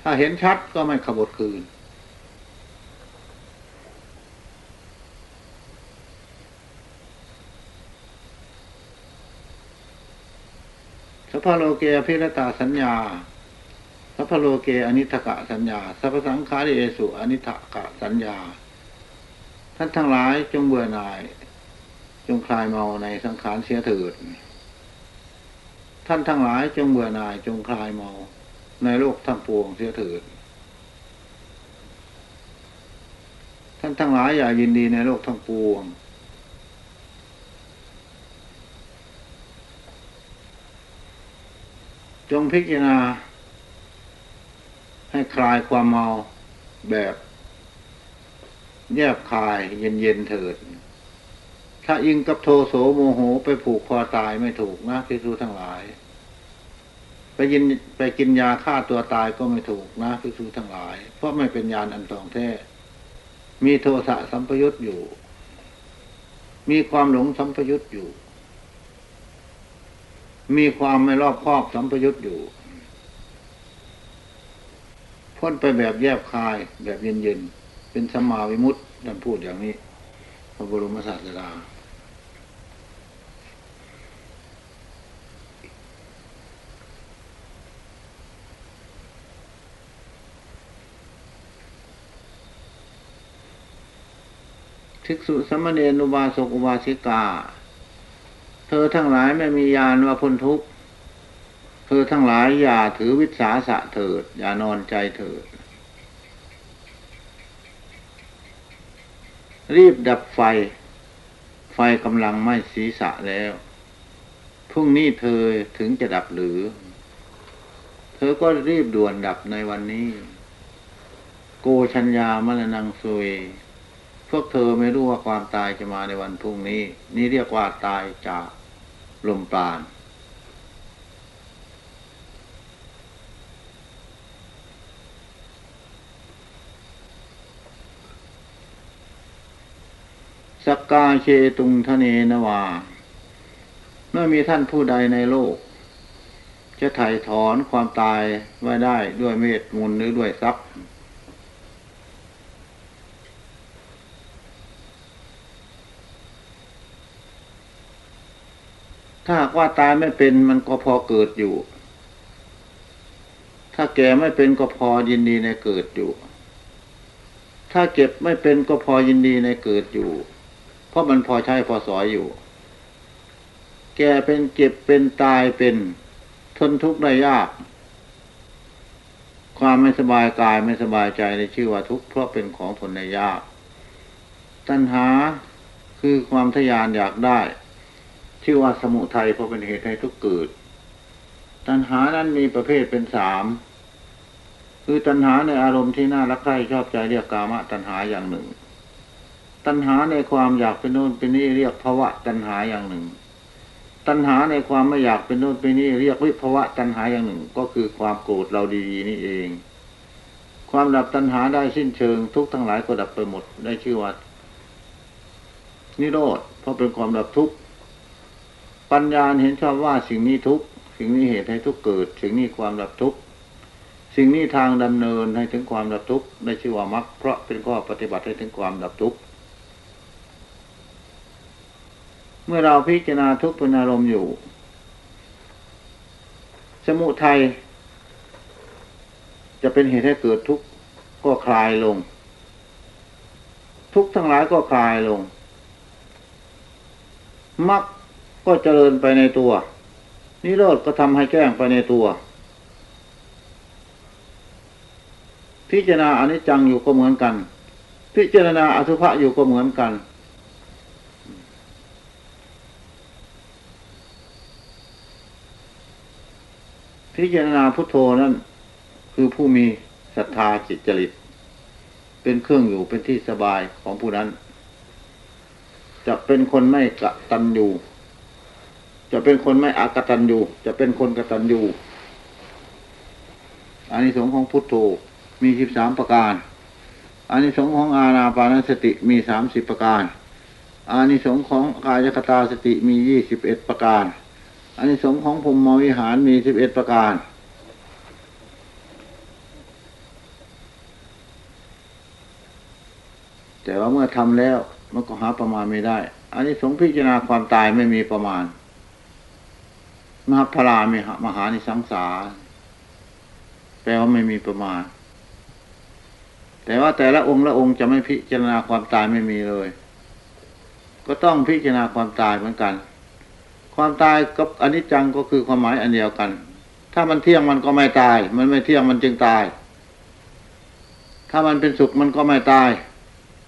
ถ้าเห็นชัดก็ไม่ขบดคืน สัพพโลเกอภิรตาสัญญา สัพพโลเกอนิทกะสัญญา สัพพสังขาริเอสุอนิทกะสัญญา ท่านทั้งหลายจงเบื่อหน่าย จงคลายเมาในสังขารเสียเถิด ท่านทั้งหลายจงเบื่อหน่ายจงคลายเมาในโลกทั้งปวงเสียเถิด ท่านทั้งหลายอย่ายินดีในโลกทั้งปวง งพิจารณา ให้คลายความเมาแบบ แยบคายเย็นเย็นเถิด ถ้าอิงกับโทโสโมโหไปผูกคอตายไม่ถูกนะพิสูทั้งหลาย ไปยินไปกินยาฆ่าตัวตายก็ไม่ถูกนะพิสูทั้งหลาย เพราะไม่เป็นยานอันตองแท้มีโทสะสัมปยุตอยู่ มีความหลงสัมปยุตอยู่ มีความไม่รอบคอบสัมพยุตอยู่ พ้นไปแบบแยบคายแบบเย็นๆ เป็นสมาวิมุตต์ท่านพูดอย่างนี้พระบรมศาสดาทิกษุสมณเณรุบาสกอุบาสิกา เธอทั้งหลายไม่มียานว่าพ้นทุกข์ เธอทั้งหลายอย่าถือวิสาสะเถิด อย่านอนใจเถิด รีบดับไฟ ไฟกำลังไหม้ศีรษะแล้ว พรุ่งนี้เธอถึงจะดับหรือ เธอก็รีบด่วนดับในวันนี้ โกชัญญามรณังสุเวกเธอไม่รู้ว่าความตายจะมาในวันพรุ่งนี้ นี่เรียกว่าตายจากลมปราณสักกาเชตุงทะเนนวา เมื่อมีท่านผู้ใดในโลก จะไถ่ถอนความตายไว้ได้ด้วยเมตมุนหรือด้วยทรัพย์ ถ้าหากว่าตายไม่เป็นมันก็พอเกิดอยู่ ถ้าแก่ไม่เป็นก็พอยินดีในเกิดอยู่ ถ้าเก็บไม่เป็นก็พอยินดีในเกิดอยู่ เพราะมันพอใช้พอสอยอยู่ แก่เป็นเก็บเป็นตายเป็นทนทุกข์ได้ยาก ความไม่สบายกายไม่สบายใจในชื่อว่าทุกข์เพราะเป็นของทนได้ยาก ตัณหาคือความทยานอยากได้ ชื่อว่าสมุทัยเพราะเป็นเหตุให้ทุกเกิด ตัณหานั้นมีประเภทเป็นสามคือตัณหาในอารมณ์ที่น่ารักใคร่ชอบใจเรียกกามะตัณหาอย่างหนึ่ง ตัณหาในความอยากเป็นโน่นเป็นนี่เรียกภวะตัณหาอย่างหนึ่ง ตัณหาในความไม่อยากเป็นโน่นเป็นนี่เรียกวิภวะตัณหาอย่างหนึ่ง ก็คือความโกรธเราดีๆนี่เอง ความดับตัณหาได้สิ้นเชิง ทุกทั้งหลายก็ดับไปหมดได้ชื่อว่านิโรธเพราะเป็นความดับทุกข์ ปัญญาเห็นชอบว่าสิ่งนี้ทุกสิ่งนี้เหตุให้ทุกเกิด สิ่งนี้ความดับทุกสิ่งนี้ทางดำเนินให้ถึงความดับทุกข์ได้ชื่อว่ามรรคเพราะเป็นข้อปฏิบัติให้ถึงความดับทุกข์เมื่อเราพิจารณาทุกข์เป็นอารมณ์อยู่ สมุทัยจะเป็นเหตุให้เกิดทุกข์ก็คลายลง ทุกข์ทั้งหลายก็คลายลงมรรค ก็เจริญไปในตัว นิโรธก็ทำให้แจ้งไปในตัว พิจารณาอนิจจังอยู่ก็เหมือนกัน พิจารณาอสุภะอยู่ก็เหมือนกัน พิจารณาพุทโธนั่นคือผู้มีศรัทธาจิตจริต เป็นเครื่องอยู่เป็นที่สบายของผู้นั้น จะเป็นคนไม่กระตัญญู จะเป็นคนไม่อากตัญญูจะเป็นคนกตัญญูอันนี้สงของพุทโธมีสิบสามประการอันนี้สงของอาณาปานสติมีสามสิบประการอานิสงส์ของกายคตาสติมียี่สิบเอ็ดประการอานิสงส์ของภูมิวิหารมีสิบเอ็ดประการแต่ว่าเมื่อทำแล้วมันก็หาประมาณไม่ได้ อันนี้สงพิจารณาความตายไม่มีประมาณ มหพลามีมหานิสังสา แปลว่าไม่มีประมาณ แต่ว่าแต่ละองค์ละองค์จะไม่พิจารณาความตายไม่มีเลย ก็ต้องพิจารณาความตายเหมือนกัน ความตายกับอนิจจังก็คือความหมายอันเดียวกัน ถ้ามันเที่ยงมันก็ไม่ตาย มันไม่เที่ยงมันจึงตาย ถ้ามันเป็นสุขมันก็ไม่ตาย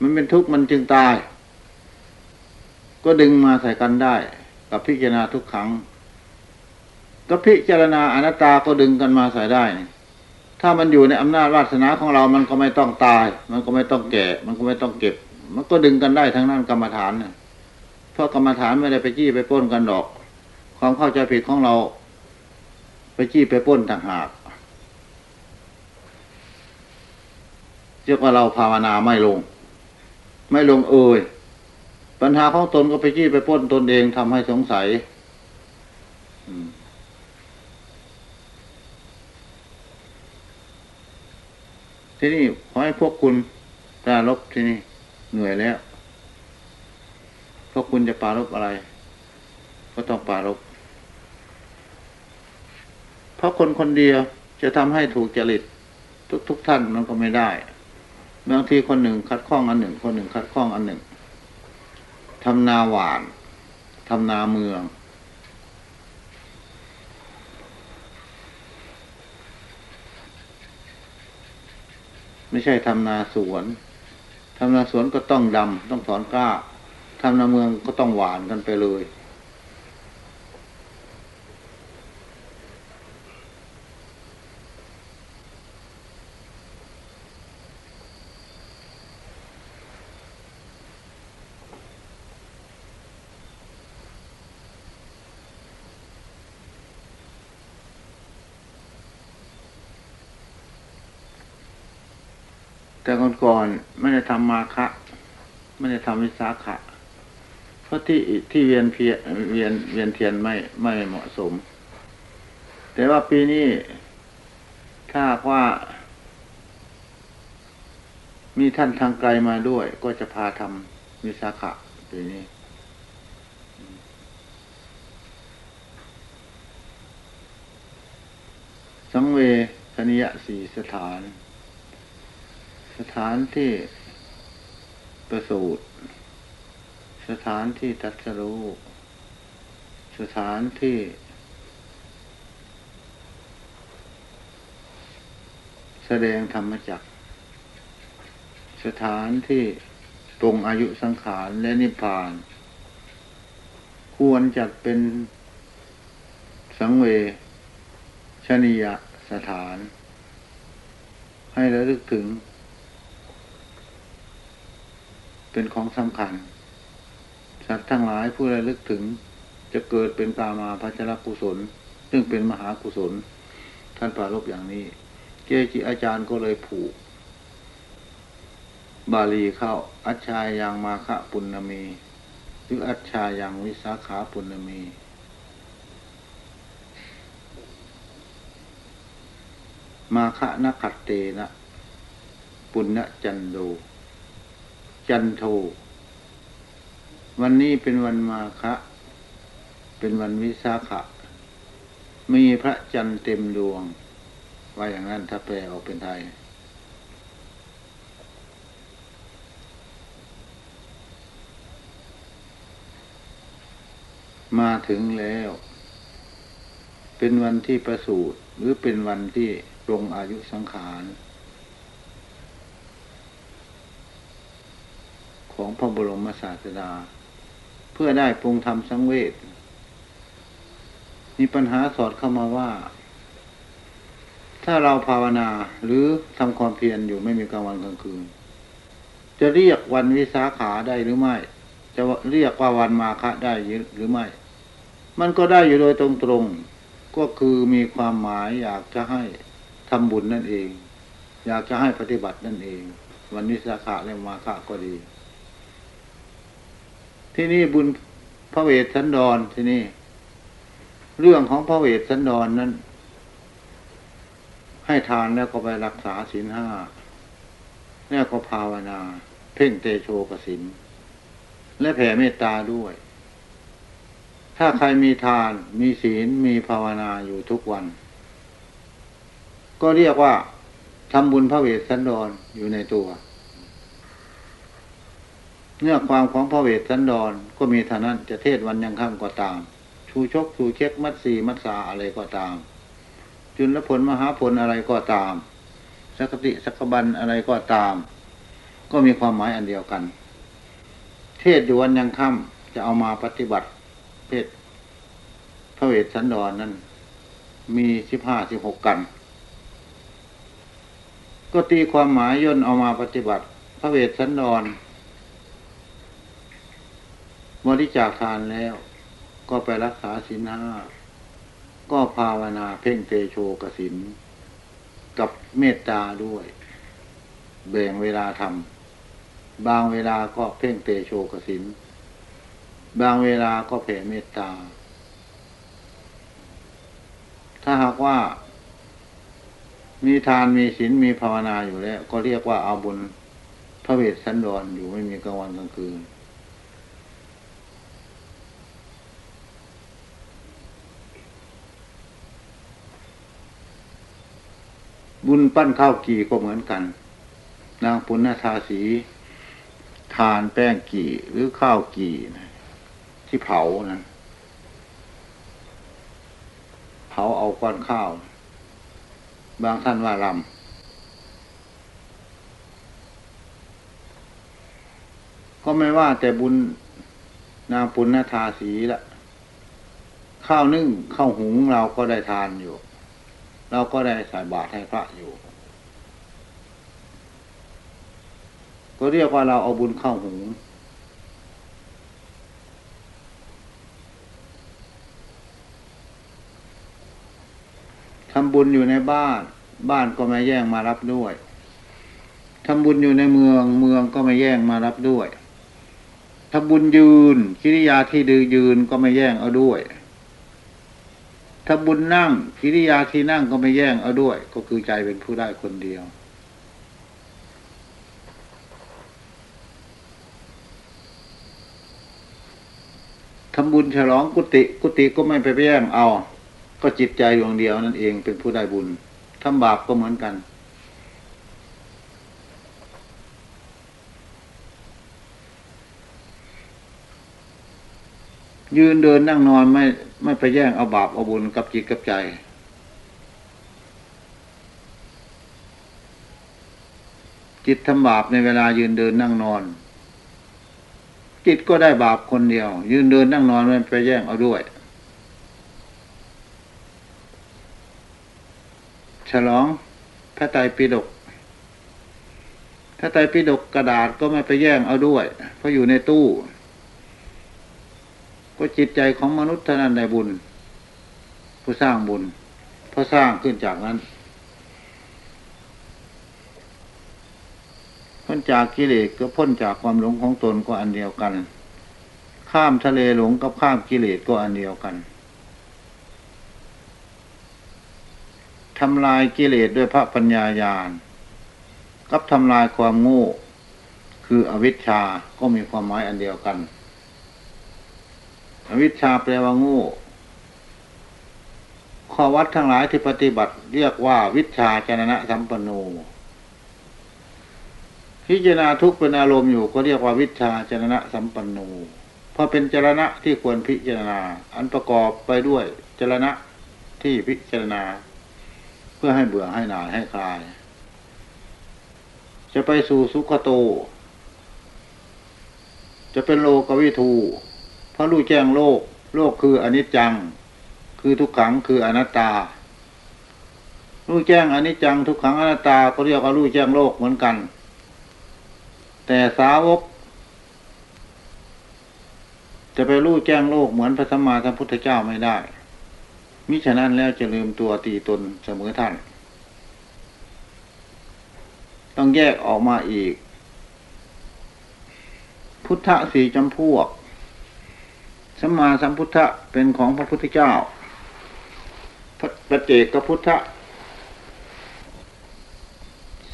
มันเป็นทุกข์มันจึงตาย ก็ดึงมาใส่กันได้ กับพิจารณาทุกครั้ง ก็พิจารณาอนัตตาก็ดึงกันมาใส่ได้ ถ้ามันอยู่ในอำนาจวาสนาของเรา มันก็ไม่ต้องตาย มันก็ไม่ต้องแก่ มันก็ไม่ต้องเก็บ มันก็ดึงกันได้ทั้งนั้นกรรมฐานเนี่ยเพราะกรรมฐานไม่ได้ไปจี้ไปป้นกันดอก ความเข้าใจผิดของเรา ไปจี้ไปป้นต่างหากเรียกว่าเราภาวนาไม่ลง ไม่ลงเอ่ยปัญหาของตนก็ไปจี้ไปป้นตนเองทำให้สงสัย ที่นี่ขอให้พวกคุณตาลบที่นี่เหนื่อยแล้วราะคุณจะปารบอะไร ก็ต้องปารบเพราะคนคนเดียวจะทำให้ถูกจริตทุกทุกท่านมันก็ไม่ได้บางทีคนหนึ่งคัดข้องอันหนึ่ง คนหนึ่งคัดข้องอันหนึ่งทำนาหวานทำนาเมือง ไม่ใช่ทำนาสวนทำนาสวนก็ต้องดำต้องถอนกล้าทำนาเมืองก็ต้องหวานกันไปเลย แต่ก่อนๆไมาคะไม่ได้ทำวิสาขะ เพราะที่ที่เวียนเพียเวียนเวียนเทียนไม่ไม่เหมาะสม แต่ว่าปีนี้ถ้าว่า มีท่านทางไกลมาด้วย ก็จะพาทำวิสาขะปีนี้สังเวชนิยสีสถาน สถานที่ ประสูตร สถานที่ตัดสรู้ สถานที่แสดงธรรมจักสถานที่ตรงอายุสังขารและนิพพาน ควรจัดเป็นสังเวชนียสถาน ให้ระลึกถึง เป็นของสำคัญ สัตว์ทั้งหลายผู้ระลึกถึงจะเกิดเป็นกามาพัชรกุศล ซึ่งเป็นมหากุศล ท่านปรารบอย่างนี้ เกจิอาจารย์ก็เลยผูก บาลีเข้า อัจฉายังมาคะปุณณมี หรืออัจฉายังวิสาขาปุณณมีมาคะนขัดเตนะ ปุณณจันโด จันโท วันนี้เป็นวันมาคะ เป็นวันวิสาขะ มีพระจันทร์เต็มดวง ว่าอย่างนั้นถ้าแปลออกเป็นไทย มาถึงแล้ว เป็นวันที่ประสูติหรือเป็นวันที่ลงอายุสังขาร ของพระบรมศาสดา เพื่อได้ปรุงทำสังเวชมีปัญหาสอดเข้ามาว่า ถ้าเราภาวนาหรือทำความเพียรอยู่ไม่มีกลางวันกลางคืน จะเรียกวันวิสาขาได้หรือไม่ จะเรียกว่าวันมาฆะได้หรือไม่ มันก็ได้อยู่โดยตรงๆก็คือมีความหมายอยากจะให้ทำบุญนั่นเอง อยากจะให้ปฏิบัตินั่นเอง วันวิสาขาและมาฆะก็ดี ที่นี่บุญพระเวทสันดรที่นี่ เรื่องของพระเวทสันดรนนั้น ให้ทานแล้วก็ไปรักษาศีลห้าแล้วก็ภาวนา เพ่งเตโชกสินและแผ่เมตตาด้วย ถ้าใครมีทานมีศีลมีภาวนาอยู่ทุกวัน ก็เรียกว่าทำบุญพระเวทสันดรออยู่ในตัว เนื้อความของพระเวทสันดรก็มีเท่านั้นจะเทศวันยังค่ำก็ตาม ชูชกชูเช็คมัดสีมัดสาอะไรก็ตาม จุลผลมหาผลอะไรก็ตาม สักติสักบันอะไรก็ตาม ก็มีความหมายอันเดียวกัน เทศอยู่วันยังค่ำจะเอามาปฏิบัติเพศพระเวทสันดรนนั้น มีสิบห้าสิบหกกัน ก็ตีความหมายย่นเอามาปฏิบัติ พระเวทสันดร บริจาคทานแล้ว ก็ไปรักษาศีลห้าก็ภาวนาเพ่งเตโชกสินกับเมตตาด้วย แบ่งเวลาทำบางเวลาก็เพ่งเตโชกสินบางเวลาก็แผ่เมตตา ถ้าหากว่า มีทานมีศีลมีภาวนาอยู่แล้ว ก็เรียกว่าเอาบุญพระเวทสันดรออยู่ไม่มีกลางวันกลางคืน บุญปั้นข้าวกี่ก็เหมือนกัน นางปุณณธาสีทานแป้งกี่หรือข้าวกี่ที่เผานั้นเผาเอาก้อนข้าว บางท่านว่าลำก็ไม่ว่าแต่บุญนางปุณณธาสีละข้าวนึ่งข้าวหุงเราก็ได้ทานอยู่ เราก็ได้ใส่บาตรให้พระอยู่ ก็เรียกว่าเราเอาบุญเข้าหูทำบุญอยู่ในบ้าน บ้านก็ไม่แย่งมารับด้วยทำบุญอยู่ในเมืองเมืองก็ไม่แย่งมารับด้วยทำบุญยืนกิริยาที่ดือยืนก็ไม่แย่งเอาด้วย ถ้าบุญนั่งกิริยาที่นั่งก็ไม่แย่งเอาด้วย ก็คือใจเป็นผู้ได้คนเดียว ทำบุญฉลองกุฏิกุฏิก็ไม่ไปแย่งเอา ก็จิตใจดวงเดียวนั่นเองเป็นผู้ได้บุญทำบาปก็เหมือนกันยืนเดินนั่งนอนไม่ ไม่ไปแย่งเอาบาปเอาบุญกับจิตกับใจ จิตทำบาปในเวลายืนเดินนั่งนอน จิตก็ได้บาปคนเดียว ยืนเดินนั่งนอนไม่ไปแย่งเอาด้วย ฉลองพระไตรปิฎกพระไตรปิฎกกระดาษก็ไม่ไปแย่งเอาด้วย เพราะอยู่ในตู้ ก็จิตใจของมนุษย์เท่านั้นได้บุญ ผู้สร้างบุญเพราะสร้างขึ้นจากนั้นพ้นจากกิเลสก็พ้นจากความหลงของตนก็อันเดียวกัน ข้ามทะเลหลงกับข้ามกิเลสก็อันเดียวกันทำลายกิเลสด้วยพระปัญญาญาณกับทำลายความโง่คืออวิชชาก็มีความหมายอันเดียวกัน อวิชชาแปลว่าโง่ข้อวัดทั้งหลายที่ปฏิบัติ เรียกว่าวิชาจนะสัมปโนพิจารณาทุกเป็นอารมณ์อยู่ก็เรียกว่าวิชาจนะสัมปนโนเพราะเป็นจรณะที่ควรพิจารณา อันประกอบไปด้วยจรณะที่พิจารณา เพื่อให้เบื่อให้หน่ายให้คลาย จะไปสู่สุขโต จะเป็นโลกวิทู พราะรู้แจ้งโลก โลกคืออนิจจัง คือทุกขังคืออนัตตา รู้แจ้งอนิจจังทุกขังอนัตตาก็เรียกว่ารู้แจ้งโลกเหมือนกัน แต่สาวก จะไปรู้แจ้งโลกเหมือนพระสัมมาสัมพุทธเจ้าไม่ได้ มิฉะนั้นแล้วจะลืมตัวตีตนเสมอท่าน ต้องแยกออกมาอีกพุทธสี่จำพวก สัมมาสัมพุทธะเป็นของพระพุทธเจ้าพระเจกพุทธะ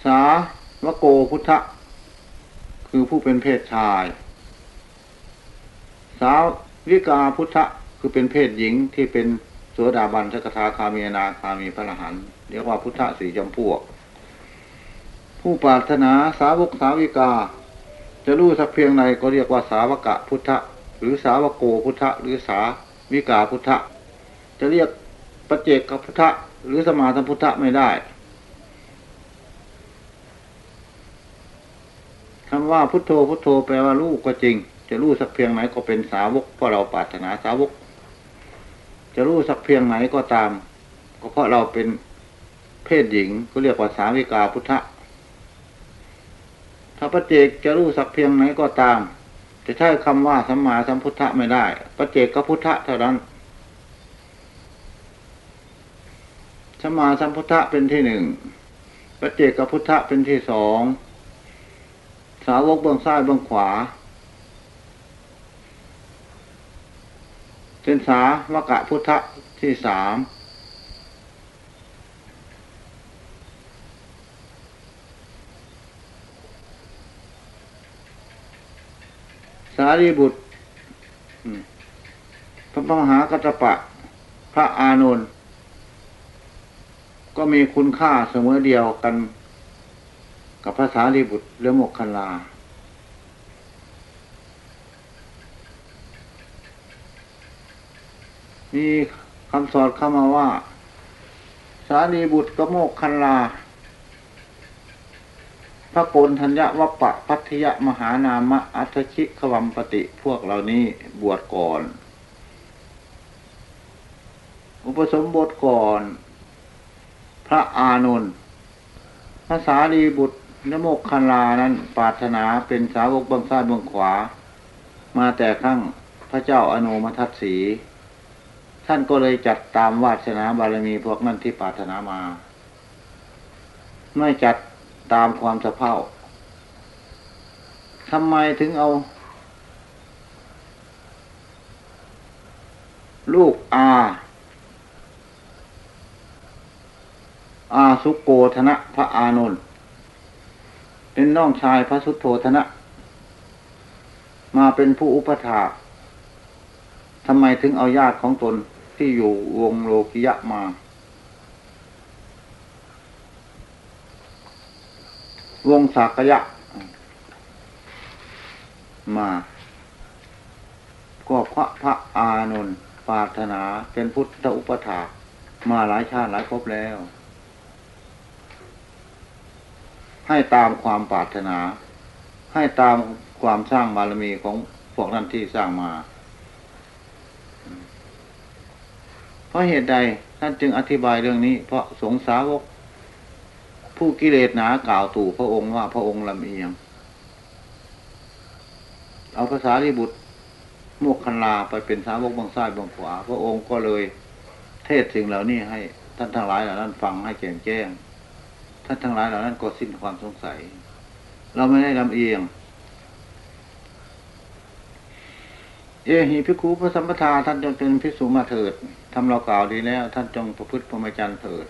สาวโกพุทธะคือผู้เป็นเพศชาย สาววิกาพุทธะคือเป็นเพศหญิงที่เป็นโสดาบันสกทาคามีนาคามีพระรหันเรียกว่าพุทธะสี่จำพวก ผู้ปรารถนาสาวกสาวิกา จะรู้สักเพียงใดก็เรียกว่าสาวกะพุทธะ หรือสาวโกพุทธะหรือสาวิกาพุทธะจะเรียกปเจกพุทธะหรือสมาธพุทธะไม่ได้คำว่าพุทโธพุทโธแปลว่ารู้ก็จริง จะรู้สักเพียงไหนก็เป็นสาวกเพราะเราปรารถนาสาวก จะรู้สักเพียงไหนก็ตาม ก็เพราะเราเป็นเพศหญิงก็เรียกว่าสาวิกาพุทธะถ้าพระเจกจะรู้สักเพียงไหนก็ตาม จะใช้คำว่าสัมมาสัมพุทธะไม่ได้พระเจกพุทธะเท่านั้นสัมมาสัมพุทธะเป็นที่หนึ่งพระเจกพุทธะเป็นที่สองสาวกเบื้องซ้ายเบื้องขวาเป็นสาวกะพุทธที่สาม สารีบุตรพระมหากัตปะ พระอานนท์ก็มีคุณค่าเสมอเดียวกัน กับภาษาลีบุตรและโมกคันลา มีคำสอนเข้ามาว่า สารีบุตรกับโมกคันลา พระโกนธัญญวัปปะพัทยมหานามะอัตชิขวัมปติพวกเหล่านี้บวชก่อน อุปสมบทก่อน พระอานนท์ภาษาลีบุตรนโมกคันลานั้นปารถนาเป็นสาวกบังซ้ายบังขวา มาแต่ขั้งพระเจ้าอนุมัติสี ท่านก็เลยจัดตามวาสนาบารมีพวกนั้นที่ปารถนามา ไม่จัด ตามความสะเพร่าทำไมถึงเอา ลูกอา อาสุโกธนะพระอานนท์เป็นน้องชายพระสุโธธนะ มาเป็นผู้อุปถาทำไมถึงเอาญาติของตนที่อยู่วงโลกิยะมา วงสากยะ มา ก็พระพระอานนท์ปาถนาเป็นพุทธอุปถามาหลายชาติหลายภพแล้ว ให้ตามความปารถนา ให้ตามความสร้างบารมีของพวกนั้นที่สร้างมา เพราะเหตุใดท่านจึงอธิบายเรื่องนี้ เพราะสงสาวก ผู้กิเลสหนากล่าวตู่พระองค์ว่าพระองค์ลำเอียง เอาภาษาลิบุตรมวกคันลาไปเป็นสาวกบางซ้ายบางขวา พระองค์ก็เลยเทศสิ่งเหล่านี้ให้ท่านทั้งหลายเหล่านั้นฟังให้แจ่มแจ้ง ท่านทั้งหลายเหล่านั้นก็สิ้นความสงสัย เราไม่ได้ลำเอียง เอหิพิคุพระสัมปทาท่านจงเป็นพิสุมาเถิดทำเรากล่าวดีแล้ว ท่านจงประพฤติพรหมจรรย์เถิด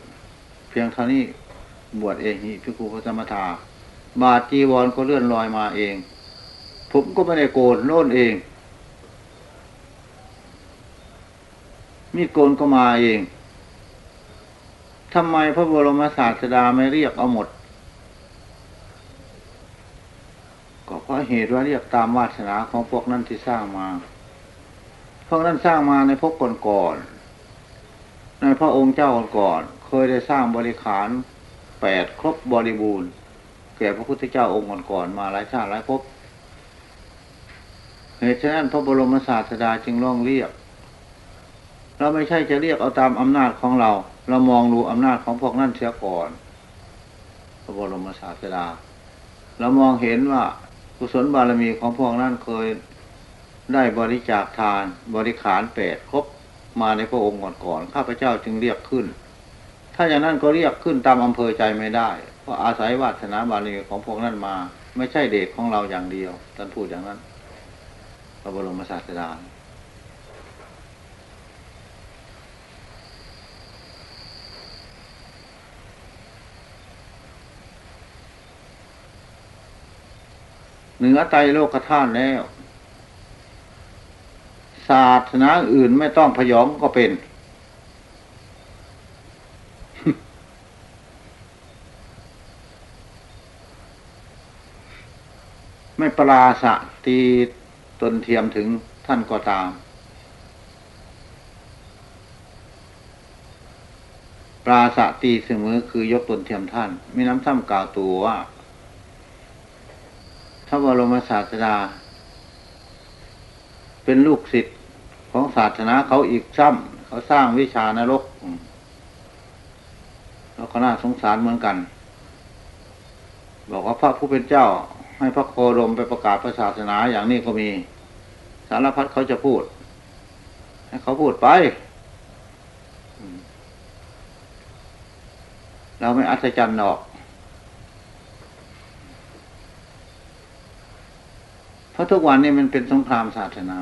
เพียงเท่านี้ บวชเอหิพิคุพระสมปทาบาทจีวรก็เลื่อนลอยมาเอง ผมก็ไม่ได้โกนโน่นเอง มีโกนก็มาเองทำไมพระบรมศาสดาไม่เรียกเอาหมด ก็เพราะเหตุว่าเรียกตามวาสนาของพวกนั้นที่สร้างมา พวกนั้นสร้างมาในพบก่อนๆในพระองค์เจ้าก่อน เคยได้สร้างบริขาร แปดครบบริบูรณ์ แก่พระพุทธเจ้าองค์ก่อนๆมาหลายชาติหลายภพเหตุฉะนั้นพระบรมศาสดาจึงร้องเรียก เราไม่ใช่จะเรียกเอาตามอำนาจของเรา เรามองดูอำนาจของพวกนั้นเสียก่อน พระบรมศาสดา เรามองเห็นว่ากุศลบารมีของพวกนั้นเคยได้บริจาคทานบริขารแปดครบมาในพระองค์ก่อนๆข้าพเจ้าจึงเรียกขึ้นาอย่างนั้นก็เรียกขึ้นตามอำเภอใจไม่ได้ เพราะอาศัยวาสนาบารีของพวกนั้นมา ไม่ใช่เดชของเราอย่างเดียวท่านพูดอย่างนั้นพระบรมศาสดาเหนือไตโลกธาตุแล้ว ศาสนาอื่นไม่ต้องพยองก็เป็น ไม่ปราศตีตนเทียมถึงท่านก็ตาม ปราศตีเสมอคือยกตนเทียมท่าน มีน้ำซ้ำกล่าวตัวว่าพระบรมศาสดา เป็นลูกศิษย์ของศาสนาเขาอีกซ้ำเขาสร้างวิชานรกแล้วก็น่าสงสารเหมือนกัน บอกว่าพระผู้เป็นเจ้า ให้พระโคดมไปประกาศศาสนาอย่างนี้ก็มี สารพัดเขาจะพูด ให้เขาพูดไป เราไม่อัศจรรย์หรอก เพราะทุกวันนี้มันเป็นสงครามศาสนา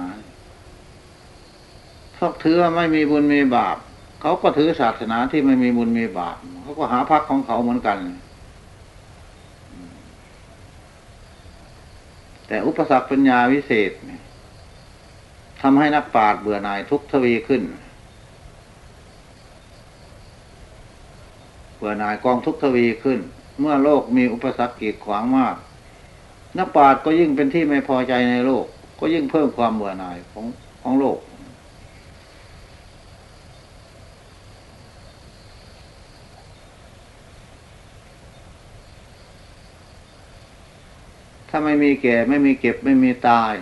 พวกถือว่าไม่มีบุญมีบาป เขาก็ถือศาสนาที่ไม่มีบุญมีบาป เขาก็หาพักของเขาเหมือนกัน แต่อุปสรรคปัญญาวิเศษทำให้นักปราชญ์เบื่อหน่ายทุกทวีขึ้น เบื่อหน่ายกองทุกทวีขึ้น เมื่อโลกมีอุปสรรคกีดขวางมาก นักปราชญ์ก็ยิ่งเป็นที่ไม่พอใจในโลก ก็ยิ่งเพิ่มความเบื่อหน่ายของของโลก ถ้าไม่มีแก่ไม่มีเก็บไม่มีตาย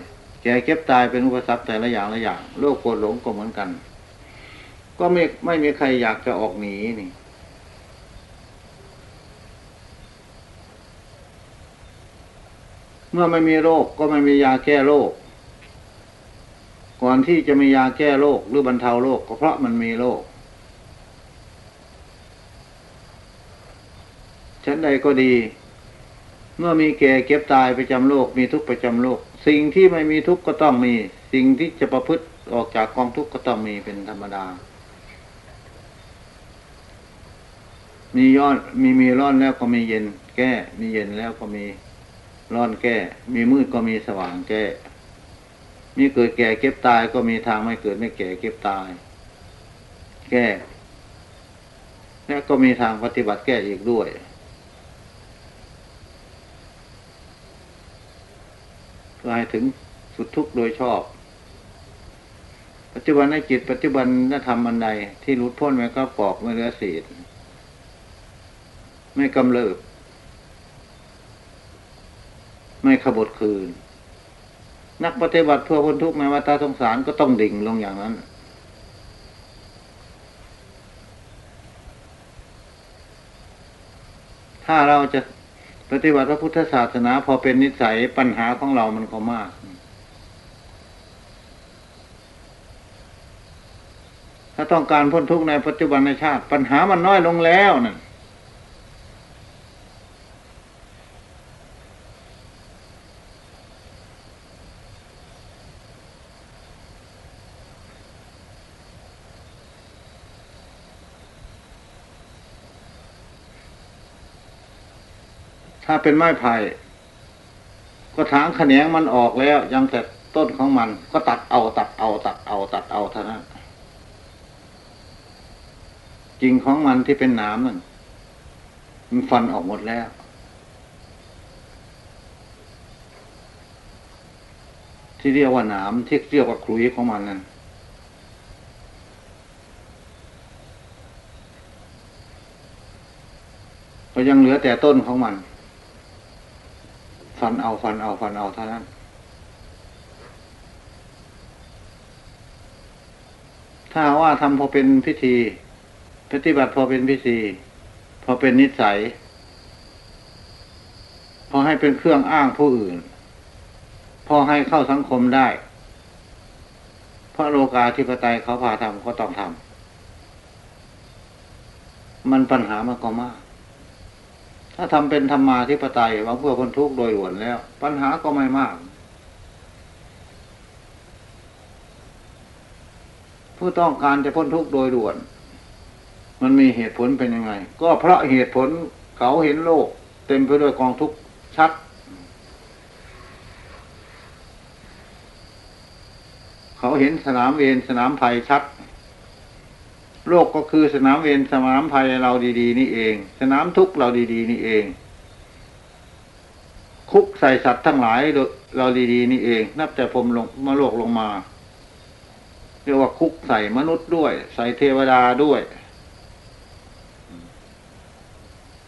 แก่เก็บตายเป็นอุปสรรคแต่ละอย่างละอย่างโลกโกรธหลงก็เหมือนกัน ก็ไม่ไม่มีใครอยากจะออกหนีนี่เมื่อไม่มีโรคก็ไม่มียาแก้โรค ก่อนที่จะมียาแก้โรคหรือบรรเทาโรคก็เพราะมันมีโรคชั้นใดก็ดี เมื่อมีแก่เก็บตายประจำโลกมีทุกประจำโลก สิ่งที่ไม่มีทุกก็ต้องมี สิ่งที่จะประพฤติออกจากกองทุกก็ต้องมีเป็นธรรมดา มีย้อนมีมีร้อนแล้วก็มีเย็น แก้ มีเย็นแล้วก็มีร้อนแก้ มีมืดก็มีสว่างแก้ มีเกิดแก่เก็บตายก็มีทางไม่เกิดไม่แก่เก็บตาย แก้ และก็มีทางปฏิบัติแก้อีกด้วย เพื่อให้ถึงสุดทุกข์โดยชอบ ปัจจุบันในจิตปัจจุบันนธรรมอันใดที่รุดพ้นไม่ก็ปอกไม่เหลือศีลไม่กำเริบไม่ขบฏคืน นักปฏิบัติเพื่อพ้นทุกข์ในวัฏสงสารก็ต้องดิ่งลงอย่างนั้นถ้าเราจะ ปฏิบัติพระพุทธศาสนาพอเป็นนิสัยปัญหาของเรามันก็มาก ถ้าต้องการพ้นทุกข์ในปัจจุบันในชาติ ปัญหามันน้อยลงแล้วนั่น ถ้าเป็นไม้ไผ่ก็ถางแขนงมันออกแล้ว ยังแต่ต้นของมันก็ตัดเอาตัดเอาตัดเอาตัดเอาเท่านั้นจริงของมันที่เป็นน้ำนั่นมันฟันออกหมดแล้ว ที่เรียกว่าน้ำที่เรียกว่าคลุยของมันนั่นก็ยังเหลือแต่ต้นของมัน ฟันเอาฟันเอาฟันเอาเท่านั้น ถ้าว่าทำพอเป็นพิธี ปฏิบัติพอเป็นพิธี พอเป็นนิสัย พอให้เป็นเครื่องอ้างผู้อื่น พอให้เข้าสังคมได้เพราะโลกาธิปไตยเขาพาทำก็ต้องทำมันปัญหามันก็มาก ถ้าทำเป็นธรรมาธิปไตยหวังเพื่อคนทุกข์โดยด่วนแล้ว ปัญหาก็ไม่มาก ผู้ต้องการจะพ้นทุกข์โดยด่วน มันมีเหตุผลเป็นยังไง ก็เพราะเหตุผลเขาเห็นโลก เต็มไปด้วยกองทุกข์ชัด เขาเห็นสนามเวรสนามภัยชัด โลกก็คือสนามเวรสนามภัยเราดี ๆ นี่เอง สนามทุกข์เราดี ๆ นี่เอง คุกใส่สัตว์ทั้งหลายเราดีๆ นี่เอง นับแต่ผมลงมาโลกลงมา เรียกว่าคุกใส่มนุษย์ด้วย ใส่เทวดาด้วย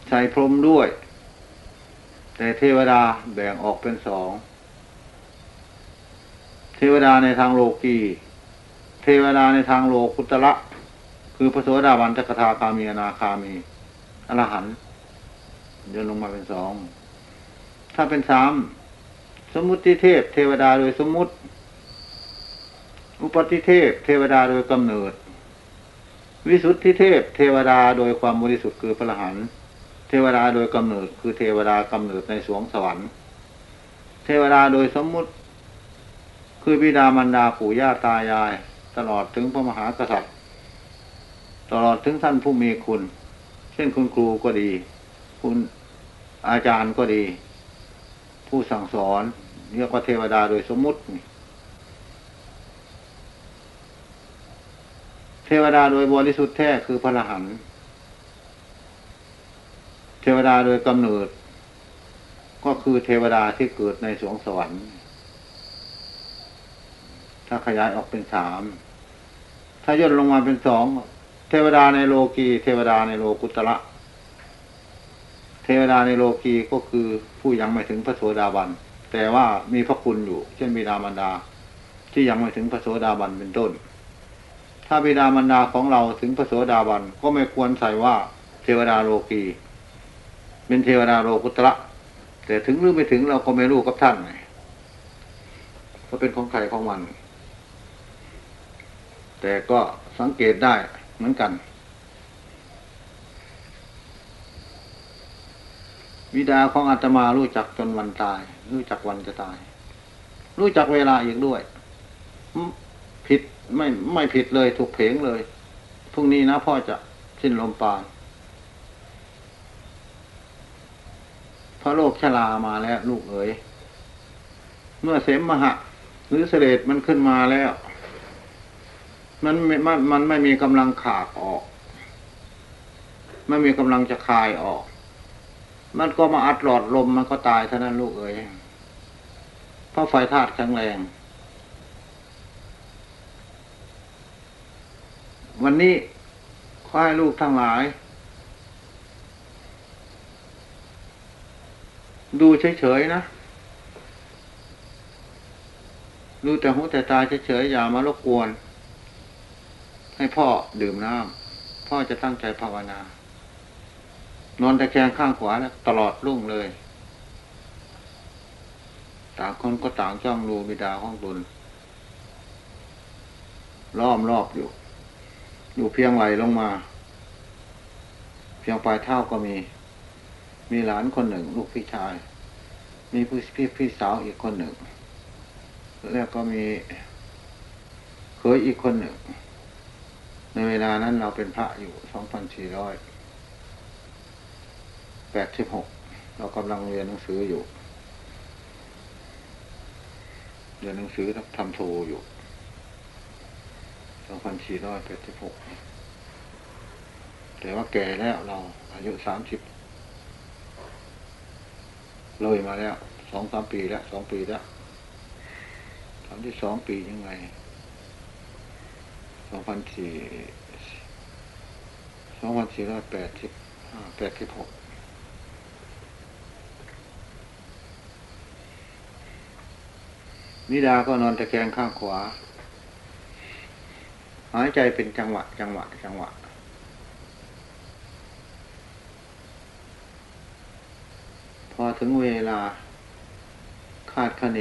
ใส่พรมด้วย แต่เทวดาแบ่งออกเป็นสอง เทวดาในทางโลกี เทวดาในทางโลกุตระ คือพระโสดาบันตกทาคามีอนาคามีอรหันต์เดินลงมาเป็นสอง ถ้าเป็นสามสมุติเทพ เทวดาโดยสมมุติ อุปติเทพ เทวดาโดยกำเนิด วิสุทธิเทพ เทวดาโดยความบริสุทธิ์คือพระอรหันต์เทวดาโดยกำเนิด คือเทวดากำเนิดในสวงสวรรค์ เทวดาโดยสมมุติ คือบิดามารดาปู่ย่าตายาย ตลอดถึงพระมหากษัตริย์ ตลอดถึงท่านผู้มีคุณ เช่นคุณครูก็ดี คุณอาจารย์ก็ดี ผู้สั่งสอนเรียกว่าเทวดาโดยสมมุติ เทวดาโดยบริสุทธิ์แท้คือพระรหันต์เทวดาโดยกำเนิด ก็คือเทวดาที่เกิดในสวงสวรรค์ ถ้าขยายออกเป็นสามถ้าย่นลงมาเป็นสอง เทวดาในโลกีเทวดาในโลกุตระเทวดาในโลกีก็คือผู้ยังไม่ถึงพระโสดาบัน แต่ว่ามีพระคุณอยู่ เช่นบิดามารดา ที่ยังไม่ถึงพระโสดาบันเป็นต้น ถ้าบิดามารดาของเราถึงพระโสดาบันก็ไม่ควรใส่ว่าเทวดาโลกีเป็นเทวดาโลกุตระแต่ถึงหรือไม่ถึงเราก็ไม่รู้กับท่านไงก็เป็นของใครของมัน แต่ก็สังเกตได้ เหมือนกัน วิดาของอาตมารู้จักจนวันตาย รู้จักวันจะตาย รู้จักเวลาอีกด้วย ผิดไม่ไม่ผิดเลยถูกเพงเลยพรุ่งนี้นะพ่อจะสิ้นลมปราณพระโลกชรามาแล้ว ลูกเอ๋ยเมื่อเสมมหะ หรือเสด็จมันขึ้นมาแล้ว มันมันมันไม่มีกำลังขาดออก ไม่มีกำลังจะคายออก มันก็มาอัดหลอดลมมันก็ตายเท่านั้นลูกเอ๋ยเพราะไฟธาตุแข็งแรง วันนี้ขอให้ลูกทั้งหลาย ดูเฉยๆนะดูแต่หูแต่ตาเฉยๆอย่ามารบกวน ให้พ่อดื่มน้ำพ่อจะตั้งใจภาวนา นอนตะแคงข้างขวานะตลอดรุ่งเลย ต่างคนก็ต่างจ้องดูบิดาของตนล้อมรอบอยู่ อยู่เพียงไหลลงมา เพียงปลายเท้าก็มี มีหลานคนหนึ่ง ลูกพี่ชาย มีพี่พี่พี่สาวอีกคนหนึ่ง แล้วก็มีเคยอีกคนหนึ่ง ในเวลานั้นเราเป็นพระอยู่สองพันสี่ร้อยแปดสิบหกเรากำลังเรียนหนังสืออยู่ เรียนหนังสือทำโทอยู่สองพันสี่ร้อยแปดสิบหกแต่ว่าแก่แล้วเราอายุสามสิบเลยมาแล้วสองสามปีแล้วสองปีแล้วสามที่สองปียังไง สองพันสี่สองพันสี่ร้อยแปดสิบแปดสิบหกนิดาก็นอนตะแคงข้างขวา หายใจเป็นจังหวะ จังหวะ จังหวะ พอถึงเวลาคาดคะเน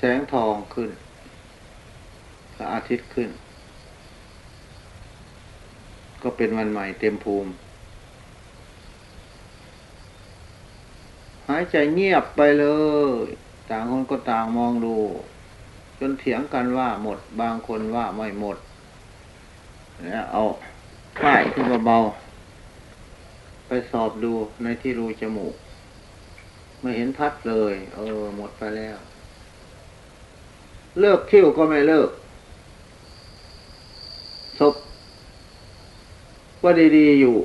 แสงทองขึ้นพระอาทิตย์ขึ้น ก็เป็นวันใหม่เต็มภูมิ หายใจเงียบไปเลย ต่างคนก็ต่างมองดู จนเถียงกันว่าหมดบางคนว่าไม่หมดเนี่ยเอาป้ายขึ้นเบาๆไปสอบดูในที่รูจมูก ไม่เห็นพัดเลย เออ หมดไปแล้ว เลิกคิ้วก็ไม่เลิกศพก็ดีๆอยู่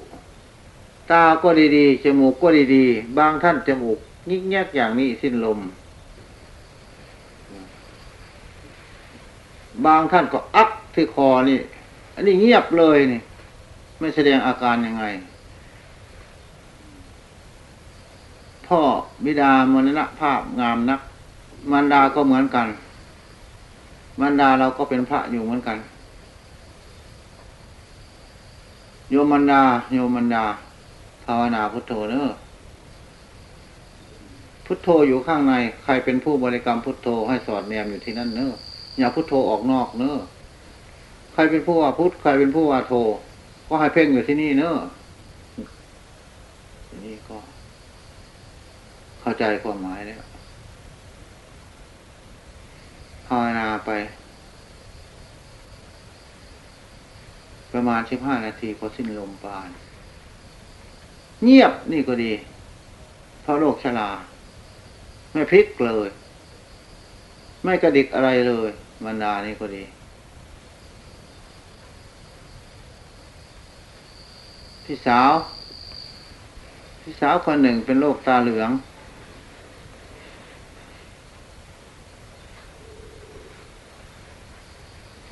ตาก็ดีๆจมูกก็ดีๆ บางท่านจมูกงิกแงกอย่างนี้สิ้นลม บางท่านก็อักที่คอนี่ อันนี้เงียบเลยนี่ ไม่แสดงอาการยังไง พ่อบิดามรณะภาพงามนัก มารดาก็เหมือนกัน มารดาเราก็เป็นพระอยู่เหมือนกัน โยมมันดา โยมมันดา ภาวนาพุทโธเนอะพุทโธอยู่ข้างใน ใครเป็นผู้บริกรรมพุทโธให้สอดแนมอยู่ที่นั่นเนอะอย่าพุทโธออกนอกเนอะใครเป็นผู้ว่าพุทใครเป็นผู้ว่าโธก็ให้เพ่งอยู่ที่นี่เนอะนี้ก็ เข้าใจความหมายแล้ว ภาวนาไป ประมาณสิบห้านาทีพอสิ้นลมปราณเงียบนี่ก็ดี เพราะโรคชราไม่พลิกเลย ไม่กระดิกอะไรเลยบรรดานี่ก็ดี พี่สาว พี่สาวคนหนึ่งเป็นโรคตาเหลือง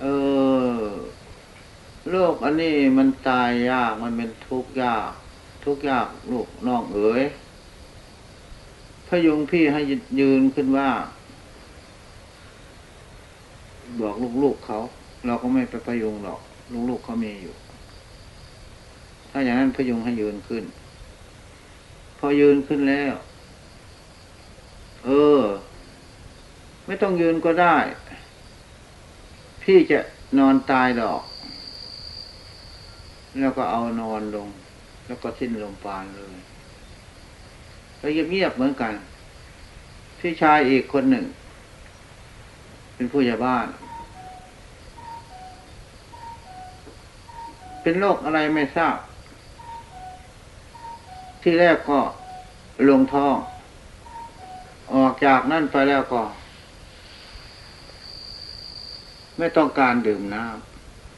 เออโรคอันนี้มันตายยากมันเป็นทุกข์ยาก ทุกข์ยากลูกน้องเอ๋ยพยุงพี่ให้ยืนขึ้นว่า บอกลูกๆเขา เราก็ไม่ไปพยุงหรอก ลูกๆเขามีอยู่ ถ้าอย่างนั้นพยุงให้ยืนขึ้น พอยืนขึ้นแล้ว เออ ไม่ต้องยืนก็ได้ พี่จะนอนตายดอก แล้วก็เอานอนลง แล้วก็สิ้นลมปานเลยแล้วเงียบๆเหมือนกัน พี่ชายอีกคนหนึ่ง เป็นผู้ใหญ่บ้าน เป็นโรคอะไรไม่ทราบ ที่แรกก็ลงท้อง ออกจากนั่นไปแล้วก็ ไม่ต้องการดื่มน้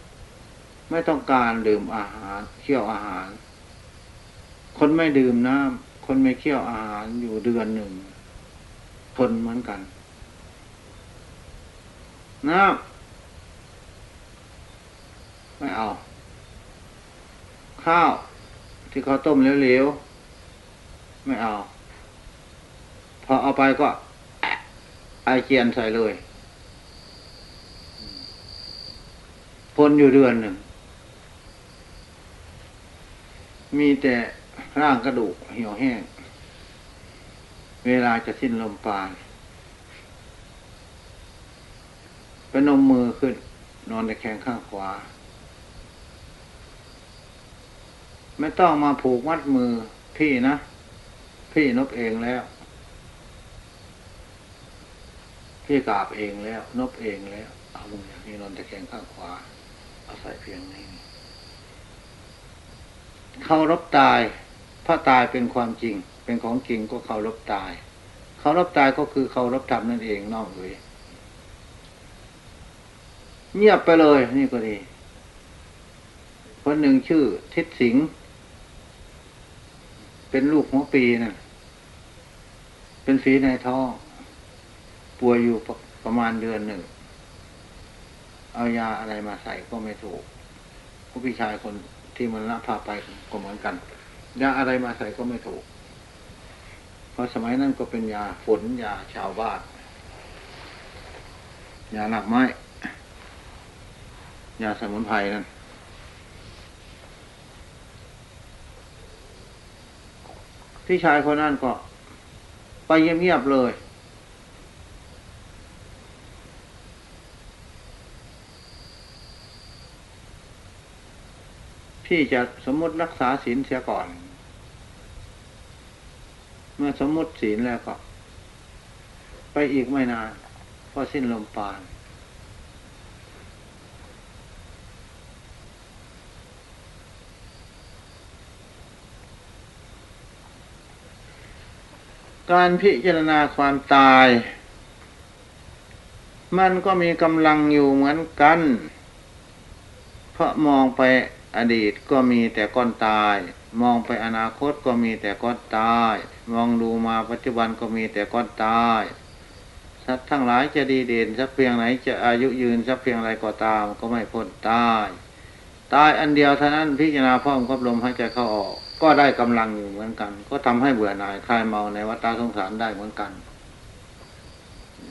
ำไม่ต้องการดื่มอาหารเคี่ยวอาหาร คนไม่ดื่มน้ำคนไม่เคี่ยวอาหารอยู่เดือนหนึ่งทนเหมือนกันน้ำไม่เอา ข้าวที่เขาต้มเหลวๆไม่เอา พอเอาไปก็ไอเจียนใส่เลย ทนอยู่เดือนหนึ่ง มีแต่ร่างกระดูกเหี่ยวแห้ง เวลาจะสิ้นลมปราณไปนมมือขึ้น นอนในแขงข้างขวา ไม่ต้องมาผูกมัดมือพี่นะ พี่นบเองแล้ว พี่กราบเองแล้ว นบเองแล้ว เอามืออย่างนี้นอนตะแคงข้างขวา อาใส่เพียงนี้เคารพตายถ้าตายเป็นความจริง เป็นของจริงก็เคารพตายเคารพตายก็คือเคารพธรรมนั่นเองนอกเลยเงียบไปเลย นี่ก็ดีคนหนึ่งชื่อ ทิศสิงห์เป็นลูกหัวปีนะ่ะ เป็นฝีในท้องป่วยอยู่ประประมาณเดือนหนึ่ง เอายาอะไรมาใส่ก็ไม่ถูก ผู้พี่ชายคนที่มันละพาไปก็เหมือนกัน ยาอะไรมาใส่ก็ไม่ถูก เพราะสมัยนั้นก็เป็นยาฝนยาชาวบ้านยาหนักไม้ ยาสมุนไพรนั่นพี่ชายคนนั้นก็ ไปเงียบๆเลย พี่จะสมมติรักษาศีลเสียก่อน เมื่อสมมติศีลแล้วก็ ไปอีกไม่นานก็สิ้นลมปานการพิจารณาความตาย มันก็มีกำลังอยู่เหมือนกัน เพราะมองไป อดีตก็มีแต่ก้อนตาย มองไปอนาคตก็มีแต่ก้อนตาย มองดูมาปัจจุบันก็มีแต่ก้อนตายสัตว์ทั้งหลายจะดีเด่นสักเพียงไหนจะอายุยืนสักเพียงไรก็ตามก็ไม่พ้นตายตายอันเดียวเท่านั้นพิจารณาพร้อมกับลมหายใจเข้าออก ก็ได้กำลังอยู่เหมือนกัน ก็ทำให้เบื่อหน่ายคลายเมาในวัฏสงสารได้เหมือนกัน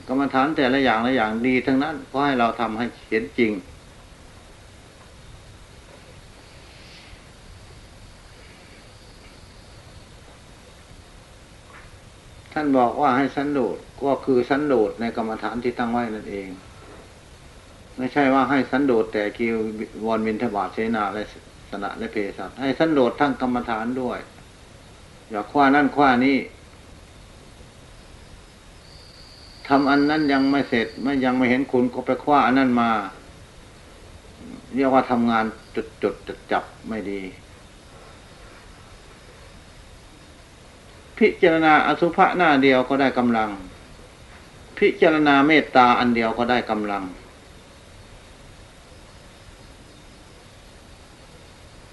กรรมฐานแต่ละอย่างละอย่างดีทั้งนั้นก็ให้เราทำให้เห็นจริง ท่านบอกว่าให้สันโดษก็คือสันโดษในกรรมฐานที่ตั้งไว้นั่นเอง ไม่ใช่ว่าให้สันโดษแต่กิววรวินทบาทเสนาและสนะและเพศัตให้สันโดษทั้งกรรมฐานด้วย อย่าคว้านั่นคว้านี่ทำอันนั้นยังไม่เสร็จไม่ยังไม่เห็นคุณก็ไปคว้าอันนั้นมา เรียกว่าทำงานจดจดจดจับไม่ดี พิจารณาอสุภะหน้าเดียวก็ได้กำลัง พิจารณาเมตตาอันเดียวก็ได้กำลัง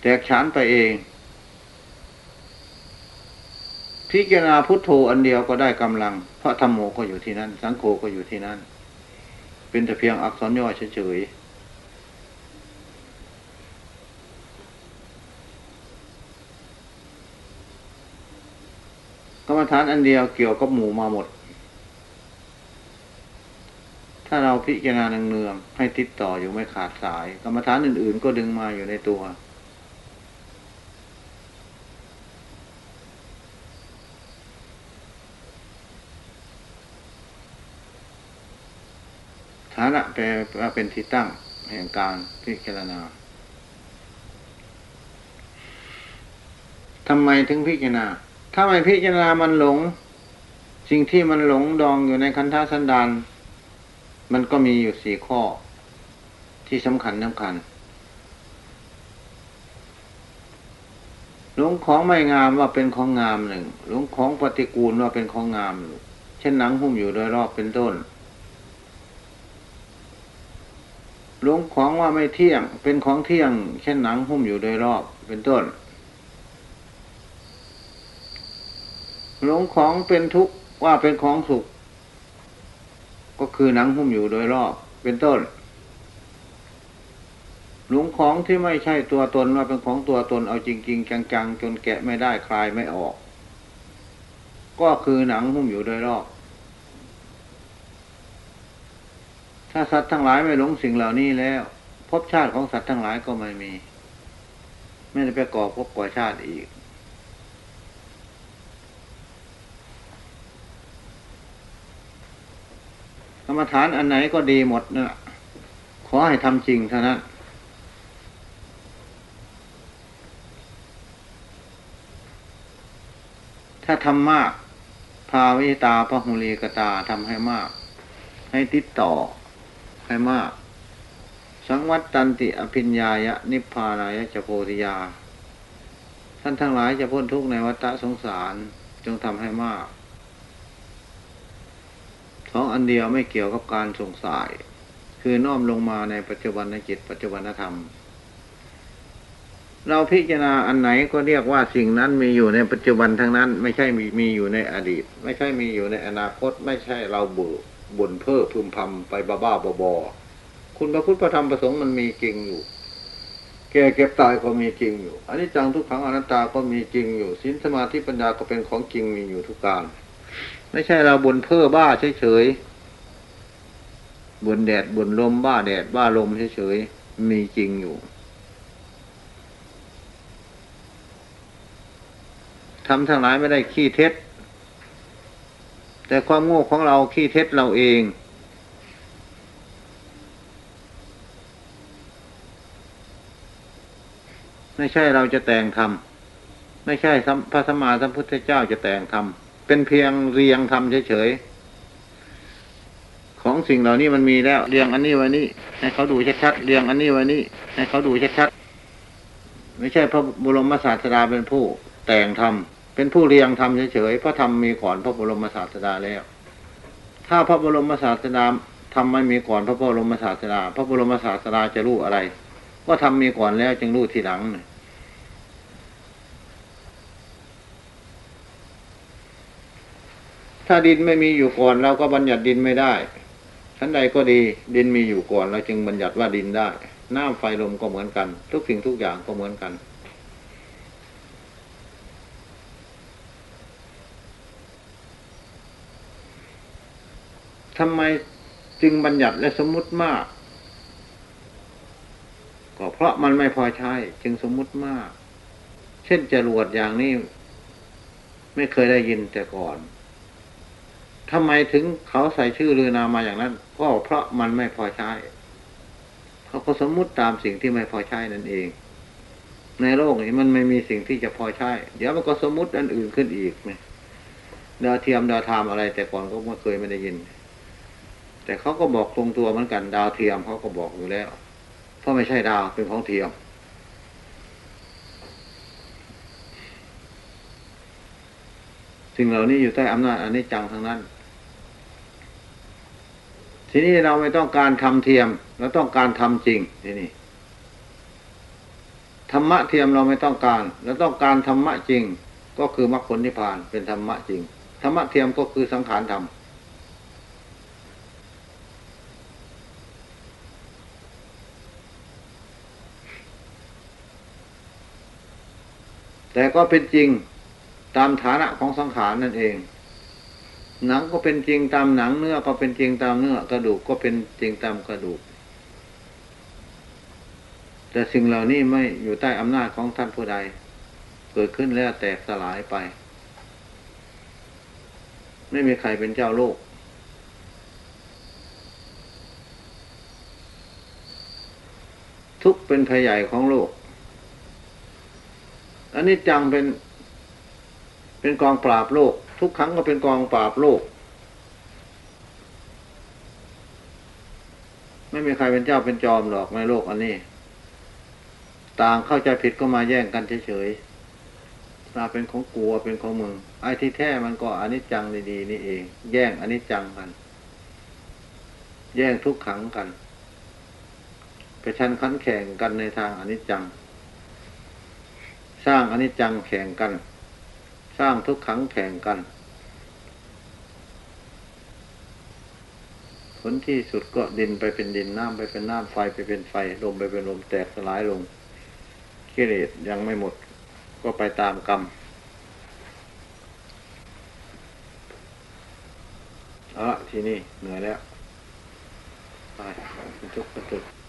แตกฉานไปเอง พิจารณาพุทโธอันเดียวก็ได้กำลัง เพราะธรรมโมก็อยู่ที่นั่น สังโฆก็อยู่ที่นั่น เป็นแต่เพียงอักษรย่อเฉยๆ รรมฐานอันเดียวเกี่ยวกับหมู่มาหมด ถ้าเราพิจารณาเนืองๆให้ติดต่ออยู่ไม่ขาดสาย กรรมฐานอื่น ๆ ก็ดึงมาอยู่ในตัว ฐานะแปลว่าเป็นที่ตั้งแห่งการพิจารณาทำไมถึงพิจารณา ถ้าไม่พิจารณามันหลง สิ่งที่มันหลงดองอยู่ในคันธาสันดานมันก็มีอยู่สี่ข้อ ที่สำคัญสำคัญหลงของไม่งามว่าเป็นของงามหนึ่งหลงของปฏิกูลว่าเป็นของงามหนึ่งเช่นหนังหุ้มอยู่โดยรอบเป็นต้นหลงของว่าไม่เที่ยง เป็นของเที่ยง เช่นหนังหุ้มอยู่โดยรอบเป็นต้น หลงของเป็นทุกข์ว่าเป็นของสุข ก็คือหนังหุ้มอยู่โดยรอบเป็นต้น หลงของที่ไม่ใช่ตัวตนว่าเป็นของตัวตนเอาจริง ๆ จังๆ จนแกะไม่ได้คลายไม่ออก ก็คือหนังหุ้มอยู่โดยรอบถ้าสัตว์ทั้งหลายไม่หลงสิ่งเหล่านี้แล้วภพชาติของสัตว์ทั้งหลายก็ไม่มี ไม่ได้ไปก่อภพก่อชาติอีก รรมฐานอันไหนก็ดีหมดนะขอให้ทำจริงเท่านั้นถ้าทำมาก ภาวิตาพหุลีกตาทำให้มาก ให้ติดต่อให้มาก สังวัตตันติอภิญญายะ นิพพานายะจโพธิยา ท่านทั้งหลายจะพ้นทุกข์ในวัฏสงสารจงทำให้มาก สองอันเดียวไม่เกี่ยวกับการสงสัยคือน้อมลงมาในปัจจุบันในจิตปัจจุบันธรรม เราพิจารณาอันไหนก็เรียกว่าสิ่งนั้นมีอยู่ในปัจจุบันทั้งนั้น ไม่ใช่มีมีอยู่ในอดีต ไม่ใช่มีอยู่ในอนาคต ไม่ใช่เราบุบ่นเพ้อพึมพำไปบ้าบ้าบอคุณพระพุทธพระธรรมประสงค์มันมีจริงอยู่ แก่เก็บตายก็มีจริงอยู่อันนี้จังทุกขังอนัตตาก็มีจริงอยู่สินสมาธิปัญญาก็เป็นของจริงมีอยู่ทุกการ ไม่ใช่เราบนเพ้อบ้าเฉยๆบนแดดบนลมบ้าแดดบ้าลมเฉยๆมีจริงอยู่ทำทั้งหลายไม่ได้ขี้เท็จ แต่ความโง่ของเราขี้เท็จเราเอง ไม่ใช่เราจะแต่งทำไม่ใช่พระสัมมาสัมพุทธเจ้าจะแต่งทำ เป็นเพียงเรียงทำเฉยๆ ของสิ่งเหล่านี้มันมีแล้ว เรียงอันนี้ไว้นี่ให้เขาดูชัดๆ เรียงอันนี้ไว้นี่ให้เขาดูชัดๆ ไม่ใช่พระบรมศาสดาเป็นผู้แต่งทำเป็นผู้เรียงทำเฉยๆเพราะทำมีก่อนพระบรมศาสดาแล้ว ถ้าพระบรมศาสดาทำไม่มีก่อนพระบรมศาสดา พระบรมศาสดาจะรู้อะไรก็ทำมีก่อนแล้วจึงรู้ทีหลังน่ะ ถ้าดินไม่มีอยู่ก่อนเราก็บัญญัติดินไม่ได้ชั้นใดก็ดีดินมีอยู่ก่อนเราจึงบัญญัติว่าดินได้ น้ำไฟลมก็เหมือนกัน ทุกสิ่งทุกอย่างก็เหมือนกัน ทำไมจึงบัญญัติและสมมุติมาก ก็เพราะมันไม่พอใช้จึงสมมุติมาก เช่นจรวดอย่างนี้ ไม่เคยได้ยินแต่ก่อน ทำไมถึงเขาใส่ชื่อลือนามาอย่างนั้นก็เพราะมันไม่พอใช้ เขาก็สมมุติตามสิ่งที่ไม่พอใช้นั่นเอง ในโลกนี้มันไม่มีสิ่งที่จะพอใช้ เดี๋ยวมันก็สมมุติอันอื่นขึ้นอีกเนี่ยดาวเทียมดาวธรรมอะไร แต่ก่อนก็ไม่เคยไม่ได้ยิน แต่เขาก็บอกตรงตัวเหมือนกัน ดาวเทียมเขาก็บอกอยู่แล้ว เพราะไม่ใช่ดาวเป็นของเทียมสิ่งเหล่านี้อยู่ใต้อำนาจอันนี้จังทั้งนั้น ทีนี้เราไม่ต้องการทำเทียมเราต้องการทำจริงทีนี้ธรรมะเทียมเราไม่ต้องการเราต้องการธรรมะจริง ก็คือมรรคผลนิพพานเป็นธรรมะจริงธรรมะเทียมก็คือสังขารธรรมแต่ก็เป็นจริงตามฐานะของสังขารนั่นเอง หนังก็เป็นจริงตามหนังเนื้อก็เป็นจริงตามเนื้อกระดูกก็เป็นจริงตามกระดูก แต่สิ่งเหล่านี้ไม่อยู่ใต้อำนาจของท่านผู้ใด เกิดขึ้นแล้วแตกสลายไป ไม่มีใครเป็นเจ้าโลกทุกเป็นภัยใหญ่ของโลก อันนี้จังเป็นเป็นกองปราบโลก ทุกครั้งก็เป็นกองปราบโลก ไม่มีใครเป็นเจ้าเป็นจอมหรอกในโลกอันนี้ ต่างเข้าใจผิดก็มาแย่งกันเฉยๆถ้าเป็นของกลัวเป็นของมึง ไอ้ที่แท้มันก็อนิจจังดีๆนี่เอง แย่งอนิจจังกัน แย่งทุกขังกันไปชันขันแข่งกันในทางอนิจจัง สร้างอนิจจังแข่งกัน ร้างทุกขังแข่งกัน ผลที่สุดก็ดินไปเป็นดินน้ำไปเป็นน้ำไฟไปเป็นไฟ ลมไปเป็นลมแตกสลายลงกิเลสยังไม่หมดก็ไปตามกรรมเอาละทีนี้เหนื่อยแล้ว ไปทุกกระตุก